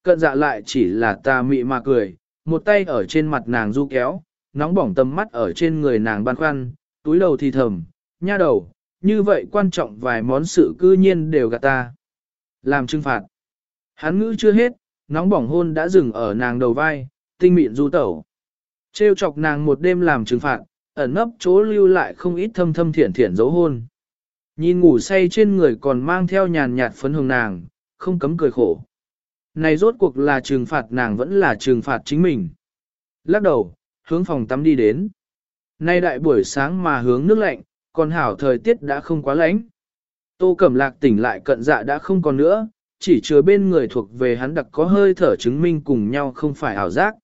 Cận dạ lại chỉ là ta mị mà cười, một tay ở trên mặt nàng du kéo, nóng bỏng tầm mắt ở trên người nàng băn khoăn, túi đầu thì thầm, nha đầu, như vậy quan trọng vài món sự cư nhiên đều gạt ta. Làm trừng phạt. Hắn ngữ chưa hết, nóng bỏng hôn đã dừng ở nàng đầu vai, tinh mịn du tẩu. Trêu chọc nàng một đêm làm trừng phạt, ẩn nấp chỗ lưu lại không ít thâm thâm thiển thiển dấu hôn. Nhìn ngủ say trên người còn mang theo nhàn nhạt phấn hồng nàng, không cấm cười khổ. Này rốt cuộc là trừng phạt nàng vẫn là trừng phạt chính mình. Lắc đầu, hướng phòng tắm đi đến. Nay đại buổi sáng mà hướng nước lạnh, còn hảo thời tiết đã không quá lạnh. Tô Cẩm Lạc tỉnh lại cận dạ đã không còn nữa, chỉ chứa bên người thuộc về hắn đặc có hơi thở chứng minh cùng nhau không phải ảo giác.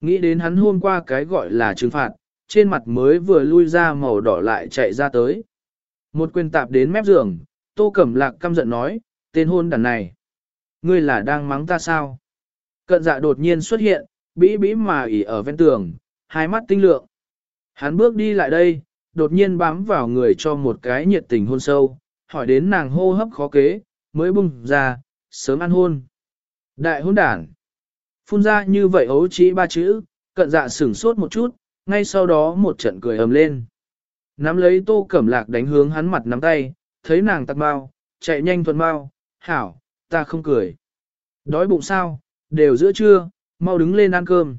Nghĩ đến hắn hôm qua cái gọi là trừng phạt, trên mặt mới vừa lui ra màu đỏ lại chạy ra tới. Một quyền tạp đến mép giường, Tô Cẩm Lạc căm giận nói, tên hôn đàn này. Ngươi là đang mắng ta sao? Cận dạ đột nhiên xuất hiện, bĩ bĩ mà ỉ ở ven tường, hai mắt tinh lượng. Hắn bước đi lại đây, đột nhiên bám vào người cho một cái nhiệt tình hôn sâu, hỏi đến nàng hô hấp khó kế, mới bung ra, sớm ăn hôn. Đại hôn đản. Phun ra như vậy ấu chỉ ba chữ, cận dạ sửng sốt một chút, ngay sau đó một trận cười ầm lên. Nắm lấy tô cẩm lạc đánh hướng hắn mặt nắm tay, thấy nàng tắt bao, chạy nhanh thuần bao, hảo, ta không cười. Đói bụng sao, đều giữa trưa, mau đứng lên ăn cơm.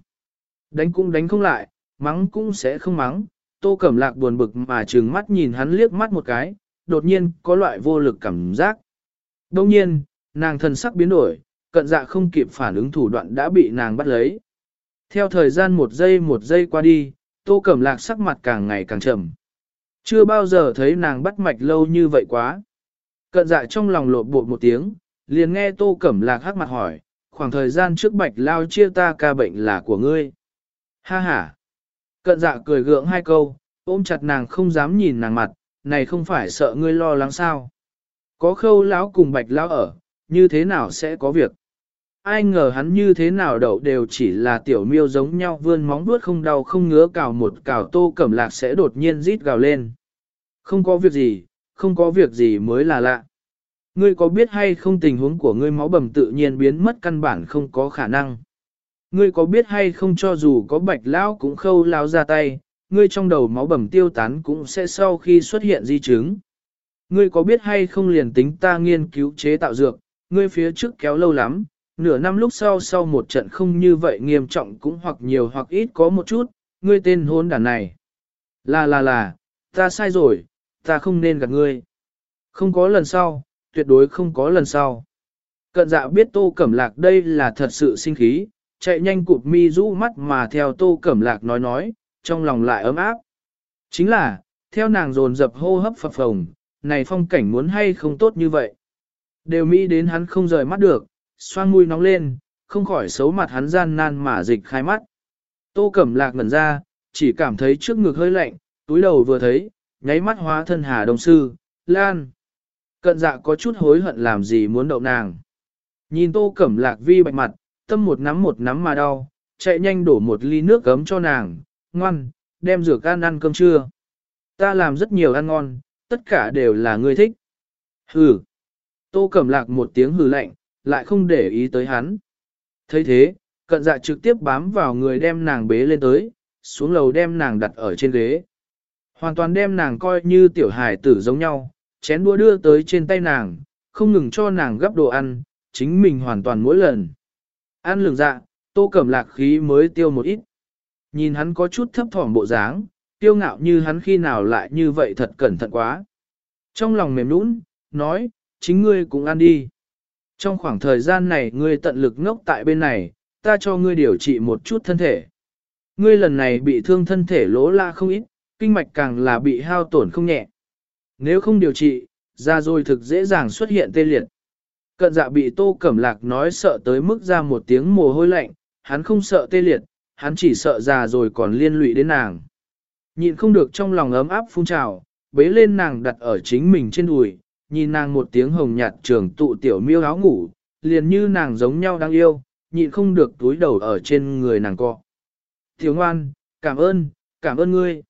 Đánh cũng đánh không lại, mắng cũng sẽ không mắng, tô cẩm lạc buồn bực mà trừng mắt nhìn hắn liếc mắt một cái, đột nhiên có loại vô lực cảm giác. Đông nhiên, nàng thần sắc biến đổi, cận dạ không kịp phản ứng thủ đoạn đã bị nàng bắt lấy. Theo thời gian một giây một giây qua đi, tô cẩm lạc sắc mặt càng ngày càng trầm. Chưa bao giờ thấy nàng bắt mạch lâu như vậy quá. Cận dạ trong lòng lột bột một tiếng, liền nghe tô cẩm lạc hắc mặt hỏi, khoảng thời gian trước bạch lao chia ta ca bệnh là của ngươi. Ha ha. Cận dạ cười gượng hai câu, ôm chặt nàng không dám nhìn nàng mặt, này không phải sợ ngươi lo lắng sao. Có khâu lão cùng bạch lão ở, như thế nào sẽ có việc. Ai ngờ hắn như thế nào đậu đều chỉ là tiểu miêu giống nhau vươn móng vuốt không đau không ngứa cào một cào tô cẩm lạc sẽ đột nhiên rít gào lên. Không có việc gì, không có việc gì mới là lạ. Ngươi có biết hay không tình huống của ngươi máu bầm tự nhiên biến mất căn bản không có khả năng. Ngươi có biết hay không cho dù có bạch lão cũng khâu lao ra tay, ngươi trong đầu máu bầm tiêu tán cũng sẽ sau khi xuất hiện di chứng. Ngươi có biết hay không liền tính ta nghiên cứu chế tạo dược, ngươi phía trước kéo lâu lắm, nửa năm lúc sau sau một trận không như vậy nghiêm trọng cũng hoặc nhiều hoặc ít có một chút, ngươi tên hôn đàn này. Là là là, ta sai rồi, ta không nên gặp ngươi. Không có lần sau, tuyệt đối không có lần sau. Cận dạ biết tô cẩm lạc đây là thật sự sinh khí, chạy nhanh cụp mi rũ mắt mà theo tô cẩm lạc nói nói, trong lòng lại ấm áp. Chính là, theo nàng dồn dập hô hấp phập phồng, này phong cảnh muốn hay không tốt như vậy. Đều mỹ đến hắn không rời mắt được, xoang mũi nóng lên, không khỏi xấu mặt hắn gian nan mà dịch khai mắt. Tô Cẩm Lạc ngẩn ra, chỉ cảm thấy trước ngực hơi lạnh, túi đầu vừa thấy, nháy mắt hóa thân Hà Đồng Sư, Lan. Cận dạ có chút hối hận làm gì muốn đậu nàng. Nhìn Tô Cẩm Lạc vi bạch mặt, tâm một nắm một nắm mà đau, chạy nhanh đổ một ly nước gấm cho nàng, ngoan, đem rửa can ăn cơm trưa. Ta làm rất nhiều ăn ngon, tất cả đều là ngươi thích. Hừ. Tô Cẩm Lạc một tiếng hừ lạnh, lại không để ý tới hắn. thấy thế, cận dạ trực tiếp bám vào người đem nàng bế lên tới, xuống lầu đem nàng đặt ở trên ghế. Hoàn toàn đem nàng coi như tiểu hài tử giống nhau, chén đũa đưa tới trên tay nàng, không ngừng cho nàng gấp đồ ăn, chính mình hoàn toàn mỗi lần. Ăn lường dạ, tô cẩm lạc khí mới tiêu một ít. Nhìn hắn có chút thấp thỏm bộ dáng, tiêu ngạo như hắn khi nào lại như vậy thật cẩn thận quá. Trong lòng mềm nũng, nói, chính ngươi cũng ăn đi. Trong khoảng thời gian này ngươi tận lực ngốc tại bên này, ta cho ngươi điều trị một chút thân thể. Ngươi lần này bị thương thân thể lỗ la không ít, kinh mạch càng là bị hao tổn không nhẹ. Nếu không điều trị, da rồi thực dễ dàng xuất hiện tê liệt. Cận dạ bị tô cẩm lạc nói sợ tới mức ra một tiếng mồ hôi lạnh, hắn không sợ tê liệt, hắn chỉ sợ già rồi còn liên lụy đến nàng. Nhịn không được trong lòng ấm áp phun trào, bế lên nàng đặt ở chính mình trên đùi, nhìn nàng một tiếng hồng nhạt trường tụ tiểu miêu áo ngủ, liền như nàng giống nhau đang yêu, nhịn không được túi đầu ở trên người nàng co. Tiểu ngoan, cảm ơn, cảm ơn ngươi.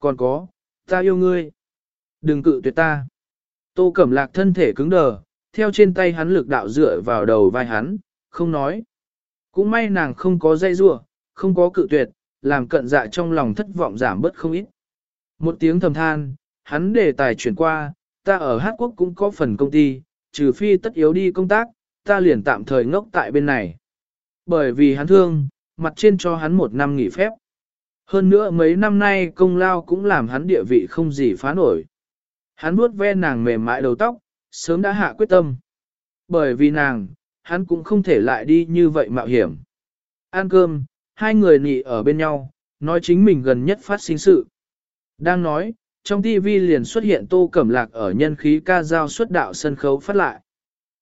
Còn có, ta yêu ngươi. Đừng cự tuyệt ta. Tô Cẩm Lạc thân thể cứng đờ, theo trên tay hắn lực đạo dựa vào đầu vai hắn, không nói. Cũng may nàng không có dây rua, không có cự tuyệt, làm cận dạ trong lòng thất vọng giảm bớt không ít. Một tiếng thầm than, hắn để tài chuyển qua, ta ở Hát Quốc cũng có phần công ty, trừ phi tất yếu đi công tác, ta liền tạm thời ngốc tại bên này. Bởi vì hắn thương, mặt trên cho hắn một năm nghỉ phép. Hơn nữa mấy năm nay công lao cũng làm hắn địa vị không gì phá nổi. Hắn vuốt ve nàng mềm mại đầu tóc, sớm đã hạ quyết tâm. Bởi vì nàng, hắn cũng không thể lại đi như vậy mạo hiểm. Ăn cơm, hai người nị ở bên nhau, nói chính mình gần nhất phát sinh sự. Đang nói, trong TV liền xuất hiện tô cẩm lạc ở nhân khí ca giao xuất đạo sân khấu phát lại.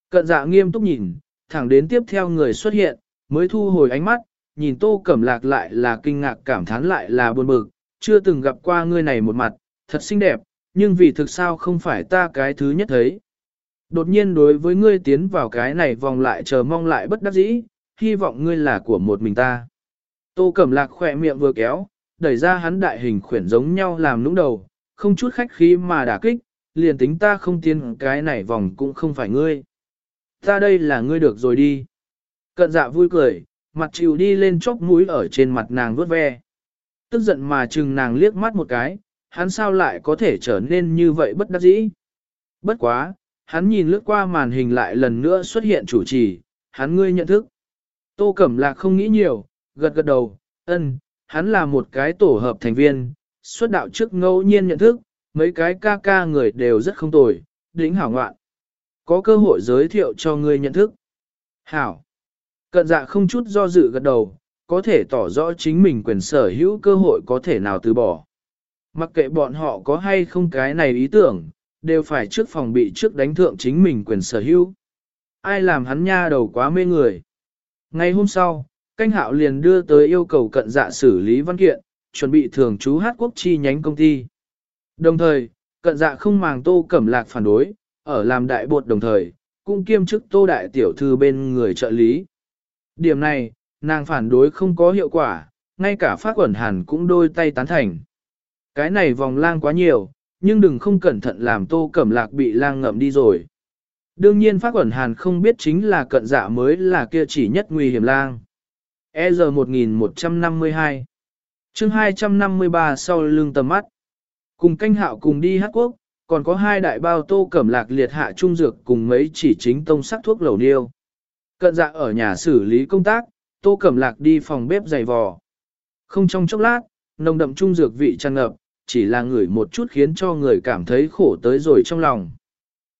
Cận dạ nghiêm túc nhìn, thẳng đến tiếp theo người xuất hiện, mới thu hồi ánh mắt, nhìn tô cẩm lạc lại là kinh ngạc cảm thán lại là buồn bực, chưa từng gặp qua ngươi này một mặt, thật xinh đẹp, nhưng vì thực sao không phải ta cái thứ nhất thấy. Đột nhiên đối với ngươi tiến vào cái này vòng lại chờ mong lại bất đắc dĩ, hy vọng ngươi là của một mình ta. Tô Cẩm Lạc khỏe miệng vừa kéo, đẩy ra hắn đại hình khuyển giống nhau làm nũng đầu, không chút khách khí mà đả kích, liền tính ta không tiến cái này vòng cũng không phải ngươi. Ta đây là ngươi được rồi đi. Cận dạ vui cười, mặt chịu đi lên chóc mũi ở trên mặt nàng vớt ve. Tức giận mà chừng nàng liếc mắt một cái, hắn sao lại có thể trở nên như vậy bất đắc dĩ. Bất quá, hắn nhìn lướt qua màn hình lại lần nữa xuất hiện chủ trì, hắn ngươi nhận thức. Tô Cẩm Lạc không nghĩ nhiều, gật gật đầu, ân, hắn là một cái tổ hợp thành viên, xuất đạo trước ngẫu nhiên nhận thức, mấy cái ca ca người đều rất không tồi, đỉnh hảo ngoạn. Có cơ hội giới thiệu cho ngươi nhận thức. Hảo. Cận dạ không chút do dự gật đầu, có thể tỏ rõ chính mình quyền sở hữu cơ hội có thể nào từ bỏ. Mặc kệ bọn họ có hay không cái này ý tưởng, đều phải trước phòng bị trước đánh thượng chính mình quyền sở hữu. Ai làm hắn nha đầu quá mê người. Ngày hôm sau, canh hạo liền đưa tới yêu cầu cận dạ xử lý văn kiện, chuẩn bị thường trú hát quốc chi nhánh công ty. Đồng thời, cận dạ không màng tô cẩm lạc phản đối, ở làm đại bột đồng thời, cũng kiêm chức tô đại tiểu thư bên người trợ lý. Điểm này, nàng phản đối không có hiệu quả, ngay cả phát quẩn hàn cũng đôi tay tán thành. Cái này vòng lang quá nhiều, nhưng đừng không cẩn thận làm tô cẩm lạc bị lang ngậm đi rồi. Đương nhiên phát quẩn hàn không biết chính là cận dạ mới là kia chỉ nhất nguy hiểm lang. EZ 1152 chương 253 sau lưng tầm mắt. Cùng canh hạo cùng đi hát quốc, còn có hai đại bao tô cẩm lạc liệt hạ trung dược cùng mấy chỉ chính tông sắc thuốc lầu niêu. Cận dạ ở nhà xử lý công tác, tô cẩm lạc đi phòng bếp giày vò. Không trong chốc lát, nồng đậm trung dược vị tràn ngập, chỉ là ngửi một chút khiến cho người cảm thấy khổ tới rồi trong lòng.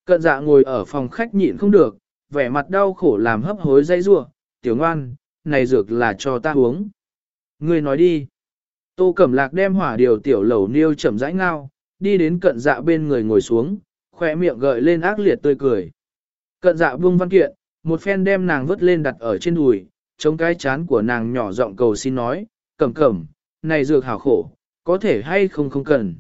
Cận dạ ngồi ở phòng khách nhịn không được, vẻ mặt đau khổ làm hấp hối dây rua, tiểu ngoan, này dược là cho ta uống. Người nói đi. Tô Cẩm Lạc đem hỏa điều tiểu lẩu niêu chậm rãi ngao, đi đến cận dạ bên người ngồi xuống, khỏe miệng gợi lên ác liệt tươi cười. Cận dạ buông văn kiện, một phen đem nàng vứt lên đặt ở trên đùi, chống cái chán của nàng nhỏ giọng cầu xin nói, cẩm cẩm, này dược hảo khổ, có thể hay không không cần.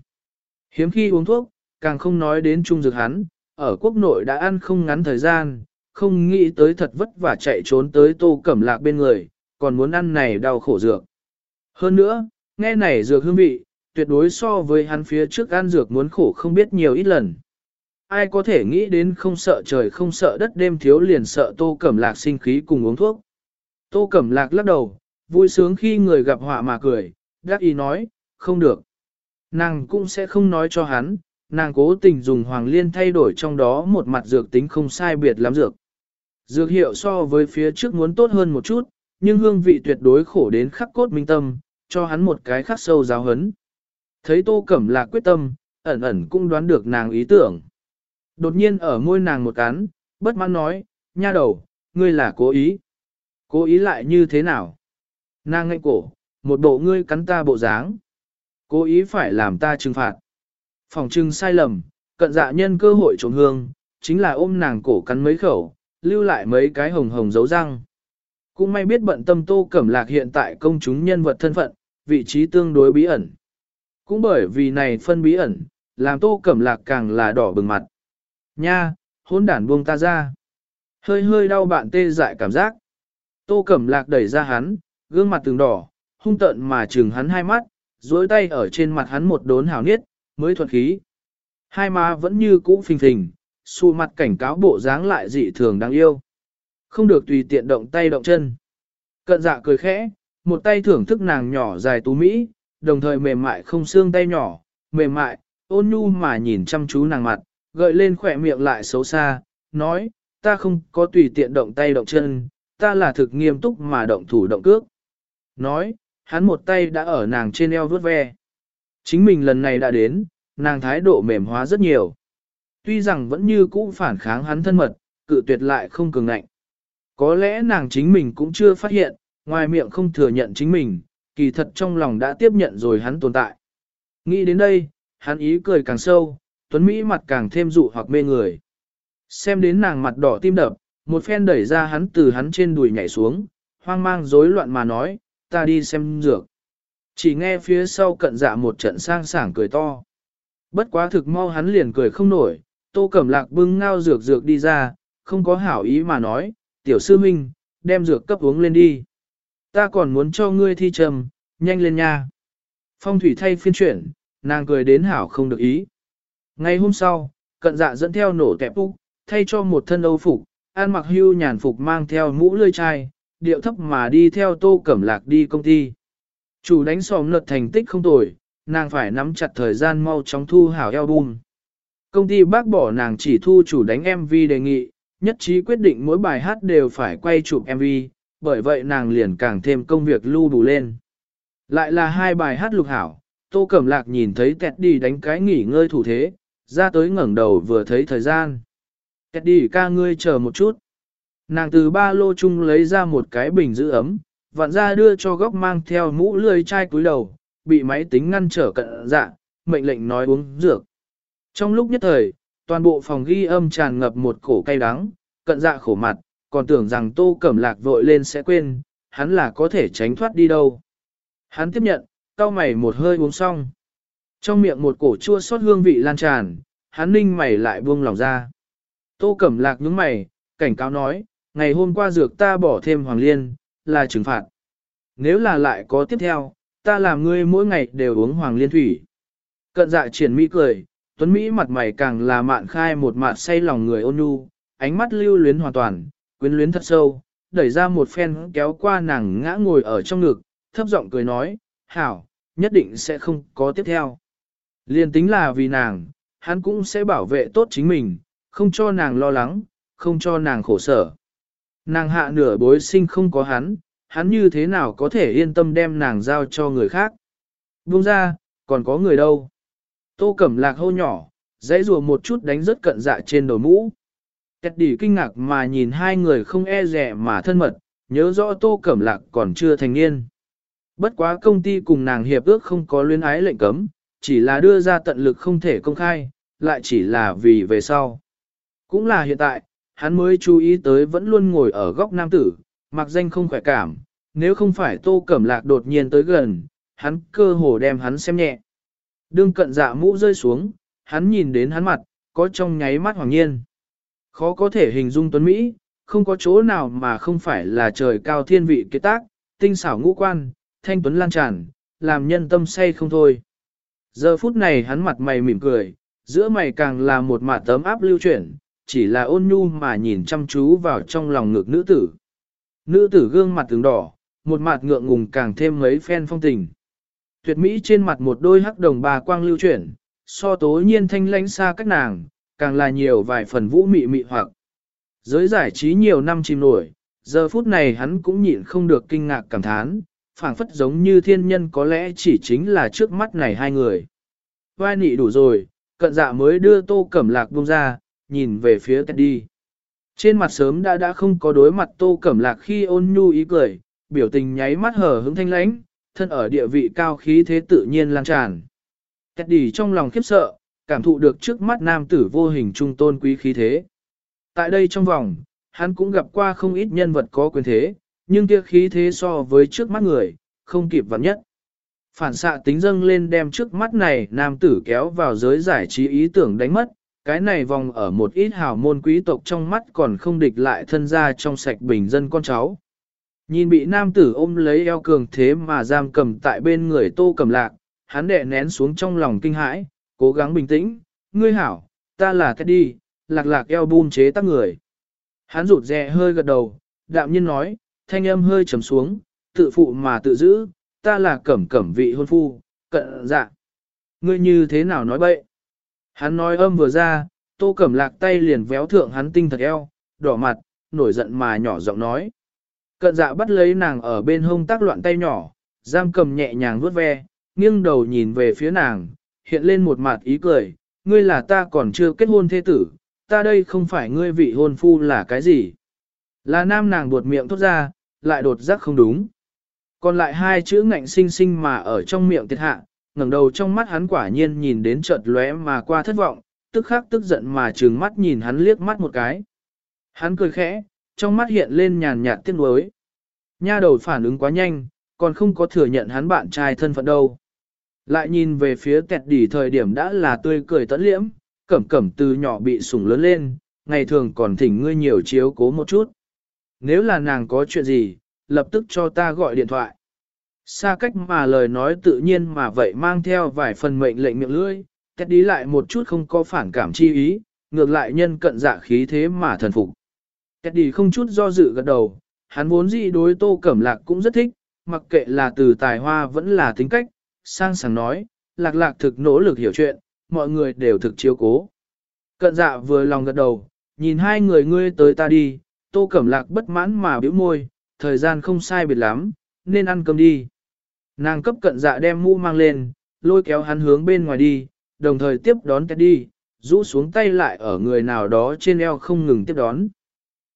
Hiếm khi uống thuốc, càng không nói đến trung dược hắn, ở quốc nội đã ăn không ngắn thời gian, không nghĩ tới thật vất vả chạy trốn tới tô cẩm lạc bên người, còn muốn ăn này đau khổ dược. Hơn nữa, nghe này dược hương vị, tuyệt đối so với hắn phía trước ăn dược muốn khổ không biết nhiều ít lần. Ai có thể nghĩ đến không sợ trời không sợ đất đêm thiếu liền sợ tô cẩm lạc sinh khí cùng uống thuốc. Tô cẩm lạc lắc đầu, vui sướng khi người gặp họa mà cười, đắc ý nói, không được. Nàng cũng sẽ không nói cho hắn, nàng cố tình dùng hoàng liên thay đổi trong đó một mặt dược tính không sai biệt lắm dược. Dược hiệu so với phía trước muốn tốt hơn một chút, nhưng hương vị tuyệt đối khổ đến khắc cốt minh tâm, cho hắn một cái khắc sâu giáo hấn. Thấy tô cẩm là quyết tâm, ẩn ẩn cũng đoán được nàng ý tưởng. Đột nhiên ở môi nàng một cán, bất mãn nói, nha đầu, ngươi là cố ý. Cố ý lại như thế nào? Nàng ngạnh cổ, một bộ ngươi cắn ta bộ dáng. Cố ý phải làm ta trừng phạt. Phòng trưng sai lầm, cận dạ nhân cơ hội trộm hương, chính là ôm nàng cổ cắn mấy khẩu, lưu lại mấy cái hồng hồng dấu răng. Cũng may biết bận tâm tô cẩm lạc hiện tại công chúng nhân vật thân phận, vị trí tương đối bí ẩn. Cũng bởi vì này phân bí ẩn, làm tô cẩm lạc càng là đỏ bừng mặt. Nha, hôn đản buông ta ra. Hơi hơi đau bạn tê dại cảm giác. Tô cẩm lạc đẩy ra hắn, gương mặt từng đỏ, hung tợn mà trừng hắn hai mắt, duỗi tay ở trên mặt hắn một đốn hào niết, mới thuận khí. Hai má vẫn như cũ phình phình, xù mặt cảnh cáo bộ dáng lại dị thường đáng yêu. Không được tùy tiện động tay động chân. Cận dạ cười khẽ, một tay thưởng thức nàng nhỏ dài tú mỹ, đồng thời mềm mại không xương tay nhỏ, mềm mại, ôn nhu mà nhìn chăm chú nàng mặt, gợi lên khỏe miệng lại xấu xa, nói, ta không có tùy tiện động tay động chân, ta là thực nghiêm túc mà động thủ động cước. Nói, hắn một tay đã ở nàng trên eo vuốt ve. Chính mình lần này đã đến, nàng thái độ mềm hóa rất nhiều. Tuy rằng vẫn như cũ phản kháng hắn thân mật, cự tuyệt lại không cường ngạnh. Có lẽ nàng chính mình cũng chưa phát hiện, ngoài miệng không thừa nhận chính mình, kỳ thật trong lòng đã tiếp nhận rồi hắn tồn tại. Nghĩ đến đây, hắn ý cười càng sâu, tuấn Mỹ mặt càng thêm dụ hoặc mê người. Xem đến nàng mặt đỏ tim đập, một phen đẩy ra hắn từ hắn trên đùi nhảy xuống, hoang mang rối loạn mà nói, ta đi xem dược. Chỉ nghe phía sau cận dạ một trận sang sảng cười to. Bất quá thực mau hắn liền cười không nổi, tô cẩm lạc bưng ngao dược dược đi ra, không có hảo ý mà nói, tiểu sư minh, đem dược cấp uống lên đi. Ta còn muốn cho ngươi thi trầm, nhanh lên nha. Phong thủy thay phiên chuyển, nàng cười đến hảo không được ý. Ngày hôm sau, cận dạ dẫn theo nổ tẹp úc, thay cho một thân âu phục, an mặc hưu nhàn phục mang theo mũ lươi chai, điệu thấp mà đi theo tô cẩm lạc đi công ty. Chủ đánh xóm lật thành tích không tồi, nàng phải nắm chặt thời gian mau chóng thu hảo album. Công ty bác bỏ nàng chỉ thu chủ đánh MV đề nghị, nhất trí quyết định mỗi bài hát đều phải quay chụp MV, bởi vậy nàng liền càng thêm công việc lưu đủ lên. Lại là hai bài hát lục hảo, Tô Cẩm Lạc nhìn thấy Tẹt đi đánh cái nghỉ ngơi thủ thế, ra tới ngẩng đầu vừa thấy thời gian. Tẹt đi ca ngươi chờ một chút. Nàng từ ba lô chung lấy ra một cái bình giữ ấm, vặn ra đưa cho góc mang theo mũ lươi chai cúi đầu, bị máy tính ngăn trở cận dạ, mệnh lệnh nói uống dược. Trong lúc nhất thời, toàn bộ phòng ghi âm tràn ngập một cổ cay đắng, cận dạ khổ mặt, còn tưởng rằng tô cẩm lạc vội lên sẽ quên, hắn là có thể tránh thoát đi đâu. Hắn tiếp nhận, cau mày một hơi uống xong. Trong miệng một cổ chua xót hương vị lan tràn, hắn ninh mày lại buông lòng ra. Tô cẩm lạc nhướng mày, cảnh cáo nói, ngày hôm qua dược ta bỏ thêm hoàng liên, là trừng phạt. Nếu là lại có tiếp theo, ta làm ngươi mỗi ngày đều uống hoàng liên thủy. Cận dạ triển mỹ cười, tuấn Mỹ mặt mày càng là mạn khai một mạn say lòng người ôn nhu, ánh mắt lưu luyến hoàn toàn, quyến luyến thật sâu, đẩy ra một phen kéo qua nàng ngã ngồi ở trong ngực, thấp giọng cười nói, hảo, nhất định sẽ không có tiếp theo. Liên tính là vì nàng, hắn cũng sẽ bảo vệ tốt chính mình, không cho nàng lo lắng, không cho nàng khổ sở. Nàng hạ nửa bối sinh không có hắn, hắn như thế nào có thể yên tâm đem nàng giao cho người khác. Buông ra, còn có người đâu. Tô Cẩm Lạc hô nhỏ, dãy rùa một chút đánh rất cận dạ trên đầu mũ. Kẹt đỉ kinh ngạc mà nhìn hai người không e rẻ mà thân mật, nhớ rõ Tô Cẩm Lạc còn chưa thành niên. Bất quá công ty cùng nàng hiệp ước không có luyến ái lệnh cấm, chỉ là đưa ra tận lực không thể công khai, lại chỉ là vì về sau. Cũng là hiện tại, hắn mới chú ý tới vẫn luôn ngồi ở góc nam tử, mặc danh không khỏe cảm, nếu không phải Tô Cẩm Lạc đột nhiên tới gần, hắn cơ hồ đem hắn xem nhẹ. Đương cận dạ mũ rơi xuống, hắn nhìn đến hắn mặt, có trong nháy mắt hoàng nhiên. Khó có thể hình dung tuấn Mỹ, không có chỗ nào mà không phải là trời cao thiên vị kế tác, tinh xảo ngũ quan, thanh tuấn lan tràn, làm nhân tâm say không thôi. Giờ phút này hắn mặt mày mỉm cười, giữa mày càng là một mặt tấm áp lưu chuyển, chỉ là ôn nhu mà nhìn chăm chú vào trong lòng ngực nữ tử. Nữ tử gương mặt tướng đỏ, một mặt ngượng ngùng càng thêm mấy phen phong tình. Tuyệt mỹ trên mặt một đôi hắc đồng bà quang lưu chuyển, so tố nhiên thanh lãnh xa cách nàng, càng là nhiều vài phần vũ mị mị hoặc. Giới giải trí nhiều năm chìm nổi, giờ phút này hắn cũng nhịn không được kinh ngạc cảm thán, phảng phất giống như thiên nhân có lẽ chỉ chính là trước mắt này hai người. Vai nị đủ rồi, cận dạ mới đưa tô cẩm lạc buông ra, nhìn về phía Teddy. Trên mặt sớm đã đã không có đối mặt tô cẩm lạc khi ôn nhu ý cười, biểu tình nháy mắt hở hứng thanh lãnh, thân ở địa vị cao khí thế tự nhiên lan tràn. Teddy trong lòng khiếp sợ, cảm thụ được trước mắt nam tử vô hình trung tôn quý khí thế. Tại đây trong vòng, hắn cũng gặp qua không ít nhân vật có quyền thế, nhưng kia khí thế so với trước mắt người, không kịp vặn nhất. Phản xạ tính dâng lên đem trước mắt này nam tử kéo vào giới giải trí ý tưởng đánh mất, cái này vòng ở một ít hào môn quý tộc trong mắt còn không địch lại thân gia trong sạch bình dân con cháu. Nhìn bị nam tử ôm lấy eo cường thế mà giam cầm tại bên người tô cầm lạc, hắn đệ nén xuống trong lòng kinh hãi, cố gắng bình tĩnh, ngươi hảo, ta là Teddy, lạc lạc eo buôn chế tác người. Hắn rụt rè hơi gật đầu, đạm nhiên nói, thanh âm hơi trầm xuống, tự phụ mà tự giữ, ta là cẩm cẩm vị hôn phu, cận dạ. Ngươi như thế nào nói bậy? Hắn nói âm vừa ra, tô cẩm lạc tay liền véo thượng hắn tinh thật eo, đỏ mặt, nổi giận mà nhỏ giọng nói. Cận dạ bắt lấy nàng ở bên hông tác loạn tay nhỏ, giam cầm nhẹ nhàng vuốt ve, nghiêng đầu nhìn về phía nàng, hiện lên một mặt ý cười, ngươi là ta còn chưa kết hôn thế tử, ta đây không phải ngươi vị hôn phu là cái gì. Là nam nàng buột miệng thốt ra, lại đột giác không đúng. Còn lại hai chữ ngạnh sinh sinh mà ở trong miệng tiết hạ, ngẩng đầu trong mắt hắn quả nhiên nhìn đến chợt lóe mà qua thất vọng, tức khắc tức giận mà trừng mắt nhìn hắn liếc mắt một cái. Hắn cười khẽ, trong mắt hiện lên nhàn nhạt tiếc nuối. Nha đầu phản ứng quá nhanh, còn không có thừa nhận hắn bạn trai thân phận đâu. Lại nhìn về phía tẹt đỉ thời điểm đã là tươi cười tẫn liễm, cẩm cẩm từ nhỏ bị sủng lớn lên, ngày thường còn thỉnh ngươi nhiều chiếu cố một chút. Nếu là nàng có chuyện gì, lập tức cho ta gọi điện thoại. Xa cách mà lời nói tự nhiên mà vậy mang theo vài phần mệnh lệnh miệng lưỡi, kết đi lại một chút không có phản cảm chi ý, ngược lại nhân cận dạ khí thế mà thần phục. Kết đi không chút do dự gật đầu, hắn vốn gì đối tô cẩm lạc cũng rất thích, mặc kệ là từ tài hoa vẫn là tính cách, sang sảng nói, lạc lạc thực nỗ lực hiểu chuyện, mọi người đều thực chiếu cố. Cận dạ vừa lòng gật đầu, nhìn hai người ngươi tới ta đi, tô cẩm lạc bất mãn mà biểu môi, thời gian không sai biệt lắm, nên ăn cơm đi. Nàng cấp cận dạ đem mũ mang lên, lôi kéo hắn hướng bên ngoài đi, đồng thời tiếp đón Teddy, rũ xuống tay lại ở người nào đó trên eo không ngừng tiếp đón.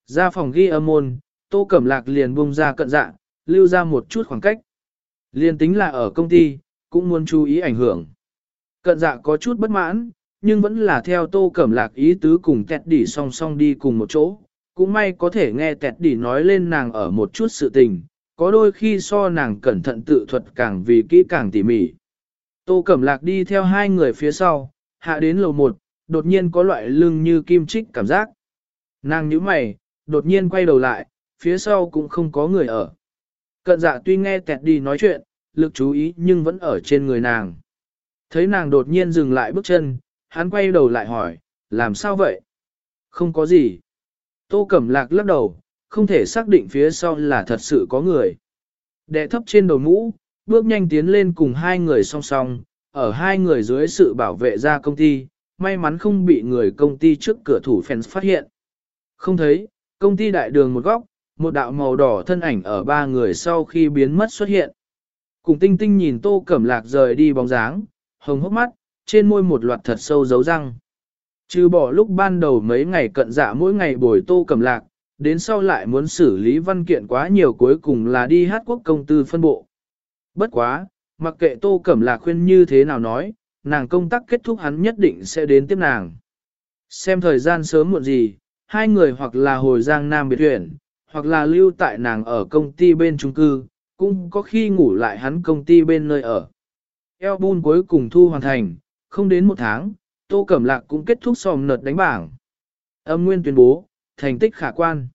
Ra phòng ghi âm môn, tô cẩm lạc liền bung ra cận dạ, lưu ra một chút khoảng cách. Liên tính là ở công ty, cũng muốn chú ý ảnh hưởng. Cận dạ có chút bất mãn, nhưng vẫn là theo tô cẩm lạc ý tứ cùng Teddy song song đi cùng một chỗ. Cũng may có thể nghe Teddy nói lên nàng ở một chút sự tình, có đôi khi so nàng cẩn thận tự thuật càng vì kỹ càng tỉ mỉ. Tô cẩm lạc đi theo hai người phía sau, hạ đến lầu một, đột nhiên có loại lưng như kim trích cảm giác. Nàng nhíu mày, đột nhiên quay đầu lại, phía sau cũng không có người ở. Cận dạ tuy nghe tẹt đi nói chuyện, lực chú ý nhưng vẫn ở trên người nàng. Thấy nàng đột nhiên dừng lại bước chân, hắn quay đầu lại hỏi, làm sao vậy? Không có gì. Tô Cẩm Lạc lắc đầu, không thể xác định phía sau là thật sự có người. Đệ thấp trên đầu mũ, bước nhanh tiến lên cùng hai người song song, ở hai người dưới sự bảo vệ ra công ty, may mắn không bị người công ty trước cửa thủ fans phát hiện. Không thấy, công ty đại đường một góc, một đạo màu đỏ thân ảnh ở ba người sau khi biến mất xuất hiện. Cùng tinh tinh nhìn tô cẩm lạc rời đi bóng dáng, hồng hốc mắt, trên môi một loạt thật sâu dấu răng. Trừ bỏ lúc ban đầu mấy ngày cận dạ mỗi ngày bồi tô cẩm lạc, đến sau lại muốn xử lý văn kiện quá nhiều cuối cùng là đi hát quốc công tư phân bộ. Bất quá, mặc kệ tô cẩm lạc khuyên như thế nào nói, nàng công tác kết thúc hắn nhất định sẽ đến tiếp nàng. Xem thời gian sớm muộn gì, hai người hoặc là hồi giang nam biệt huyện, hoặc là lưu tại nàng ở công ty bên trung cư, cũng có khi ngủ lại hắn công ty bên nơi ở. Album cuối cùng thu hoàn thành, không đến một tháng, Tô Cẩm Lạc cũng kết thúc sòm nợt đánh bảng. Âm nguyên tuyên bố, thành tích khả quan.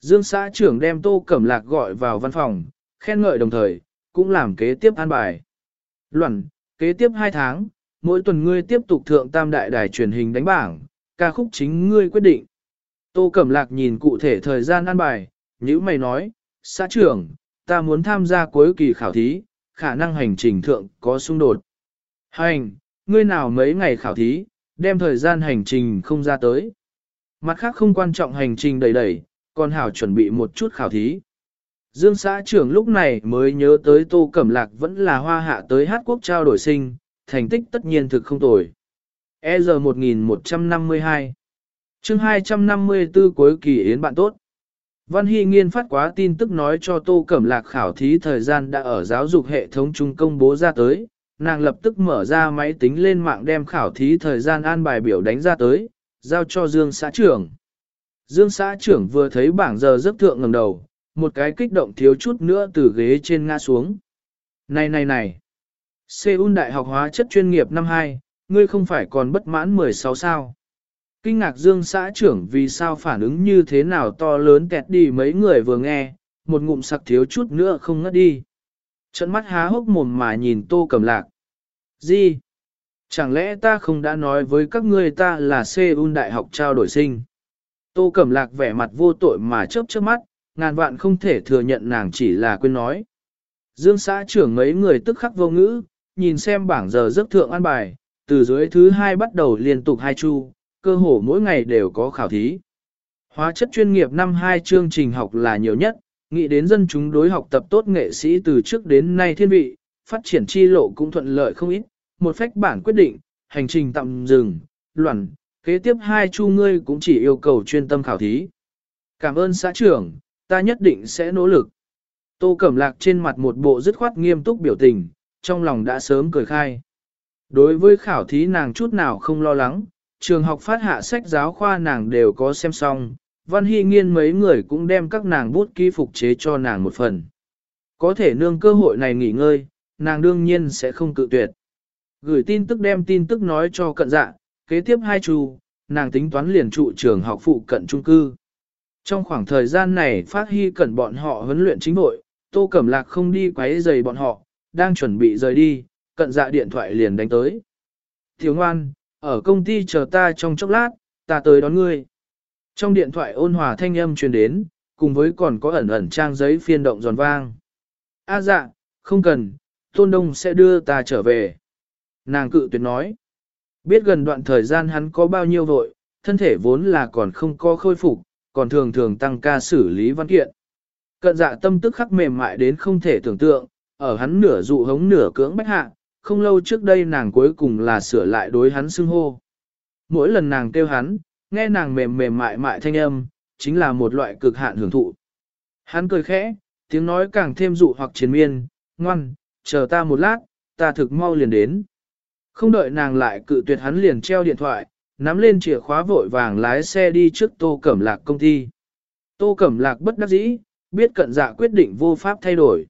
Dương xã trưởng đem Tô Cẩm Lạc gọi vào văn phòng, khen ngợi đồng thời, cũng làm kế tiếp an bài. Luận, kế tiếp 2 tháng, mỗi tuần ngươi tiếp tục thượng tam đại đài truyền hình đánh bảng, ca khúc chính ngươi quyết định. Tô Cẩm Lạc nhìn cụ thể thời gian an bài, như mày nói, xã trưởng, ta muốn tham gia cuối kỳ khảo thí, khả năng hành trình thượng có xung đột. Hành, ngươi nào mấy ngày khảo thí, đem thời gian hành trình không ra tới. Mặt khác không quan trọng hành trình đầy đầy, còn hảo chuẩn bị một chút khảo thí. Dương xã trưởng lúc này mới nhớ tới Tô Cẩm Lạc vẫn là hoa hạ tới hát quốc trao đổi sinh, thành tích tất nhiên thực không tồi. E giờ 1152 chương 254 cuối kỳ yến bạn tốt. Văn Hy nghiên phát quá tin tức nói cho Tô Cẩm Lạc khảo thí thời gian đã ở giáo dục hệ thống trung công bố ra tới, nàng lập tức mở ra máy tính lên mạng đem khảo thí thời gian an bài biểu đánh ra tới, giao cho Dương xã trưởng. Dương xã trưởng vừa thấy bảng giờ giấc thượng ngầm đầu, một cái kích động thiếu chút nữa từ ghế trên ngã xuống. Này này này, Seoul Đại học hóa chất chuyên nghiệp năm 2, ngươi không phải còn bất mãn 16 sao? Kinh ngạc Dương xã trưởng vì sao phản ứng như thế nào to lớn kẹt đi mấy người vừa nghe, một ngụm sặc thiếu chút nữa không ngất đi. Trận mắt há hốc mồm mà nhìn tô cầm lạc. Gì? Chẳng lẽ ta không đã nói với các ngươi ta là Seoul Đại học trao đổi sinh? Tô Cẩm Lạc vẻ mặt vô tội mà chớp chớp mắt, ngàn vạn không thể thừa nhận nàng chỉ là quên nói. Dương xã trưởng mấy người tức khắc vô ngữ, nhìn xem bảng giờ giấc thượng an bài, từ dưới thứ hai bắt đầu liên tục hai chu, cơ hồ mỗi ngày đều có khảo thí. Hóa chất chuyên nghiệp năm hai chương trình học là nhiều nhất, nghĩ đến dân chúng đối học tập tốt nghệ sĩ từ trước đến nay thiên vị, phát triển chi lộ cũng thuận lợi không ít, một phách bản quyết định, hành trình tạm dừng, loạn, kế tiếp hai chu ngươi cũng chỉ yêu cầu chuyên tâm khảo thí. Cảm ơn xã trưởng, ta nhất định sẽ nỗ lực. Tô Cẩm Lạc trên mặt một bộ dứt khoát nghiêm túc biểu tình, trong lòng đã sớm cười khai. Đối với khảo thí nàng chút nào không lo lắng, trường học phát hạ sách giáo khoa nàng đều có xem xong, Văn Hy Nghiên mấy người cũng đem các nàng bút ký phục chế cho nàng một phần. Có thể nương cơ hội này nghỉ ngơi, nàng đương nhiên sẽ không cự tuyệt. Gửi tin tức đem tin tức nói cho cận dạ, kế tiếp hai chu, nàng tính toán liền trụ trường học phụ cận trung cư. Trong khoảng thời gian này phát hy cẩn bọn họ huấn luyện chính nội, tô cẩm lạc không đi quấy giày bọn họ, đang chuẩn bị rời đi, cận dạ điện thoại liền đánh tới. Thiếu ngoan, ở công ty chờ ta trong chốc lát, ta tới đón ngươi. Trong điện thoại ôn hòa thanh âm truyền đến, cùng với còn có ẩn ẩn trang giấy phiên động giòn vang. A dạ, không cần, Tôn Đông sẽ đưa ta trở về. Nàng cự tuyệt nói. Biết gần đoạn thời gian hắn có bao nhiêu vội, thân thể vốn là còn không có khôi phục, còn thường thường tăng ca xử lý văn kiện. Cận dạ tâm tức khắc mềm mại đến không thể tưởng tượng, ở hắn nửa dụ hống nửa cưỡng bách hạ, không lâu trước đây nàng cuối cùng là sửa lại đối hắn xưng hô. Mỗi lần nàng kêu hắn, nghe nàng mềm mềm mại mại thanh âm, chính là một loại cực hạn hưởng thụ. Hắn cười khẽ, tiếng nói càng thêm dụ hoặc chiến miên, ngoan, chờ ta một lát, ta thực mau liền đến. Không đợi nàng lại cự tuyệt hắn liền treo điện thoại, nắm lên chìa khóa vội vàng lái xe đi trước Tô Cẩm Lạc công ty. Tô Cẩm Lạc bất đắc dĩ, biết cận dạ quyết định vô pháp thay đổi.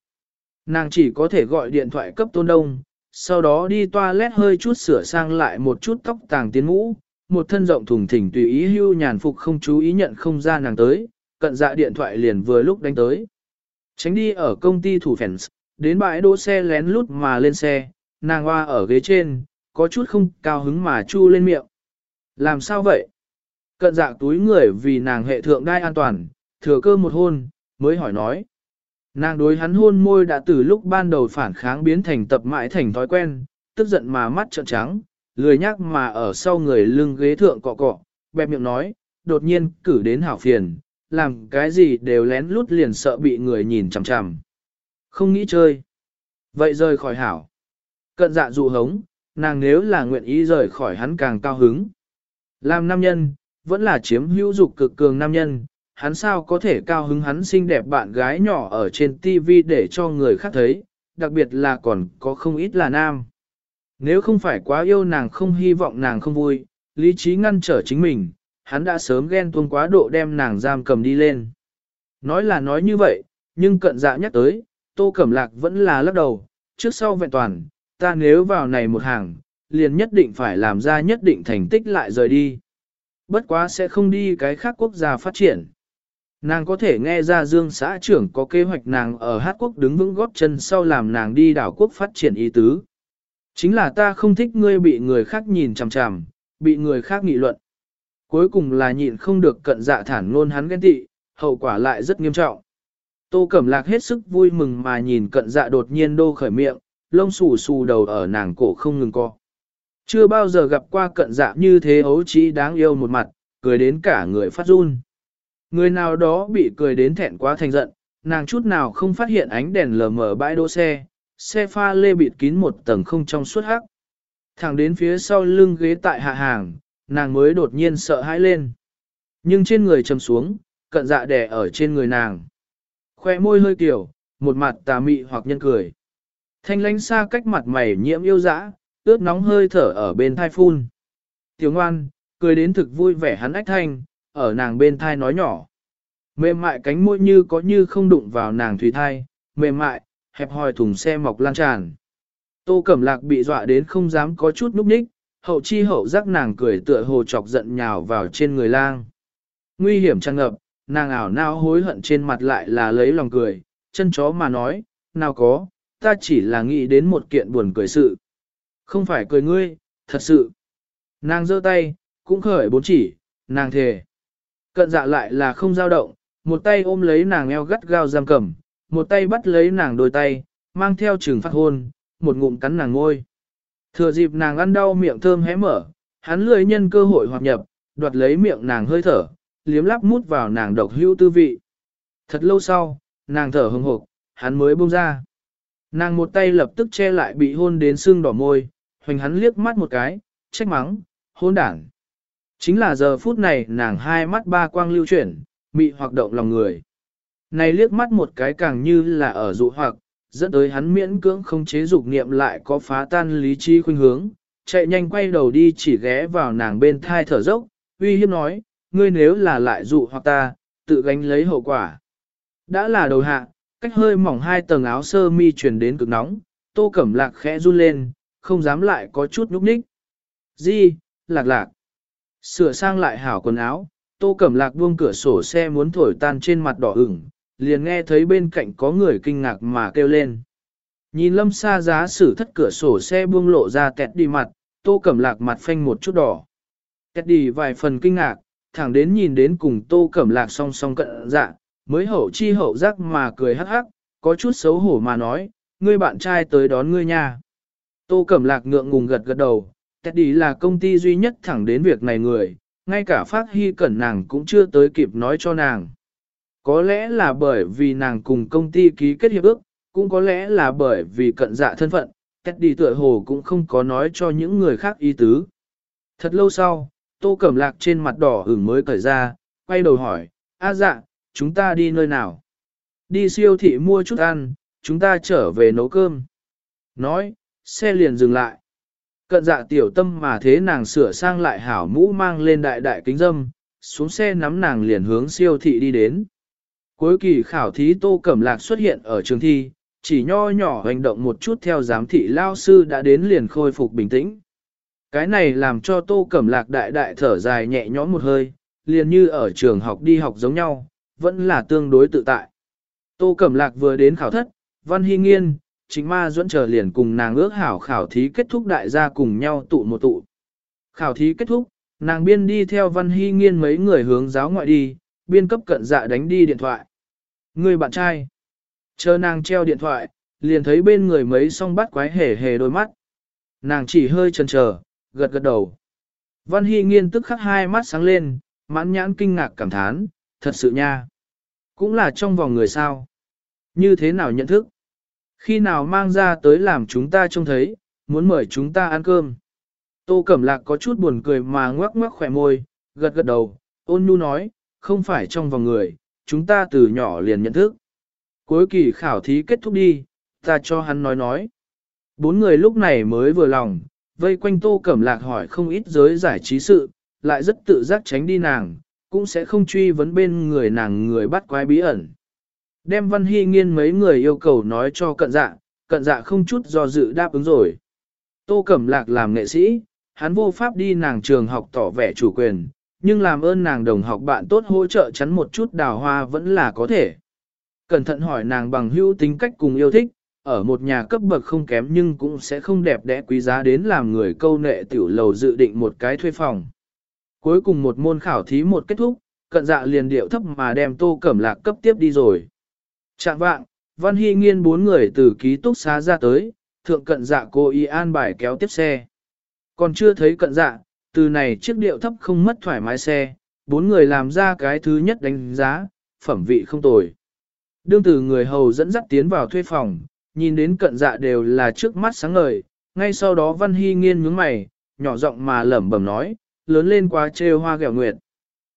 Nàng chỉ có thể gọi điện thoại cấp Tôn Đông, sau đó đi toilet hơi chút sửa sang lại một chút tóc tàng tiến mũ, một thân rộng thùng thình tùy ý hưu nhàn phục không chú ý nhận không ra nàng tới, cận dạ điện thoại liền vừa lúc đánh tới. Tránh đi ở công ty thủ phèn đến bãi đỗ xe lén lút mà lên xe, nàng hoa ở ghế trên, có chút không cao hứng mà chu lên miệng. Làm sao vậy? Cận dạ túi người vì nàng hệ thượng đai an toàn, thừa cơ một hôn, mới hỏi nói. Nàng đối hắn hôn môi đã từ lúc ban đầu phản kháng biến thành tập mãi thành thói quen, tức giận mà mắt trợn trắng, lười nhắc mà ở sau người lưng ghế thượng cọ cọ, bẹp miệng nói, đột nhiên cử đến hảo phiền, làm cái gì đều lén lút liền sợ bị người nhìn chằm chằm. Không nghĩ chơi. Vậy rời khỏi hảo. Cận dạ dụ hống, nàng nếu là nguyện ý rời khỏi hắn càng cao hứng. Làm nam nhân, vẫn là chiếm hữu dục cực cường nam nhân, hắn sao có thể cao hứng hắn xinh đẹp bạn gái nhỏ ở trên TV để cho người khác thấy, đặc biệt là còn có không ít là nam. Nếu không phải quá yêu nàng không hy vọng nàng không vui, lý trí ngăn trở chính mình, hắn đã sớm ghen tuông quá độ đem nàng giam cầm đi lên. Nói là nói như vậy, nhưng cận dạ nhắc tới, tô cẩm lạc vẫn là lắc đầu, trước sau vẹn toàn, ta nếu vào này một hàng, liền nhất định phải làm ra nhất định thành tích lại rời đi. Bất quá sẽ không đi cái khác quốc gia phát triển. Nàng có thể nghe ra Dương xã trưởng có kế hoạch nàng ở Hát quốc đứng vững góp chân sau làm nàng đi đảo quốc phát triển ý tứ. Chính là ta không thích ngươi bị người khác nhìn chằm chằm, bị người khác nghị luận. Cuối cùng là nhịn không được cận dạ thản ngôn hắn ghen tị, hậu quả lại rất nghiêm trọng. Tô Cẩm Lạc hết sức vui mừng mà nhìn cận dạ đột nhiên đô khởi miệng, lông xù xù đầu ở nàng cổ không ngừng co. Chưa bao giờ gặp qua cận dạ như thế ấu trí đáng yêu một mặt, cười đến cả người phát run. Người nào đó bị cười đến thẹn quá thành giận, nàng chút nào không phát hiện ánh đèn lờ mờ bãi đỗ xe, xe pha lê bịt kín một tầng không trong suốt hắc. Thẳng đến phía sau lưng ghế tại hạ hàng, nàng mới đột nhiên sợ hãi lên. Nhưng trên người trầm xuống, cận dạ đè ở trên người nàng. Khoe môi hơi kiểu, một mặt tà mị hoặc nhân cười. Thanh lánh xa cách mặt mày nhiễm yêu dã, ướt nóng hơi thở ở bên thai phun. Tiểu ngoan, cười đến thực vui vẻ hắn ách thanh, ở nàng bên thai nói nhỏ. Mềm mại cánh môi như có như không đụng vào nàng thủy thai, mềm mại, hẹp hòi thùng xe mọc lan tràn. Tô Cẩm Lạc bị dọa đến không dám có chút núp ních, hậu chi hậu giác nàng cười tựa hồ chọc giận nhào vào trên người lang. Nguy hiểm tràn ngập, nàng ảo nao hối hận trên mặt lại là lấy lòng cười, chân chó mà nói, nào có, ta chỉ là nghĩ đến một kiện buồn cười sự. Không phải cười ngươi, thật sự. Nàng giơ tay, cũng khởi bốn chỉ, nàng thề. Cận dạ lại là không dao động, một tay ôm lấy nàng eo gắt gao giam cầm, một tay bắt lấy nàng đôi tay, mang theo trừng phát hôn, một ngụm cắn nàng ngôi. Thừa dịp nàng ăn đau miệng thơm hé mở, hắn lười nhân cơ hội hoạt nhập, đoạt lấy miệng nàng hơi thở, liếm lắp mút vào nàng độc hữu tư vị. Thật lâu sau, nàng thở hừng hộp, hắn mới buông ra. Nàng một tay lập tức che lại bị hôn đến xương đỏ môi, hoành hắn liếc mắt một cái, trách mắng, hôn đảng. Chính là giờ phút này nàng hai mắt ba quang lưu chuyển, bị hoạt động lòng người. Này liếc mắt một cái càng như là ở dụ hoặc, dẫn tới hắn miễn cưỡng không chế dục niệm lại có phá tan lý trí khuynh hướng, chạy nhanh quay đầu đi chỉ ghé vào nàng bên thai thở dốc, uy hiếp nói, ngươi nếu là lại dụ hoặc ta, tự gánh lấy hậu quả. Đã là đầu hạ, cách hơi mỏng hai tầng áo sơ mi truyền đến cực nóng, tô cẩm lạc khẽ run lên, không dám lại có chút núp ních. Di, lạc lạc. Sửa sang lại hảo quần áo, tô cẩm lạc buông cửa sổ xe muốn thổi tan trên mặt đỏ ửng, liền nghe thấy bên cạnh có người kinh ngạc mà kêu lên. Nhìn lâm xa giá sử thất cửa sổ xe buông lộ ra tẹt đi mặt, tô cẩm lạc mặt phanh một chút đỏ. Tẹt đi vài phần kinh ngạc, thẳng đến nhìn đến cùng tô cẩm lạc song song cận dạ, mới hậu chi hậu giác mà cười hắc hắc, có chút xấu hổ mà nói, ngươi bạn trai tới đón ngươi nha. Tô cẩm lạc ngượng ngùng gật gật đầu, Teddy là công ty duy nhất thẳng đến việc này người, ngay cả phát hy cẩn nàng cũng chưa tới kịp nói cho nàng. Có lẽ là bởi vì nàng cùng công ty ký kết hiệp ước, cũng có lẽ là bởi vì cận dạ thân phận, Teddy tựa hồ cũng không có nói cho những người khác ý tứ. Thật lâu sau, tô cẩm lạc trên mặt đỏ ửng mới cởi ra, quay đầu hỏi, a dạ, chúng ta đi nơi nào? Đi siêu thị mua chút ăn, chúng ta trở về nấu cơm. Nói, xe liền dừng lại. Cận dạ tiểu tâm mà thế nàng sửa sang lại hảo mũ mang lên đại đại kính dâm, xuống xe nắm nàng liền hướng siêu thị đi đến. Cuối kỳ khảo thí tô cẩm lạc xuất hiện ở trường thi, chỉ nho nhỏ hành động một chút theo giám thị lao sư đã đến liền khôi phục bình tĩnh. Cái này làm cho tô cẩm lạc đại đại thở dài nhẹ nhõm một hơi, liền như ở trường học đi học giống nhau, vẫn là tương đối tự tại. Tô cẩm lạc vừa đến khảo thất, văn hy nghiên, chính ma dẫn chờ liền cùng nàng ước hảo khảo thí kết thúc đại gia cùng nhau tụ một tụ. Khảo thí kết thúc, nàng biên đi theo văn hy nghiên mấy người hướng giáo ngoại đi, biên cấp cận dạ đánh đi điện thoại. Người bạn trai. Chờ nàng treo điện thoại, liền thấy bên người mấy song bắt quái hề hề đôi mắt. Nàng chỉ hơi chần chờ, gật gật đầu. Văn Hy nghiên tức khắc hai mắt sáng lên, mãn nhãn kinh ngạc cảm thán, thật sự nha. Cũng là trong vòng người sao. Như thế nào nhận thức? Khi nào mang ra tới làm chúng ta trông thấy, muốn mời chúng ta ăn cơm. Tô Cẩm Lạc có chút buồn cười mà ngoắc ngoắc khỏe môi, gật gật đầu, ôn nhu nói, không phải trong vòng người, chúng ta từ nhỏ liền nhận thức. Cuối kỳ khảo thí kết thúc đi, ta cho hắn nói nói. Bốn người lúc này mới vừa lòng, vây quanh Tô Cẩm Lạc hỏi không ít giới giải trí sự, lại rất tự giác tránh đi nàng, cũng sẽ không truy vấn bên người nàng người bắt quái bí ẩn. Đem Văn Hy Nghiên mấy người yêu cầu nói cho cận dạ, cận dạ không chút do dự đáp ứng rồi. Tô Cẩm Lạc làm nghệ sĩ, hắn vô pháp đi nàng trường học tỏ vẻ chủ quyền, nhưng làm ơn nàng đồng học bạn tốt hỗ trợ chắn một chút đào hoa vẫn là có thể. Cẩn thận hỏi nàng bằng hữu tính cách cùng yêu thích, ở một nhà cấp bậc không kém nhưng cũng sẽ không đẹp đẽ quý giá đến làm người câu nệ tiểu lầu dự định một cái thuê phòng. Cuối cùng một môn khảo thí một kết thúc, cận dạ liền điệu thấp mà đem tô cẩm lạc cấp tiếp đi rồi. Trạng vạng, Văn Hy Nghiên bốn người từ ký túc xá ra tới, thượng cận dạ cô y an bài kéo tiếp xe. Còn chưa thấy cận dạ, từ này chiếc điệu thấp không mất thoải mái xe, bốn người làm ra cái thứ nhất đánh giá, phẩm vị không tồi. Đương từ người hầu dẫn dắt tiến vào thuê phòng, nhìn đến cận dạ đều là trước mắt sáng ngời, ngay sau đó Văn Hy nghiên nhướng mày, nhỏ giọng mà lẩm bẩm nói, lớn lên quá trêu hoa ghẹo nguyệt.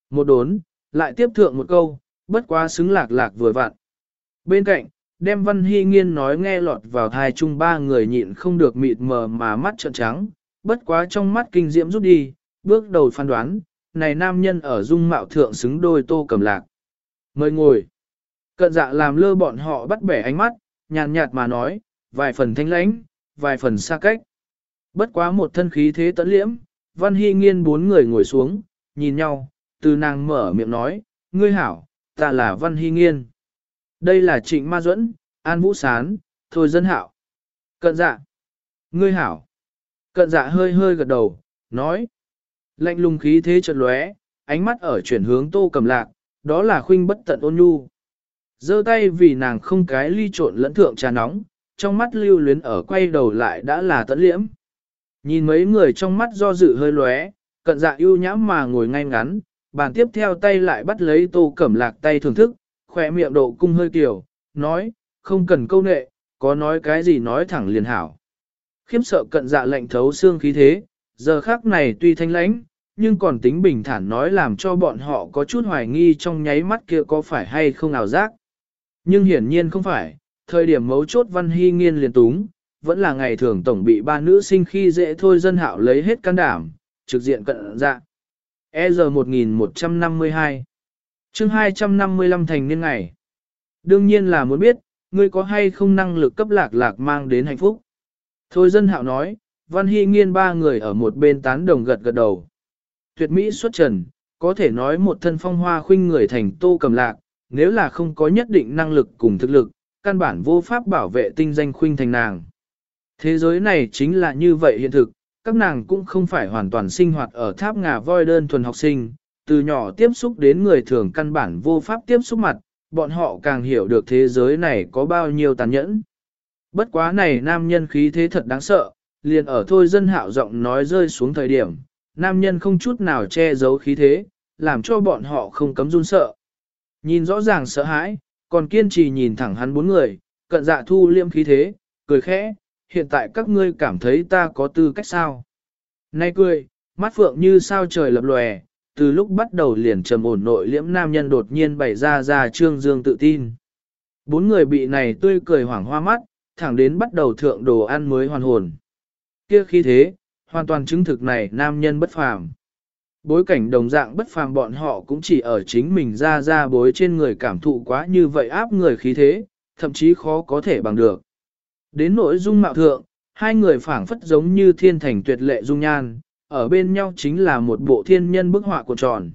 Một đốn, lại tiếp thượng một câu, bất quá xứng lạc lạc vừa vặn. Bên cạnh, đem Văn Hy nghiên nói nghe lọt vào thai chung ba người nhịn không được mịt mờ mà mắt trợn trắng, bất quá trong mắt kinh diễm rút đi, bước đầu phán đoán, này nam nhân ở dung mạo thượng xứng đôi tô cầm lạc. Mời ngồi. Cận dạ làm lơ bọn họ bắt bẻ ánh mắt, nhàn nhạt mà nói, vài phần thanh lãnh, vài phần xa cách. Bất quá một thân khí thế tẫn liễm, Văn Hy Nghiên bốn người ngồi xuống, nhìn nhau, từ nàng mở miệng nói, ngươi hảo, ta là Văn Hy Nghiên. Đây là Trịnh Ma Duẫn, An Vũ Sán, Thôi Dân Hạo. Cận dạ. Ngươi hảo. Cận dạ hơi hơi gật đầu, nói. Lạnh lùng khí thế chợt lóe, ánh mắt ở chuyển hướng tô cầm lạc, đó là khuynh bất tận ôn nhu. giơ tay vì nàng không cái ly trộn lẫn thượng trà nóng, trong mắt lưu luyến ở quay đầu lại đã là tận liễm. Nhìn mấy người trong mắt do dự hơi lóe, cận dạ ưu nhãm mà ngồi ngay ngắn, bàn tiếp theo tay lại bắt lấy tô cẩm lạc tay thưởng thức, khỏe miệng độ cung hơi kiểu, nói, không cần câu nệ, có nói cái gì nói thẳng liền hảo. Khiếm sợ cận dạ lệnh thấu xương khí thế, giờ khác này tuy thanh lãnh, nhưng còn tính bình thản nói làm cho bọn họ có chút hoài nghi trong nháy mắt kia có phải hay không ảo giác. Nhưng hiển nhiên không phải, thời điểm mấu chốt văn hy nghiên liền túng, vẫn là ngày thường tổng bị ba nữ sinh khi dễ thôi dân hạo lấy hết can đảm, trực diện cận dạ. E giờ 1152 chương 255 thành niên ngày. Đương nhiên là muốn biết, ngươi có hay không năng lực cấp lạc lạc mang đến hạnh phúc. Thôi dân hạo nói, Văn Hy nghiên ba người ở một bên tán đồng gật gật đầu. Tuyệt mỹ xuất trần, có thể nói một thân phong hoa khuynh người thành tô cầm lạc, nếu là không có nhất định năng lực cùng thực lực, căn bản vô pháp bảo vệ tinh danh khuynh thành nàng. Thế giới này chính là như vậy hiện thực, các nàng cũng không phải hoàn toàn sinh hoạt ở tháp ngà voi đơn thuần học sinh, từ nhỏ tiếp xúc đến người thường căn bản vô pháp tiếp xúc mặt, bọn họ càng hiểu được thế giới này có bao nhiêu tàn nhẫn. Bất quá này nam nhân khí thế thật đáng sợ, liền ở thôi dân hạo giọng nói rơi xuống thời điểm, nam nhân không chút nào che giấu khí thế, làm cho bọn họ không cấm run sợ. Nhìn rõ ràng sợ hãi, còn kiên trì nhìn thẳng hắn bốn người, cận dạ thu liêm khí thế, cười khẽ, hiện tại các ngươi cảm thấy ta có tư cách sao. Nay cười, mắt phượng như sao trời lập lòe, từ lúc bắt đầu liền trầm ổn nội liễm nam nhân đột nhiên bày ra ra trương dương tự tin. Bốn người bị này tươi cười hoảng hoa mắt, thẳng đến bắt đầu thượng đồ ăn mới hoàn hồn. Kia khi thế, hoàn toàn chứng thực này nam nhân bất phàm. Bối cảnh đồng dạng bất phàm bọn họ cũng chỉ ở chính mình ra ra bối trên người cảm thụ quá như vậy áp người khí thế, thậm chí khó có thể bằng được. Đến nỗi dung mạo thượng, hai người phảng phất giống như thiên thành tuyệt lệ dung nhan, ở bên nhau chính là một bộ thiên nhân bức họa của tròn.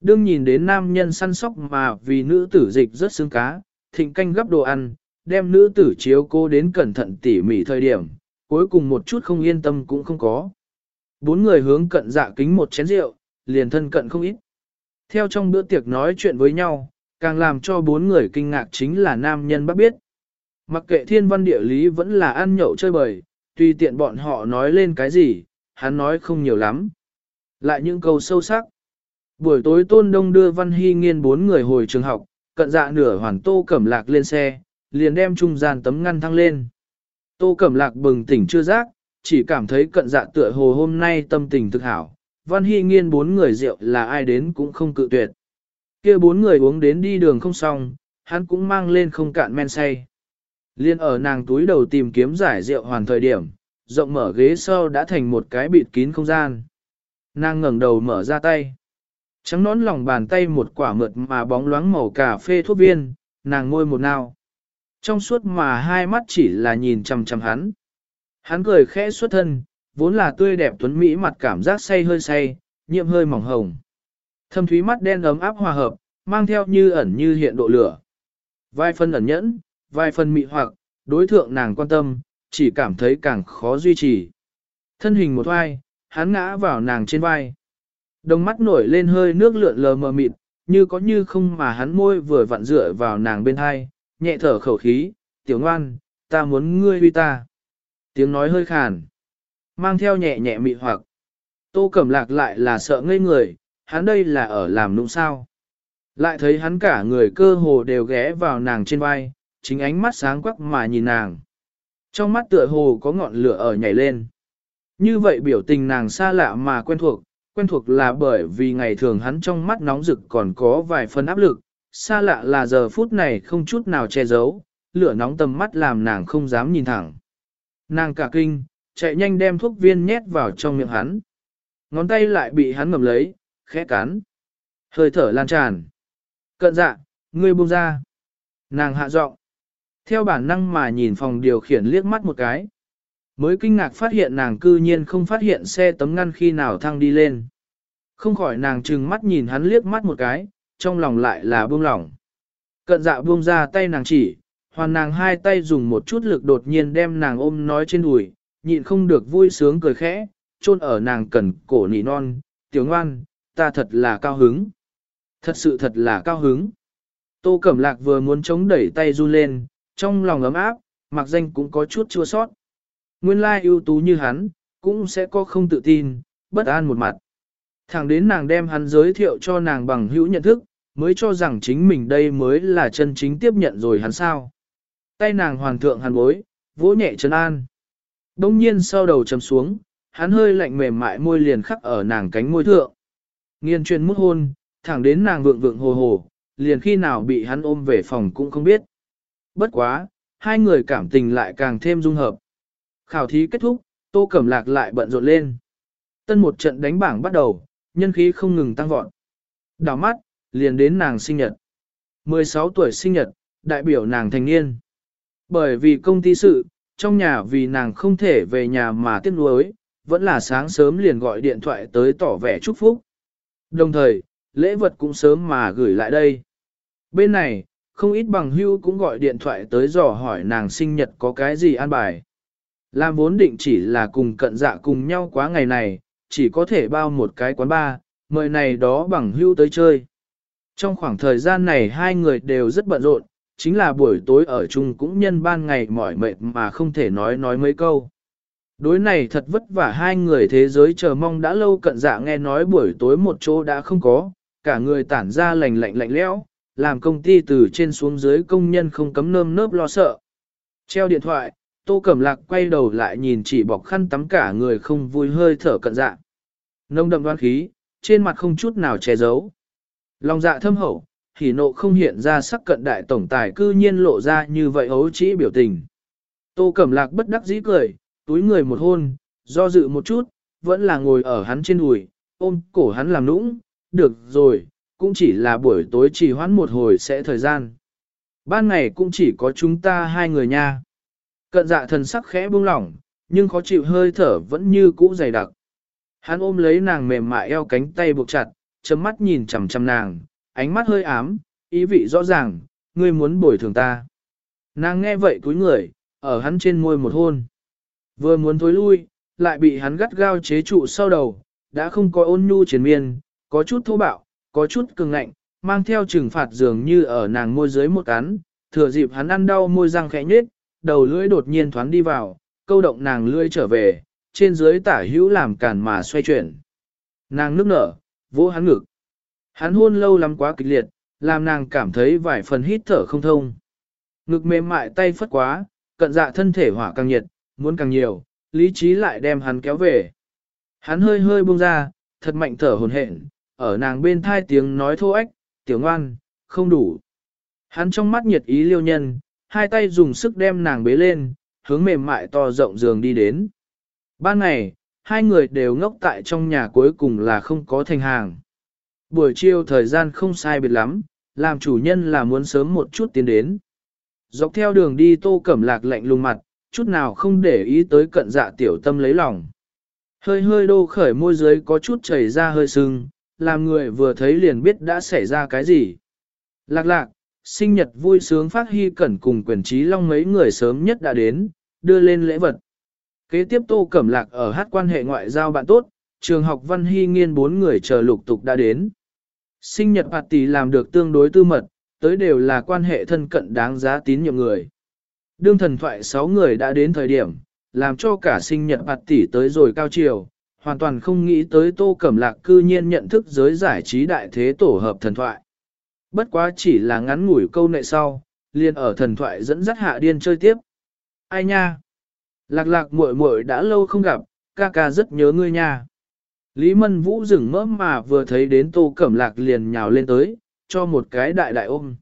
Đương nhìn đến nam nhân săn sóc mà vì nữ tử dịch rất xương cá, thịnh canh gấp đồ ăn, đem nữ tử chiếu cô đến cẩn thận tỉ mỉ thời điểm, cuối cùng một chút không yên tâm cũng không có. Bốn người hướng cận dạ kính một chén rượu, liền thân cận không ít. Theo trong bữa tiệc nói chuyện với nhau, càng làm cho bốn người kinh ngạc chính là nam nhân bác biết. Mặc kệ thiên văn địa lý vẫn là ăn nhậu chơi bời, tùy tiện bọn họ nói lên cái gì, hắn nói không nhiều lắm. Lại những câu sâu sắc. Buổi tối Tôn Đông đưa Văn Hy nghiên bốn người hồi trường học, cận dạ nửa hoàn tô cẩm lạc lên xe, liền đem trung gian tấm ngăn thăng lên. Tô cẩm lạc bừng tỉnh chưa giác, chỉ cảm thấy cận dạ tựa hồ hôm nay tâm tình thực hảo. Văn Hy nghiên bốn người rượu là ai đến cũng không cự tuyệt. kia bốn người uống đến đi đường không xong, hắn cũng mang lên không cạn men say. Liên ở nàng túi đầu tìm kiếm giải rượu hoàn thời điểm, rộng mở ghế sau đã thành một cái bịt kín không gian. Nàng ngẩng đầu mở ra tay. Trắng nón lòng bàn tay một quả mượt mà bóng loáng màu cà phê thuốc viên, nàng ngôi một nào. Trong suốt mà hai mắt chỉ là nhìn chằm chằm hắn. Hắn cười khẽ xuất thân, vốn là tươi đẹp tuấn mỹ mặt cảm giác say hơi say, nhiệm hơi mỏng hồng. Thâm thúy mắt đen ấm áp hòa hợp, mang theo như ẩn như hiện độ lửa. Vai phân ẩn nhẫn, vai phần mị hoặc, đối thượng nàng quan tâm, chỉ cảm thấy càng khó duy trì. Thân hình một vai, hắn ngã vào nàng trên vai. Đồng mắt nổi lên hơi nước lượn lờ mờ mịt, như có như không mà hắn môi vừa vặn dựa vào nàng bên hai, nhẹ thở khẩu khí, tiểu ngoan, ta muốn ngươi huy ta. Tiếng nói hơi khàn, mang theo nhẹ nhẹ mị hoặc. Tô Cẩm Lạc lại là sợ ngây người, hắn đây là ở làm nũng sao. Lại thấy hắn cả người cơ hồ đều ghé vào nàng trên vai, chính ánh mắt sáng quắc mà nhìn nàng. Trong mắt tựa hồ có ngọn lửa ở nhảy lên. Như vậy biểu tình nàng xa lạ mà quen thuộc, quen thuộc là bởi vì ngày thường hắn trong mắt nóng rực còn có vài phần áp lực, xa lạ là giờ phút này không chút nào che giấu, lửa nóng tầm mắt làm nàng không dám nhìn thẳng. Nàng cả kinh, chạy nhanh đem thuốc viên nhét vào trong miệng hắn. Ngón tay lại bị hắn ngầm lấy, khẽ cắn. Hơi thở lan tràn. Cận dạ, ngươi buông ra. Nàng hạ giọng. Theo bản năng mà nhìn phòng điều khiển liếc mắt một cái. Mới kinh ngạc phát hiện nàng cư nhiên không phát hiện xe tấm ngăn khi nào thăng đi lên. Không khỏi nàng trừng mắt nhìn hắn liếc mắt một cái, trong lòng lại là buông lỏng. Cận dạ buông ra tay nàng chỉ, hoàn nàng hai tay dùng một chút lực đột nhiên đem nàng ôm nói trên đùi, nhịn không được vui sướng cười khẽ, chôn ở nàng cần cổ nỉ non, tiểu ngoan, ta thật là cao hứng. Thật sự thật là cao hứng. Tô Cẩm Lạc vừa muốn chống đẩy tay run lên, trong lòng ấm áp, mặc danh cũng có chút chua sót. Nguyên lai ưu tú như hắn, cũng sẽ có không tự tin, bất an một mặt. Thẳng đến nàng đem hắn giới thiệu cho nàng bằng hữu nhận thức, mới cho rằng chính mình đây mới là chân chính tiếp nhận rồi hắn sao. Tay nàng hoàng thượng hắn bối, vỗ nhẹ chân an. Đông nhiên sau đầu chầm xuống, hắn hơi lạnh mềm mại môi liền khắc ở nàng cánh môi thượng. Nghiên truyền mút hôn, thẳng đến nàng vượng vượng hồ hồ, liền khi nào bị hắn ôm về phòng cũng không biết. Bất quá, hai người cảm tình lại càng thêm dung hợp. Khảo thí kết thúc, Tô Cẩm Lạc lại bận rộn lên. Tân một trận đánh bảng bắt đầu, nhân khí không ngừng tăng vọt. Đào mắt, liền đến nàng sinh nhật. 16 tuổi sinh nhật, đại biểu nàng thành niên. Bởi vì công ty sự, trong nhà vì nàng không thể về nhà mà tiếc nuối, vẫn là sáng sớm liền gọi điện thoại tới tỏ vẻ chúc phúc. Đồng thời, lễ vật cũng sớm mà gửi lại đây. Bên này, không ít bằng hưu cũng gọi điện thoại tới dò hỏi nàng sinh nhật có cái gì an bài. Lam vốn định chỉ là cùng cận dạ cùng nhau quá ngày này, chỉ có thể bao một cái quán bar, mời này đó bằng hưu tới chơi. Trong khoảng thời gian này hai người đều rất bận rộn, chính là buổi tối ở chung cũng nhân ban ngày mỏi mệt mà không thể nói nói mấy câu. Đối này thật vất vả hai người thế giới chờ mong đã lâu cận dạ nghe nói buổi tối một chỗ đã không có, cả người tản ra lạnh lạnh lạnh lẽo, làm công ty từ trên xuống dưới công nhân không cấm nơm nớp lo sợ. Treo điện thoại, Tô Cẩm Lạc quay đầu lại nhìn chỉ bọc khăn tắm cả người không vui hơi thở cận dạ. Nông đậm đoan khí, trên mặt không chút nào che giấu. Lòng dạ thâm hậu, hỉ nộ không hiện ra sắc cận đại tổng tài cư nhiên lộ ra như vậy hấu trĩ biểu tình. Tô Cẩm Lạc bất đắc dĩ cười, túi người một hôn, do dự một chút, vẫn là ngồi ở hắn trên đùi, ôm cổ hắn làm nũng, được rồi, cũng chỉ là buổi tối chỉ hoãn một hồi sẽ thời gian. Ban ngày cũng chỉ có chúng ta hai người nha. Cận dạ thần sắc khẽ buông lỏng, nhưng khó chịu hơi thở vẫn như cũ dày đặc. Hắn ôm lấy nàng mềm mại eo cánh tay buộc chặt, chấm mắt nhìn chằm chằm nàng, ánh mắt hơi ám, ý vị rõ ràng, ngươi muốn bồi thường ta. Nàng nghe vậy cúi người, ở hắn trên môi một hôn. Vừa muốn thối lui, lại bị hắn gắt gao chế trụ sau đầu, đã không có ôn nhu triển miên, có chút thô bạo, có chút cường ngạnh, mang theo trừng phạt dường như ở nàng môi dưới một cắn, thừa dịp hắn ăn đau môi răng khẽ nhếch, đầu lưỡi đột nhiên thoáng đi vào, câu động nàng lưỡi trở về, trên dưới tả hữu làm càn mà xoay chuyển. Nàng nước nở, vỗ hắn ngực. Hắn hôn lâu lắm quá kịch liệt, làm nàng cảm thấy vài phần hít thở không thông. Ngực mềm mại tay phất quá, cận dạ thân thể hỏa càng nhiệt, muốn càng nhiều, lý trí lại đem hắn kéo về. Hắn hơi hơi buông ra, thật mạnh thở hồn hển, ở nàng bên thai tiếng nói thô ếch, tiểu ngoan, không đủ. Hắn trong mắt nhiệt ý liêu nhân, hai tay dùng sức đem nàng bế lên, hướng mềm mại to rộng giường đi đến. Ban ngày, hai người đều ngốc tại trong nhà cuối cùng là không có thành hàng. Buổi chiều thời gian không sai biệt lắm, làm chủ nhân là muốn sớm một chút tiến đến. Dọc theo đường đi tô cẩm lạc lạnh lùng mặt, chút nào không để ý tới cận dạ tiểu tâm lấy lòng. Hơi hơi đô khởi môi dưới có chút chảy ra hơi sưng, làm người vừa thấy liền biết đã xảy ra cái gì. Lạc lạc, sinh nhật vui sướng phát hy cẩn cùng quyền trí long mấy người sớm nhất đã đến, đưa lên lễ vật. Kế tiếp tô cẩm lạc ở hát quan hệ ngoại giao bạn tốt, trường học văn hy nghiên bốn người chờ lục tục đã đến. Sinh nhật bạt tỷ làm được tương đối tư mật, tới đều là quan hệ thân cận đáng giá tín nhiệm người. Đương thần thoại 6 người đã đến thời điểm, làm cho cả sinh nhật bạt tỷ tới rồi cao chiều, hoàn toàn không nghĩ tới Tô Cẩm Lạc cư nhiên nhận thức giới giải trí đại thế tổ hợp thần thoại. Bất quá chỉ là ngắn ngủi câu nệ sau, liền ở thần thoại dẫn dắt hạ điên chơi tiếp. Ai nha? Lạc lạc muội muội đã lâu không gặp, ca ca rất nhớ ngươi nha. Lý Mân Vũ dừng mỡ mà vừa thấy đến Tô Cẩm Lạc liền nhào lên tới, cho một cái đại đại ôm.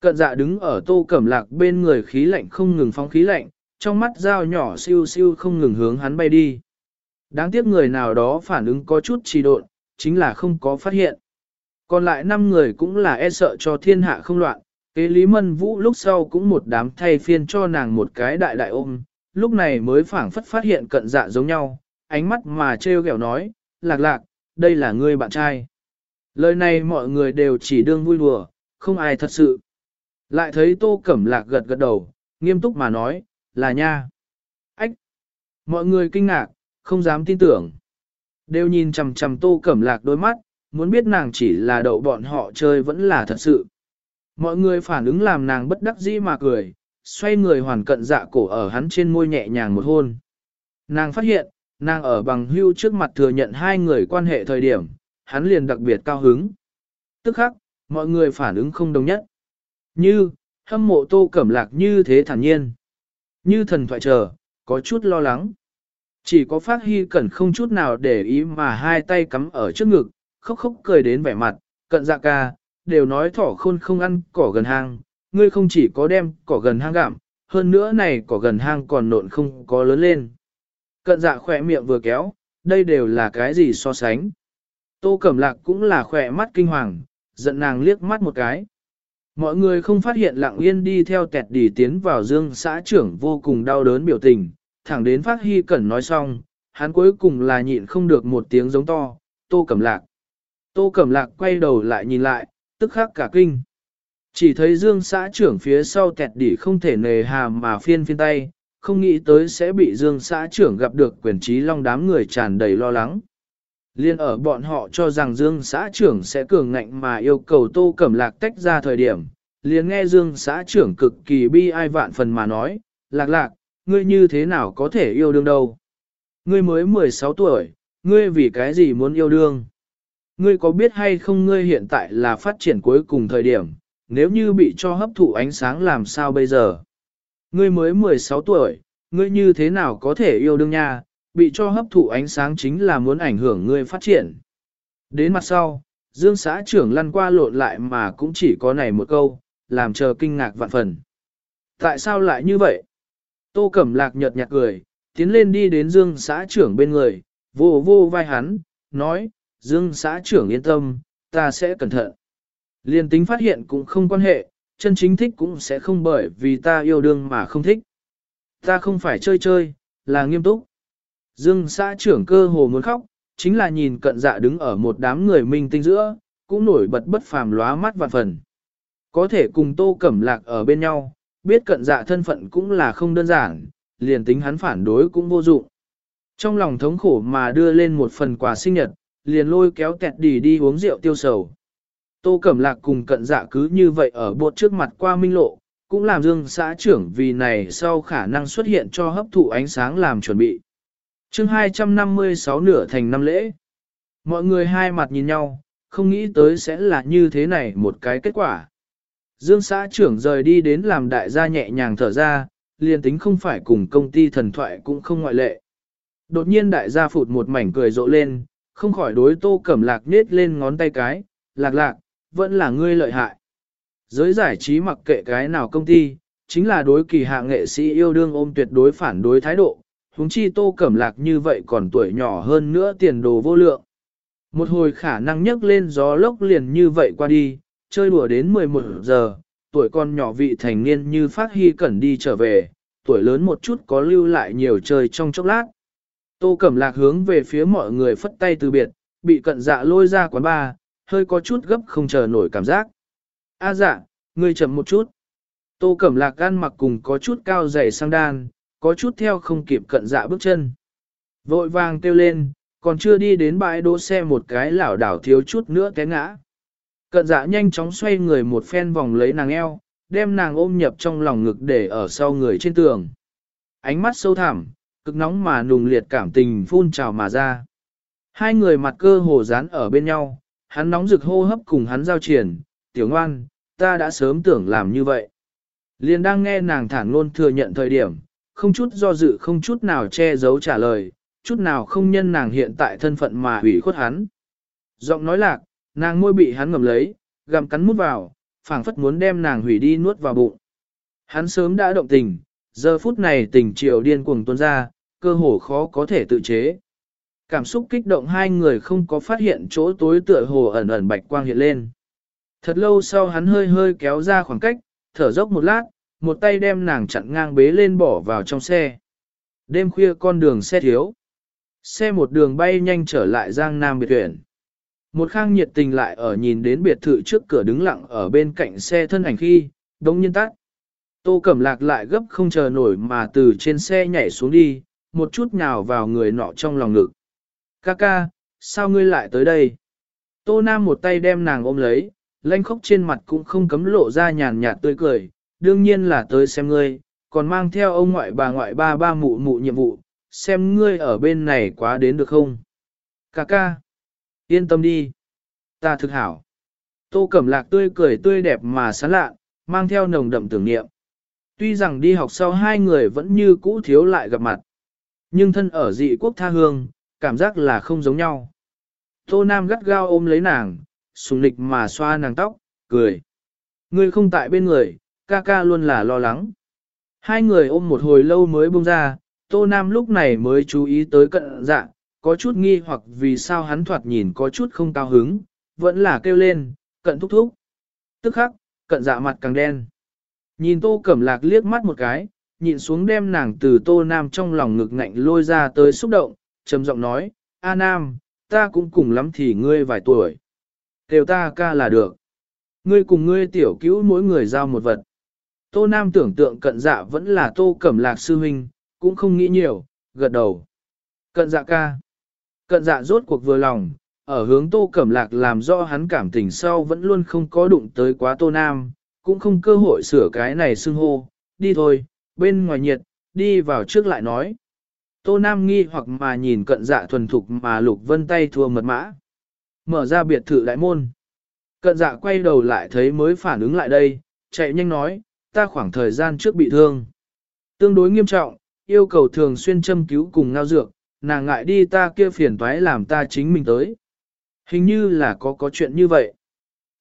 Cận dạ đứng ở Tô Cẩm Lạc bên người khí lạnh không ngừng phóng khí lạnh, trong mắt dao nhỏ siêu siêu không ngừng hướng hắn bay đi. Đáng tiếc người nào đó phản ứng có chút trì độn, chính là không có phát hiện. Còn lại 5 người cũng là e sợ cho thiên hạ không loạn, kế Lý Mân Vũ lúc sau cũng một đám thay phiên cho nàng một cái đại đại ôm, lúc này mới phảng phất phát hiện cận dạ giống nhau, ánh mắt mà trêu ghẹo nói, lạc lạc, đây là ngươi bạn trai. Lời này mọi người đều chỉ đương vui đùa, không ai thật sự. Lại thấy tô cẩm lạc gật gật đầu, nghiêm túc mà nói, là nha. Ách! Mọi người kinh ngạc, không dám tin tưởng. Đều nhìn chằm chằm tô cẩm lạc đôi mắt, muốn biết nàng chỉ là đậu bọn họ chơi vẫn là thật sự. Mọi người phản ứng làm nàng bất đắc dĩ mà cười, xoay người hoàn cận dạ cổ ở hắn trên môi nhẹ nhàng một hôn. Nàng phát hiện, nàng ở bằng hưu trước mặt thừa nhận hai người quan hệ thời điểm, hắn liền đặc biệt cao hứng. Tức khắc, mọi người phản ứng không đồng nhất. Như, hâm mộ tô cẩm lạc như thế thản nhiên. Như thần thoại chờ, có chút lo lắng. Chỉ có phát hy cẩn không chút nào để ý mà hai tay cắm ở trước ngực, khóc khóc cười đến vẻ mặt, cận dạ ca, đều nói thỏ khôn không ăn cỏ gần hang, ngươi không chỉ có đem cỏ gần hang gạm, hơn nữa này cỏ gần hang còn nộn không có lớn lên. Cận dạ khỏe miệng vừa kéo, đây đều là cái gì so sánh. Tô Cẩm Lạc cũng là khỏe mắt kinh hoàng, giận nàng liếc mắt một cái. Mọi người không phát hiện lặng yên đi theo tẹt đỉ tiến vào dương xã trưởng vô cùng đau đớn biểu tình, thẳng đến phát hy cẩn nói xong, hắn cuối cùng là nhịn không được một tiếng giống to, Tô Cẩm Lạc. Tô Cẩm Lạc quay đầu lại nhìn lại, tức khắc cả kinh. Chỉ thấy dương xã trưởng phía sau tẹt đỉ không thể nề hà mà phiên phiên tay, không nghĩ tới sẽ bị dương xã trưởng gặp được quyền trí long đám người tràn đầy lo lắng. Liên ở bọn họ cho rằng dương xã trưởng sẽ cường ngạnh mà yêu cầu tô cẩm lạc tách ra thời điểm, liền nghe dương xã trưởng cực kỳ bi ai vạn phần mà nói, lạc lạc, ngươi như thế nào có thể yêu đương đâu. Ngươi mới 16 tuổi, ngươi vì cái gì muốn yêu đương? Ngươi có biết hay không ngươi hiện tại là phát triển cuối cùng thời điểm, nếu như bị cho hấp thụ ánh sáng làm sao bây giờ? Ngươi mới 16 tuổi, ngươi như thế nào có thể yêu đương nha, bị cho hấp thụ ánh sáng chính là muốn ảnh hưởng ngươi phát triển. Đến mặt sau, Dương xã trưởng lăn qua lộn lại mà cũng chỉ có này một câu, làm chờ kinh ngạc vạn phần. Tại sao lại như vậy? Tô Cẩm Lạc nhợt nhạt cười, tiến lên đi đến Dương xã trưởng bên người, vô vô vai hắn, nói, Dương xã trưởng yên tâm, ta sẽ cẩn thận. Liên tính phát hiện cũng không quan hệ, chân chính thích cũng sẽ không bởi vì ta yêu đương mà không thích. Ta không phải chơi chơi, là nghiêm túc. Dương xã trưởng cơ hồ muốn khóc, chính là nhìn cận dạ đứng ở một đám người minh tinh giữa, cũng nổi bật bất phàm lóa mắt vạn phần. Có thể cùng tô cẩm lạc ở bên nhau, biết cận dạ thân phận cũng là không đơn giản, liền tính hắn phản đối cũng vô dụng. Trong lòng thống khổ mà đưa lên một phần quà sinh nhật, liền lôi kéo tẹt đi đi uống rượu tiêu sầu. Tô Cẩm Lạc cùng cận dạ cứ như vậy ở bột trước mặt qua minh lộ, cũng làm dương xã trưởng vì này sau khả năng xuất hiện cho hấp thụ ánh sáng làm chuẩn bị. chương 256 nửa thành năm lễ. Mọi người hai mặt nhìn nhau, không nghĩ tới sẽ là như thế này một cái kết quả. Dương xã trưởng rời đi đến làm đại gia nhẹ nhàng thở ra, liền tính không phải cùng công ty thần thoại cũng không ngoại lệ. Đột nhiên đại gia phụt một mảnh cười rộ lên, không khỏi đối tô cẩm lạc nết lên ngón tay cái, lạc lạc, vẫn là ngươi lợi hại. Giới giải trí mặc kệ cái nào công ty, chính là đối kỳ hạ nghệ sĩ yêu đương ôm tuyệt đối phản đối thái độ, huống chi tô cẩm lạc như vậy còn tuổi nhỏ hơn nữa tiền đồ vô lượng. Một hồi khả năng nhấc lên gió lốc liền như vậy qua đi, chơi đùa đến 11 giờ, tuổi con nhỏ vị thành niên như phát hy cẩn đi trở về, tuổi lớn một chút có lưu lại nhiều chơi trong chốc lát. Tô Cẩm Lạc hướng về phía mọi người phất tay từ biệt, bị cận dạ lôi ra quán bar, hơi có chút gấp không chờ nổi cảm giác. A dạ, ngươi chậm một chút. Tô Cẩm Lạc gan mặc cùng có chút cao dày sang đan, có chút theo không kịp cận dạ bước chân. Vội vàng kêu lên, còn chưa đi đến bãi đỗ xe một cái lảo đảo thiếu chút nữa té ngã. Cận dạ nhanh chóng xoay người một phen vòng lấy nàng eo, đem nàng ôm nhập trong lòng ngực để ở sau người trên tường. Ánh mắt sâu thẳm, cực nóng mà nùng liệt cảm tình phun trào mà ra. Hai người mặt cơ hồ dán ở bên nhau, hắn nóng rực hô hấp cùng hắn giao triển, tiểu ngoan, ta đã sớm tưởng làm như vậy. Liên đang nghe nàng thản ngôn thừa nhận thời điểm, không chút do dự không chút nào che giấu trả lời, chút nào không nhân nàng hiện tại thân phận mà hủy khuất hắn. Giọng nói lạc, nàng môi bị hắn ngầm lấy, gặm cắn mút vào, phảng phất muốn đem nàng hủy đi nuốt vào bụng. Hắn sớm đã động tình, giờ phút này tình triều điên cuồng tuôn ra, cơ hồ khó có thể tự chế. Cảm xúc kích động hai người không có phát hiện chỗ tối tựa hồ ẩn ẩn bạch quang hiện lên. Thật lâu sau hắn hơi hơi kéo ra khoảng cách, thở dốc một lát, một tay đem nàng chặn ngang bế lên bỏ vào trong xe. Đêm khuya con đường xe thiếu. Xe một đường bay nhanh trở lại Giang Nam biệt tuyển. Một khang nhiệt tình lại ở nhìn đến biệt thự trước cửa đứng lặng ở bên cạnh xe thân ảnh khi, đống nhiên tắt. Tô Cẩm Lạc lại gấp không chờ nổi mà từ trên xe nhảy xuống đi, một chút nhào vào người nọ trong lòng ngực. Ca ca, sao ngươi lại tới đây? Tô Nam một tay đem nàng ôm lấy, lanh khóc trên mặt cũng không cấm lộ ra nhàn nhạt tươi cười, đương nhiên là tới xem ngươi, còn mang theo ông ngoại bà ngoại ba ba mụ mụ nhiệm vụ, xem ngươi ở bên này quá đến được không? Ca ca, yên tâm đi, ta thực hảo. Tô Cẩm Lạc tươi cười tươi đẹp mà sán lạ, mang theo nồng đậm tưởng niệm. Tuy rằng đi học sau hai người vẫn như cũ thiếu lại gặp mặt, nhưng thân ở dị quốc tha hương, cảm giác là không giống nhau. Tô Nam gắt gao ôm lấy nàng, sùng lịch mà xoa nàng tóc, cười. Ngươi không tại bên người, ca ca luôn là lo lắng. Hai người ôm một hồi lâu mới buông ra, Tô Nam lúc này mới chú ý tới cận dạ, có chút nghi hoặc vì sao hắn thoạt nhìn có chút không cao hứng, vẫn là kêu lên, cận thúc thúc. Tức khắc, cận dạ mặt càng đen. Nhìn Tô Cẩm Lạc liếc mắt một cái, nhịn xuống đem nàng từ Tô Nam trong lòng ngực ngạnh lôi ra tới xúc động, trầm giọng nói, A Nam, ta cũng cùng lắm thì ngươi vài tuổi. Kêu ta ca là được. Ngươi cùng ngươi tiểu cứu mỗi người giao một vật. Tô Nam tưởng tượng cận dạ vẫn là Tô Cẩm Lạc sư huynh, cũng không nghĩ nhiều, gật đầu. Cận dạ ca. Cận dạ rốt cuộc vừa lòng, ở hướng Tô Cẩm Lạc làm do hắn cảm tình sau vẫn luôn không có đụng tới quá Tô Nam, cũng không cơ hội sửa cái này xưng hô, đi thôi, bên ngoài nhiệt, đi vào trước lại nói. Tô Nam nghi hoặc mà nhìn cận dạ thuần thục mà lục vân tay thua mật mã. Mở ra biệt thự đại môn. Cận dạ quay đầu lại thấy mới phản ứng lại đây, chạy nhanh nói, ta khoảng thời gian trước bị thương. Tương đối nghiêm trọng, yêu cầu thường xuyên châm cứu cùng ngao dược, nàng ngại đi ta kia phiền toái làm ta chính mình tới. Hình như là có có chuyện như vậy.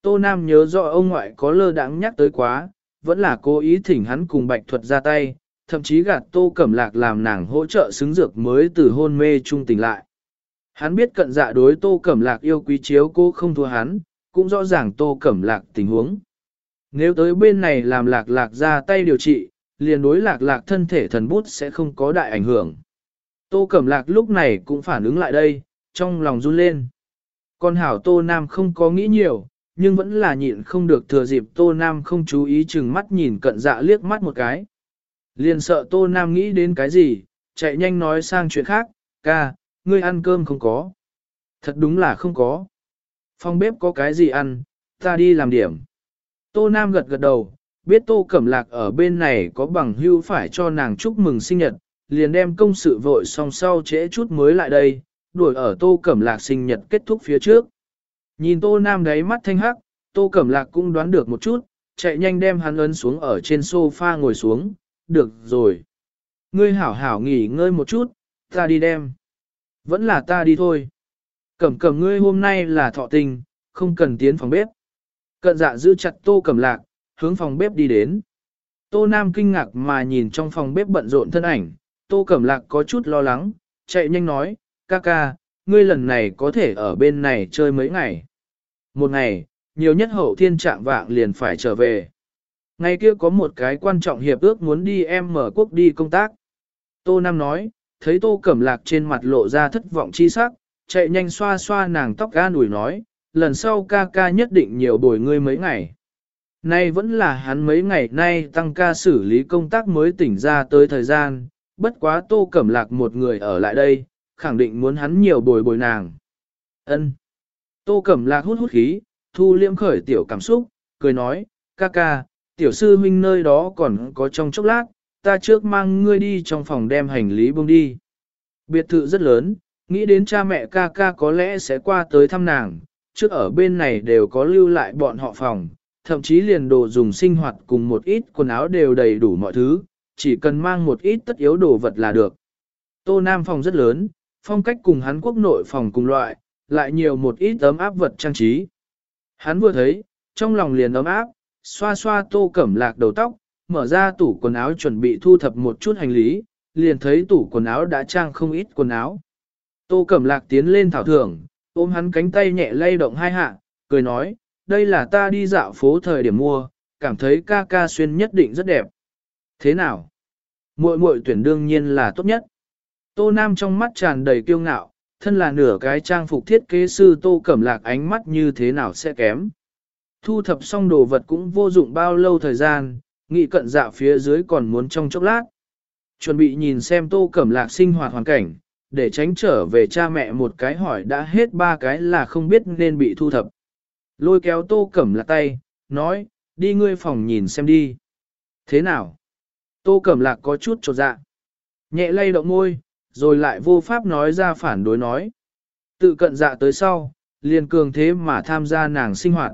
Tô Nam nhớ rõ ông ngoại có lơ đãng nhắc tới quá, vẫn là cố ý thỉnh hắn cùng bạch thuật ra tay, thậm chí gạt Tô Cẩm Lạc làm nàng hỗ trợ xứng dược mới từ hôn mê trung tỉnh lại. Hắn biết cận dạ đối Tô Cẩm Lạc yêu quý chiếu cô không thua hắn, cũng rõ ràng Tô Cẩm Lạc tình huống. Nếu tới bên này làm lạc lạc ra tay điều trị, liền đối lạc lạc thân thể thần bút sẽ không có đại ảnh hưởng. Tô Cẩm Lạc lúc này cũng phản ứng lại đây, trong lòng run lên. Con hảo Tô Nam không có nghĩ nhiều, nhưng vẫn là nhịn không được thừa dịp Tô Nam không chú ý chừng mắt nhìn cận dạ liếc mắt một cái. Liền sợ Tô Nam nghĩ đến cái gì, chạy nhanh nói sang chuyện khác, ca, ngươi ăn cơm không có. Thật đúng là không có. Phòng bếp có cái gì ăn, ta đi làm điểm. Tô Nam gật gật đầu, biết Tô Cẩm Lạc ở bên này có bằng hưu phải cho nàng chúc mừng sinh nhật, liền đem công sự vội xong sau trễ chút mới lại đây, đuổi ở Tô Cẩm Lạc sinh nhật kết thúc phía trước. Nhìn Tô Nam đáy mắt thanh hắc, Tô Cẩm Lạc cũng đoán được một chút, chạy nhanh đem hắn ấn xuống ở trên sofa ngồi xuống, được rồi. Ngươi hảo hảo nghỉ ngơi một chút, ta đi đem. Vẫn là ta đi thôi. Cẩm cẩm ngươi hôm nay là thọ tình, không cần tiến phòng bếp. Cận dạ giữ chặt tô cẩm lạc, hướng phòng bếp đi đến. Tô Nam kinh ngạc mà nhìn trong phòng bếp bận rộn thân ảnh, tô cẩm lạc có chút lo lắng, chạy nhanh nói, ca ca, ngươi lần này có thể ở bên này chơi mấy ngày. Một ngày, nhiều nhất hậu thiên trạng vạng liền phải trở về. Ngày kia có một cái quan trọng hiệp ước muốn đi em mở quốc đi công tác. Tô Nam nói, thấy Tô Cẩm Lạc trên mặt lộ ra thất vọng chi sắc, chạy nhanh xoa xoa nàng tóc ga nủi nói, lần sau ca ca nhất định nhiều bồi ngươi mấy ngày. Nay vẫn là hắn mấy ngày nay tăng ca xử lý công tác mới tỉnh ra tới thời gian, bất quá Tô Cẩm Lạc một người ở lại đây, khẳng định muốn hắn nhiều bồi bồi nàng. Ân. Tô Cẩm Lạc hút hút khí, thu liễm khởi tiểu cảm xúc, cười nói, ca ca, tiểu sư huynh nơi đó còn có trong chốc lát, ta trước mang ngươi đi trong phòng đem hành lý bông đi. Biệt thự rất lớn, nghĩ đến cha mẹ ca ca có lẽ sẽ qua tới thăm nàng, trước ở bên này đều có lưu lại bọn họ phòng, thậm chí liền đồ dùng sinh hoạt cùng một ít quần áo đều đầy đủ mọi thứ, chỉ cần mang một ít tất yếu đồ vật là được. Tô Nam phòng rất lớn, phong cách cùng hắn quốc nội phòng cùng loại, lại nhiều một ít ấm áp vật trang trí. Hắn vừa thấy, trong lòng liền ấm áp, xoa xoa tô cẩm lạc đầu tóc, mở ra tủ quần áo chuẩn bị thu thập một chút hành lý, liền thấy tủ quần áo đã trang không ít quần áo. Tô cẩm lạc tiến lên thảo thưởng, ôm hắn cánh tay nhẹ lay động hai hạ, cười nói, đây là ta đi dạo phố thời điểm mua, cảm thấy ca ca xuyên nhất định rất đẹp. Thế nào? Muội muội tuyển đương nhiên là tốt nhất. Tô Nam trong mắt tràn đầy kiêu ngạo, thân là nửa cái trang phục thiết kế sư Tô Cẩm Lạc ánh mắt như thế nào sẽ kém. Thu thập xong đồ vật cũng vô dụng bao lâu thời gian, nghị cận dạ phía dưới còn muốn trong chốc lát. Chuẩn bị nhìn xem Tô Cẩm Lạc sinh hoạt hoàn cảnh, để tránh trở về cha mẹ một cái hỏi đã hết ba cái là không biết nên bị thu thập. Lôi kéo Tô Cẩm Lạc tay, nói, đi ngươi phòng nhìn xem đi. Thế nào? Tô Cẩm Lạc có chút trột dạ. Nhẹ lay động môi, rồi lại vô pháp nói ra phản đối nói. Tự cận dạ tới sau, liền cường thế mà tham gia nàng sinh hoạt.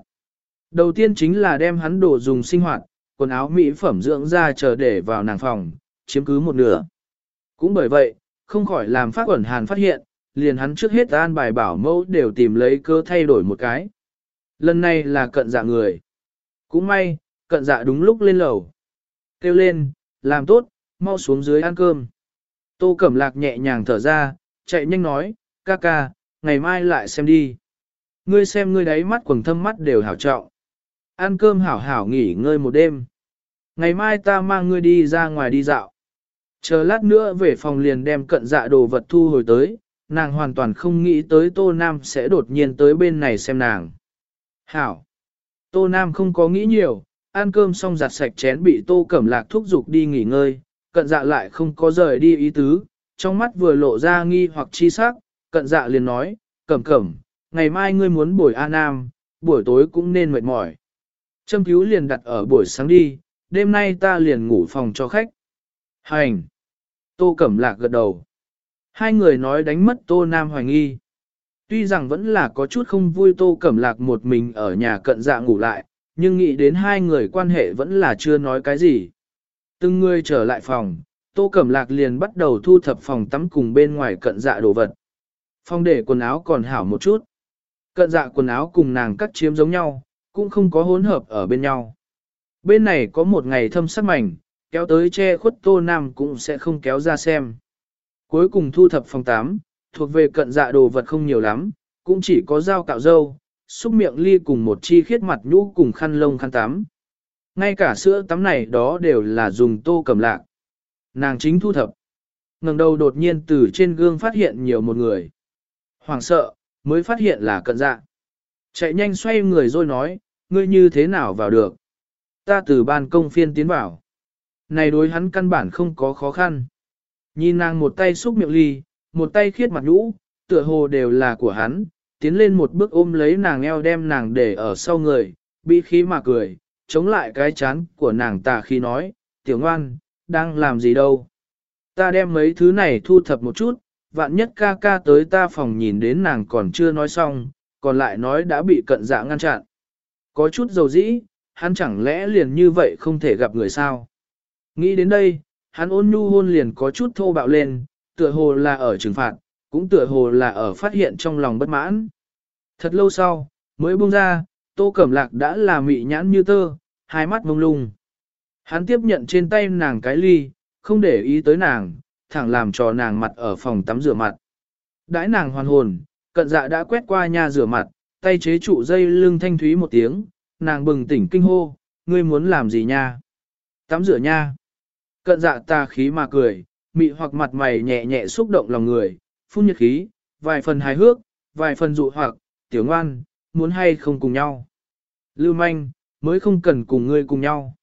Đầu tiên chính là đem hắn đồ dùng sinh hoạt, quần áo mỹ phẩm dưỡng ra chờ để vào nàng phòng, chiếm cứ một nửa. Cũng bởi vậy, không khỏi làm phát Ẩn hàn phát hiện, liền hắn trước hết an bài bảo mẫu đều tìm lấy cơ thay đổi một cái. Lần này là cận dạ người. Cũng may, cận dạ đúng lúc lên lầu. Kêu lên, làm tốt, mau xuống dưới ăn cơm. Tô Cẩm Lạc nhẹ nhàng thở ra, chạy nhanh nói, ca ca, ngày mai lại xem đi. Ngươi xem ngươi đáy mắt quầng thâm mắt đều hảo trọng. Ăn cơm hảo hảo nghỉ ngơi một đêm. Ngày mai ta mang ngươi đi ra ngoài đi dạo. Chờ lát nữa về phòng liền đem cận dạ đồ vật thu hồi tới, nàng hoàn toàn không nghĩ tới Tô Nam sẽ đột nhiên tới bên này xem nàng. Hảo! Tô Nam không có nghĩ nhiều, ăn cơm xong giặt sạch chén bị Tô Cẩm Lạc thúc giục đi nghỉ ngơi, cận dạ lại không có rời đi ý tứ, trong mắt vừa lộ ra nghi hoặc chi sắc, cận dạ liền nói, Cẩm Cẩm, ngày mai ngươi muốn buổi A Nam, buổi tối cũng nên mệt mỏi. Châm cứu liền đặt ở buổi sáng đi, đêm nay ta liền ngủ phòng cho khách. Hành! Tô Cẩm Lạc gật đầu. Hai người nói đánh mất Tô Nam hoài nghi. Tuy rằng vẫn là có chút không vui Tô Cẩm Lạc một mình ở nhà cận dạ ngủ lại, nhưng nghĩ đến hai người quan hệ vẫn là chưa nói cái gì. Từng người trở lại phòng, Tô Cẩm Lạc liền bắt đầu thu thập phòng tắm cùng bên ngoài cận dạ đồ vật. Phòng để quần áo còn hảo một chút. Cận dạ quần áo cùng nàng cắt chiếm giống nhau, cũng không có hỗn hợp ở bên nhau. Bên này có một ngày thâm sắc mảnh, kéo tới che khuất Tô Nam cũng sẽ không kéo ra xem. Cuối cùng thu thập phòng 8, thuộc về cận dạ đồ vật không nhiều lắm, cũng chỉ có dao cạo dâu, xúc miệng ly cùng một chi khiết mặt nhũ cùng khăn lông khăn tắm. Ngay cả sữa tắm này đó đều là dùng tô cầm lạc. Nàng chính thu thập. ngẩng đầu đột nhiên từ trên gương phát hiện nhiều một người. Hoàng sợ, mới phát hiện là cận dạ. Chạy nhanh xoay người rồi nói, ngươi như thế nào vào được. Ta từ ban công phiên tiến vào. Này đối hắn căn bản không có khó khăn. Nhìn nàng một tay xúc miệng ly, một tay khiết mặt nhũ, tựa hồ đều là của hắn, tiến lên một bước ôm lấy nàng eo đem nàng để ở sau người, bị khí mà cười, chống lại cái chán của nàng tà khi nói, tiểu ngoan, đang làm gì đâu. Ta đem mấy thứ này thu thập một chút, vạn nhất ca ca tới ta phòng nhìn đến nàng còn chưa nói xong, còn lại nói đã bị cận dạ ngăn chặn. Có chút dầu dĩ, hắn chẳng lẽ liền như vậy không thể gặp người sao? Nghĩ đến đây, hắn ôn nhu hôn liền có chút thô bạo lên, tựa hồ là ở trừng phạt, cũng tựa hồ là ở phát hiện trong lòng bất mãn. Thật lâu sau, mới buông ra, tô cẩm lạc đã là mị nhãn như tơ, hai mắt mông lung. Hắn tiếp nhận trên tay nàng cái ly, không để ý tới nàng, thẳng làm cho nàng mặt ở phòng tắm rửa mặt. Đãi nàng hoàn hồn, cận dạ đã quét qua nhà rửa mặt, tay chế trụ dây lưng thanh thúy một tiếng, nàng bừng tỉnh kinh hô, ngươi muốn làm gì nha? Tắm rửa nha. Cận dạ ta khí mà cười, mị hoặc mặt mày nhẹ nhẹ xúc động lòng người, phun nhiệt khí, vài phần hài hước, vài phần dụ hoặc, tiểu ngoan, muốn hay không cùng nhau. Lưu manh, mới không cần cùng ngươi cùng nhau.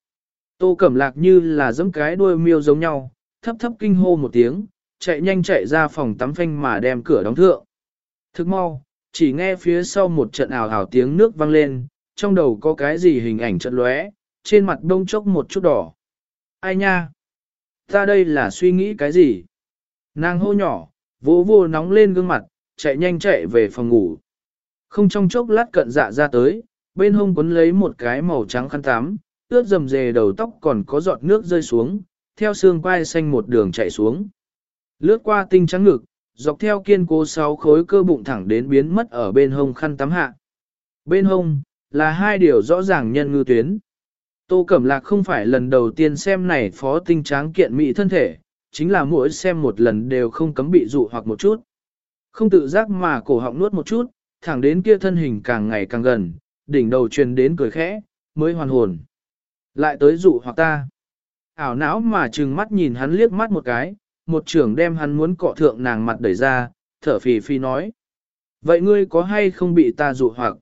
Tô Cẩm Lạc như là giẫm cái đuôi miêu giống nhau, thấp thấp kinh hô một tiếng, chạy nhanh chạy ra phòng tắm phanh mà đem cửa đóng thượng. Thức mau, chỉ nghe phía sau một trận ảo ảo tiếng nước vang lên, trong đầu có cái gì hình ảnh trận lóe, trên mặt đông chốc một chút đỏ. Ai nha? Ta đây là suy nghĩ cái gì? Nàng hô nhỏ, vỗ vô nóng lên gương mặt, chạy nhanh chạy về phòng ngủ. Không trong chốc lát cận dạ ra tới, bên hông quấn lấy một cái màu trắng khăn tắm, ướt dầm dề đầu tóc còn có giọt nước rơi xuống, theo xương quai xanh một đường chạy xuống. Lướt qua tinh trắng ngực, dọc theo kiên cố sáu khối cơ bụng thẳng đến biến mất ở bên hông khăn tắm hạ. Bên hông, là hai điều rõ ràng nhân ngư tuyến. Tô Cẩm Lạc không phải lần đầu tiên xem này phó tinh tráng kiện mỹ thân thể, chính là mỗi xem một lần đều không cấm bị dụ hoặc một chút. Không tự giác mà cổ họng nuốt một chút, thẳng đến kia thân hình càng ngày càng gần, đỉnh đầu truyền đến cười khẽ, mới hoàn hồn. Lại tới dụ hoặc ta. Ảo não mà trừng mắt nhìn hắn liếc mắt một cái, một trưởng đem hắn muốn cọ thượng nàng mặt đẩy ra, thở phì phì nói. Vậy ngươi có hay không bị ta dụ hoặc?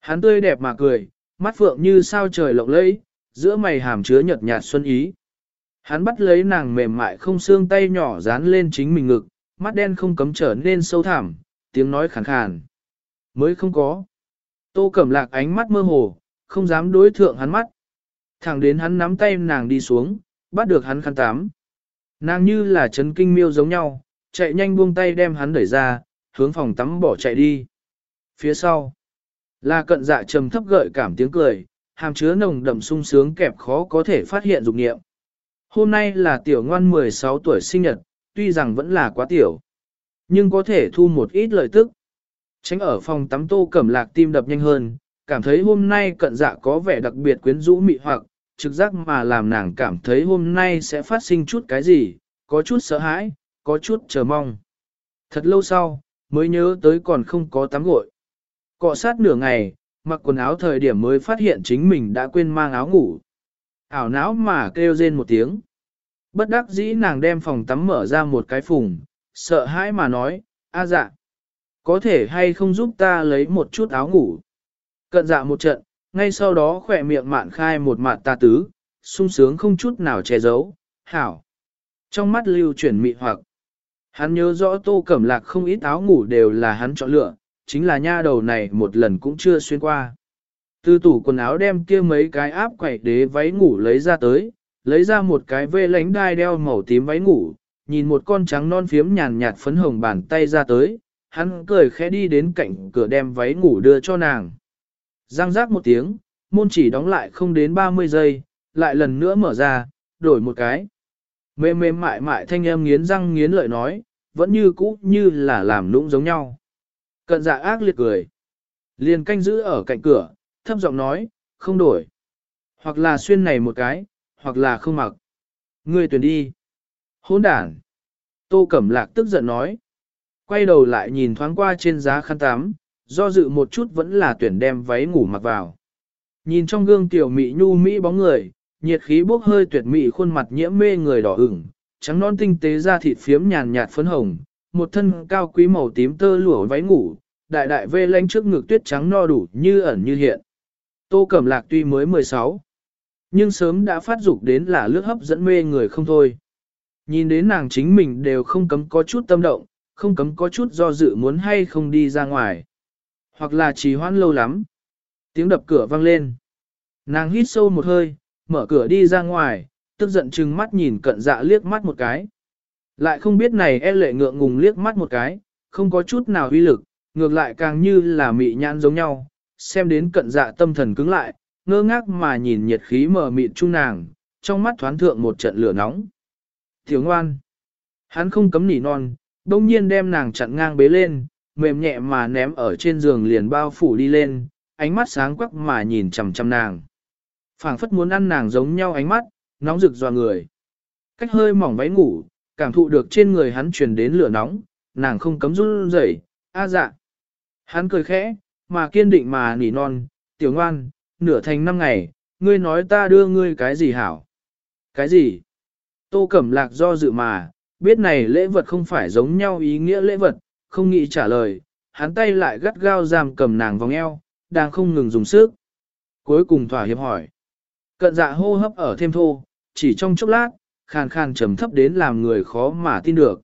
Hắn tươi đẹp mà cười, mắt phượng như sao trời lộng lẫy, giữa mày hàm chứa nhợt nhạt xuân ý. Hắn bắt lấy nàng mềm mại không xương tay nhỏ dán lên chính mình ngực, mắt đen không cấm trở nên sâu thẳm, tiếng nói khàn khàn. Mới không có. Tô Cẩm Lạc ánh mắt mơ hồ, không dám đối thượng hắn mắt. Thẳng đến hắn nắm tay nàng đi xuống, bắt được hắn khăn tám. Nàng như là chấn kinh miêu giống nhau, chạy nhanh buông tay đem hắn đẩy ra, hướng phòng tắm bỏ chạy đi. Phía sau, là cận dạ trầm thấp gợi cảm tiếng cười, hàm chứa nồng đậm sung sướng kẹp khó có thể phát hiện dục nghiệm. Hôm nay là tiểu ngoan 16 tuổi sinh nhật, tuy rằng vẫn là quá tiểu, nhưng có thể thu một ít lợi tức. Tránh ở phòng tắm tô cẩm lạc tim đập nhanh hơn, cảm thấy hôm nay cận dạ có vẻ đặc biệt quyến rũ mị hoặc, trực giác mà làm nàng cảm thấy hôm nay sẽ phát sinh chút cái gì, có chút sợ hãi, có chút chờ mong. Thật lâu sau, mới nhớ tới còn không có tắm gội. Cọ sát nửa ngày, mặc quần áo thời điểm mới phát hiện chính mình đã quên mang áo ngủ. Ảo não mà kêu rên một tiếng. Bất đắc dĩ nàng đem phòng tắm mở ra một cái phùng, sợ hãi mà nói, a dạ, có thể hay không giúp ta lấy một chút áo ngủ. Cận dạ một trận, ngay sau đó khỏe miệng mạn khai một mạn ta tứ, sung sướng không chút nào che giấu, hảo. Trong mắt lưu chuyển mị hoặc, hắn nhớ rõ tô cẩm lạc không ít áo ngủ đều là hắn chọn lựa, chính là nha đầu này một lần cũng chưa xuyên qua. Từ tủ quần áo đem kia mấy cái áp quẩy đế váy ngủ lấy ra tới, lấy ra một cái vê lánh đai đeo màu tím váy ngủ, nhìn một con trắng non phiếm nhàn nhạt phấn hồng bàn tay ra tới, hắn cười khẽ đi đến cạnh cửa đem váy ngủ đưa cho nàng. Giang giác một tiếng, môn chỉ đóng lại không đến 30 giây, lại lần nữa mở ra, đổi một cái. Mềm mềm mại mại thanh em nghiến răng nghiến lợi nói, vẫn như cũ như là làm lũng giống nhau. Cận dạ ác liệt cười. Liền canh giữ ở cạnh cửa, thấp giọng nói, không đổi. Hoặc là xuyên này một cái, hoặc là không mặc. Ngươi tuyển đi. Hỗn đản. Tô Cẩm Lạc tức giận nói. Quay đầu lại nhìn thoáng qua trên giá khăn tắm, do dự một chút vẫn là tuyển đem váy ngủ mặc vào. Nhìn trong gương tiểu mỹ nhu mỹ bóng người, nhiệt khí bốc hơi tuyệt mỹ khuôn mặt nhiễm mê người đỏ ửng, trắng non tinh tế da thịt phiếm nhàn nhạt phấn hồng, một thân cao quý màu tím tơ lụa váy ngủ, đại đại vê lanh trước ngực tuyết trắng no đủ như ẩn như hiện. Tô Cẩm Lạc tuy mới 16, nhưng sớm đã phát dục đến là lướt hấp dẫn mê người không thôi. Nhìn đến nàng chính mình đều không cấm có chút tâm động, không cấm có chút do dự muốn hay không đi ra ngoài. Hoặc là trì hoãn lâu lắm. Tiếng đập cửa vang lên. Nàng hít sâu một hơi, mở cửa đi ra ngoài, tức giận chừng mắt nhìn cận dạ liếc mắt một cái. Lại không biết này e lệ ngượng ngùng liếc mắt một cái, không có chút nào uy lực, ngược lại càng như là mị nhãn giống nhau, xem đến cận dạ tâm thần cứng lại, ngơ ngác mà nhìn nhiệt khí mờ mịt chung nàng, trong mắt thoáng thượng một trận lửa nóng. Thiếu ngoan, hắn không cấm nỉ non, đông nhiên đem nàng chặn ngang bế lên, mềm nhẹ mà ném ở trên giường liền bao phủ đi lên, ánh mắt sáng quắc mà nhìn chằm chằm nàng. phảng phất muốn ăn nàng giống nhau ánh mắt, nóng rực dò người. Cách hơi mỏng váy ngủ, cảm thụ được trên người hắn truyền đến lửa nóng, nàng không cấm run rẩy, a dạ. Hắn cười khẽ, mà kiên định mà nỉ non, tiểu ngoan, nửa thành năm ngày, ngươi nói ta đưa ngươi cái gì hảo? Cái gì? Tô Cẩm Lạc do dự mà, biết này lễ vật không phải giống nhau ý nghĩa lễ vật, không nghĩ trả lời, hắn tay lại gắt gao giam cầm nàng vòng eo, đang không ngừng dùng sức. Cuối cùng thỏa hiệp hỏi. Cận dạ hô hấp ở thêm thô, chỉ trong chốc lát, khàn khàn trầm thấp đến làm người khó mà tin được.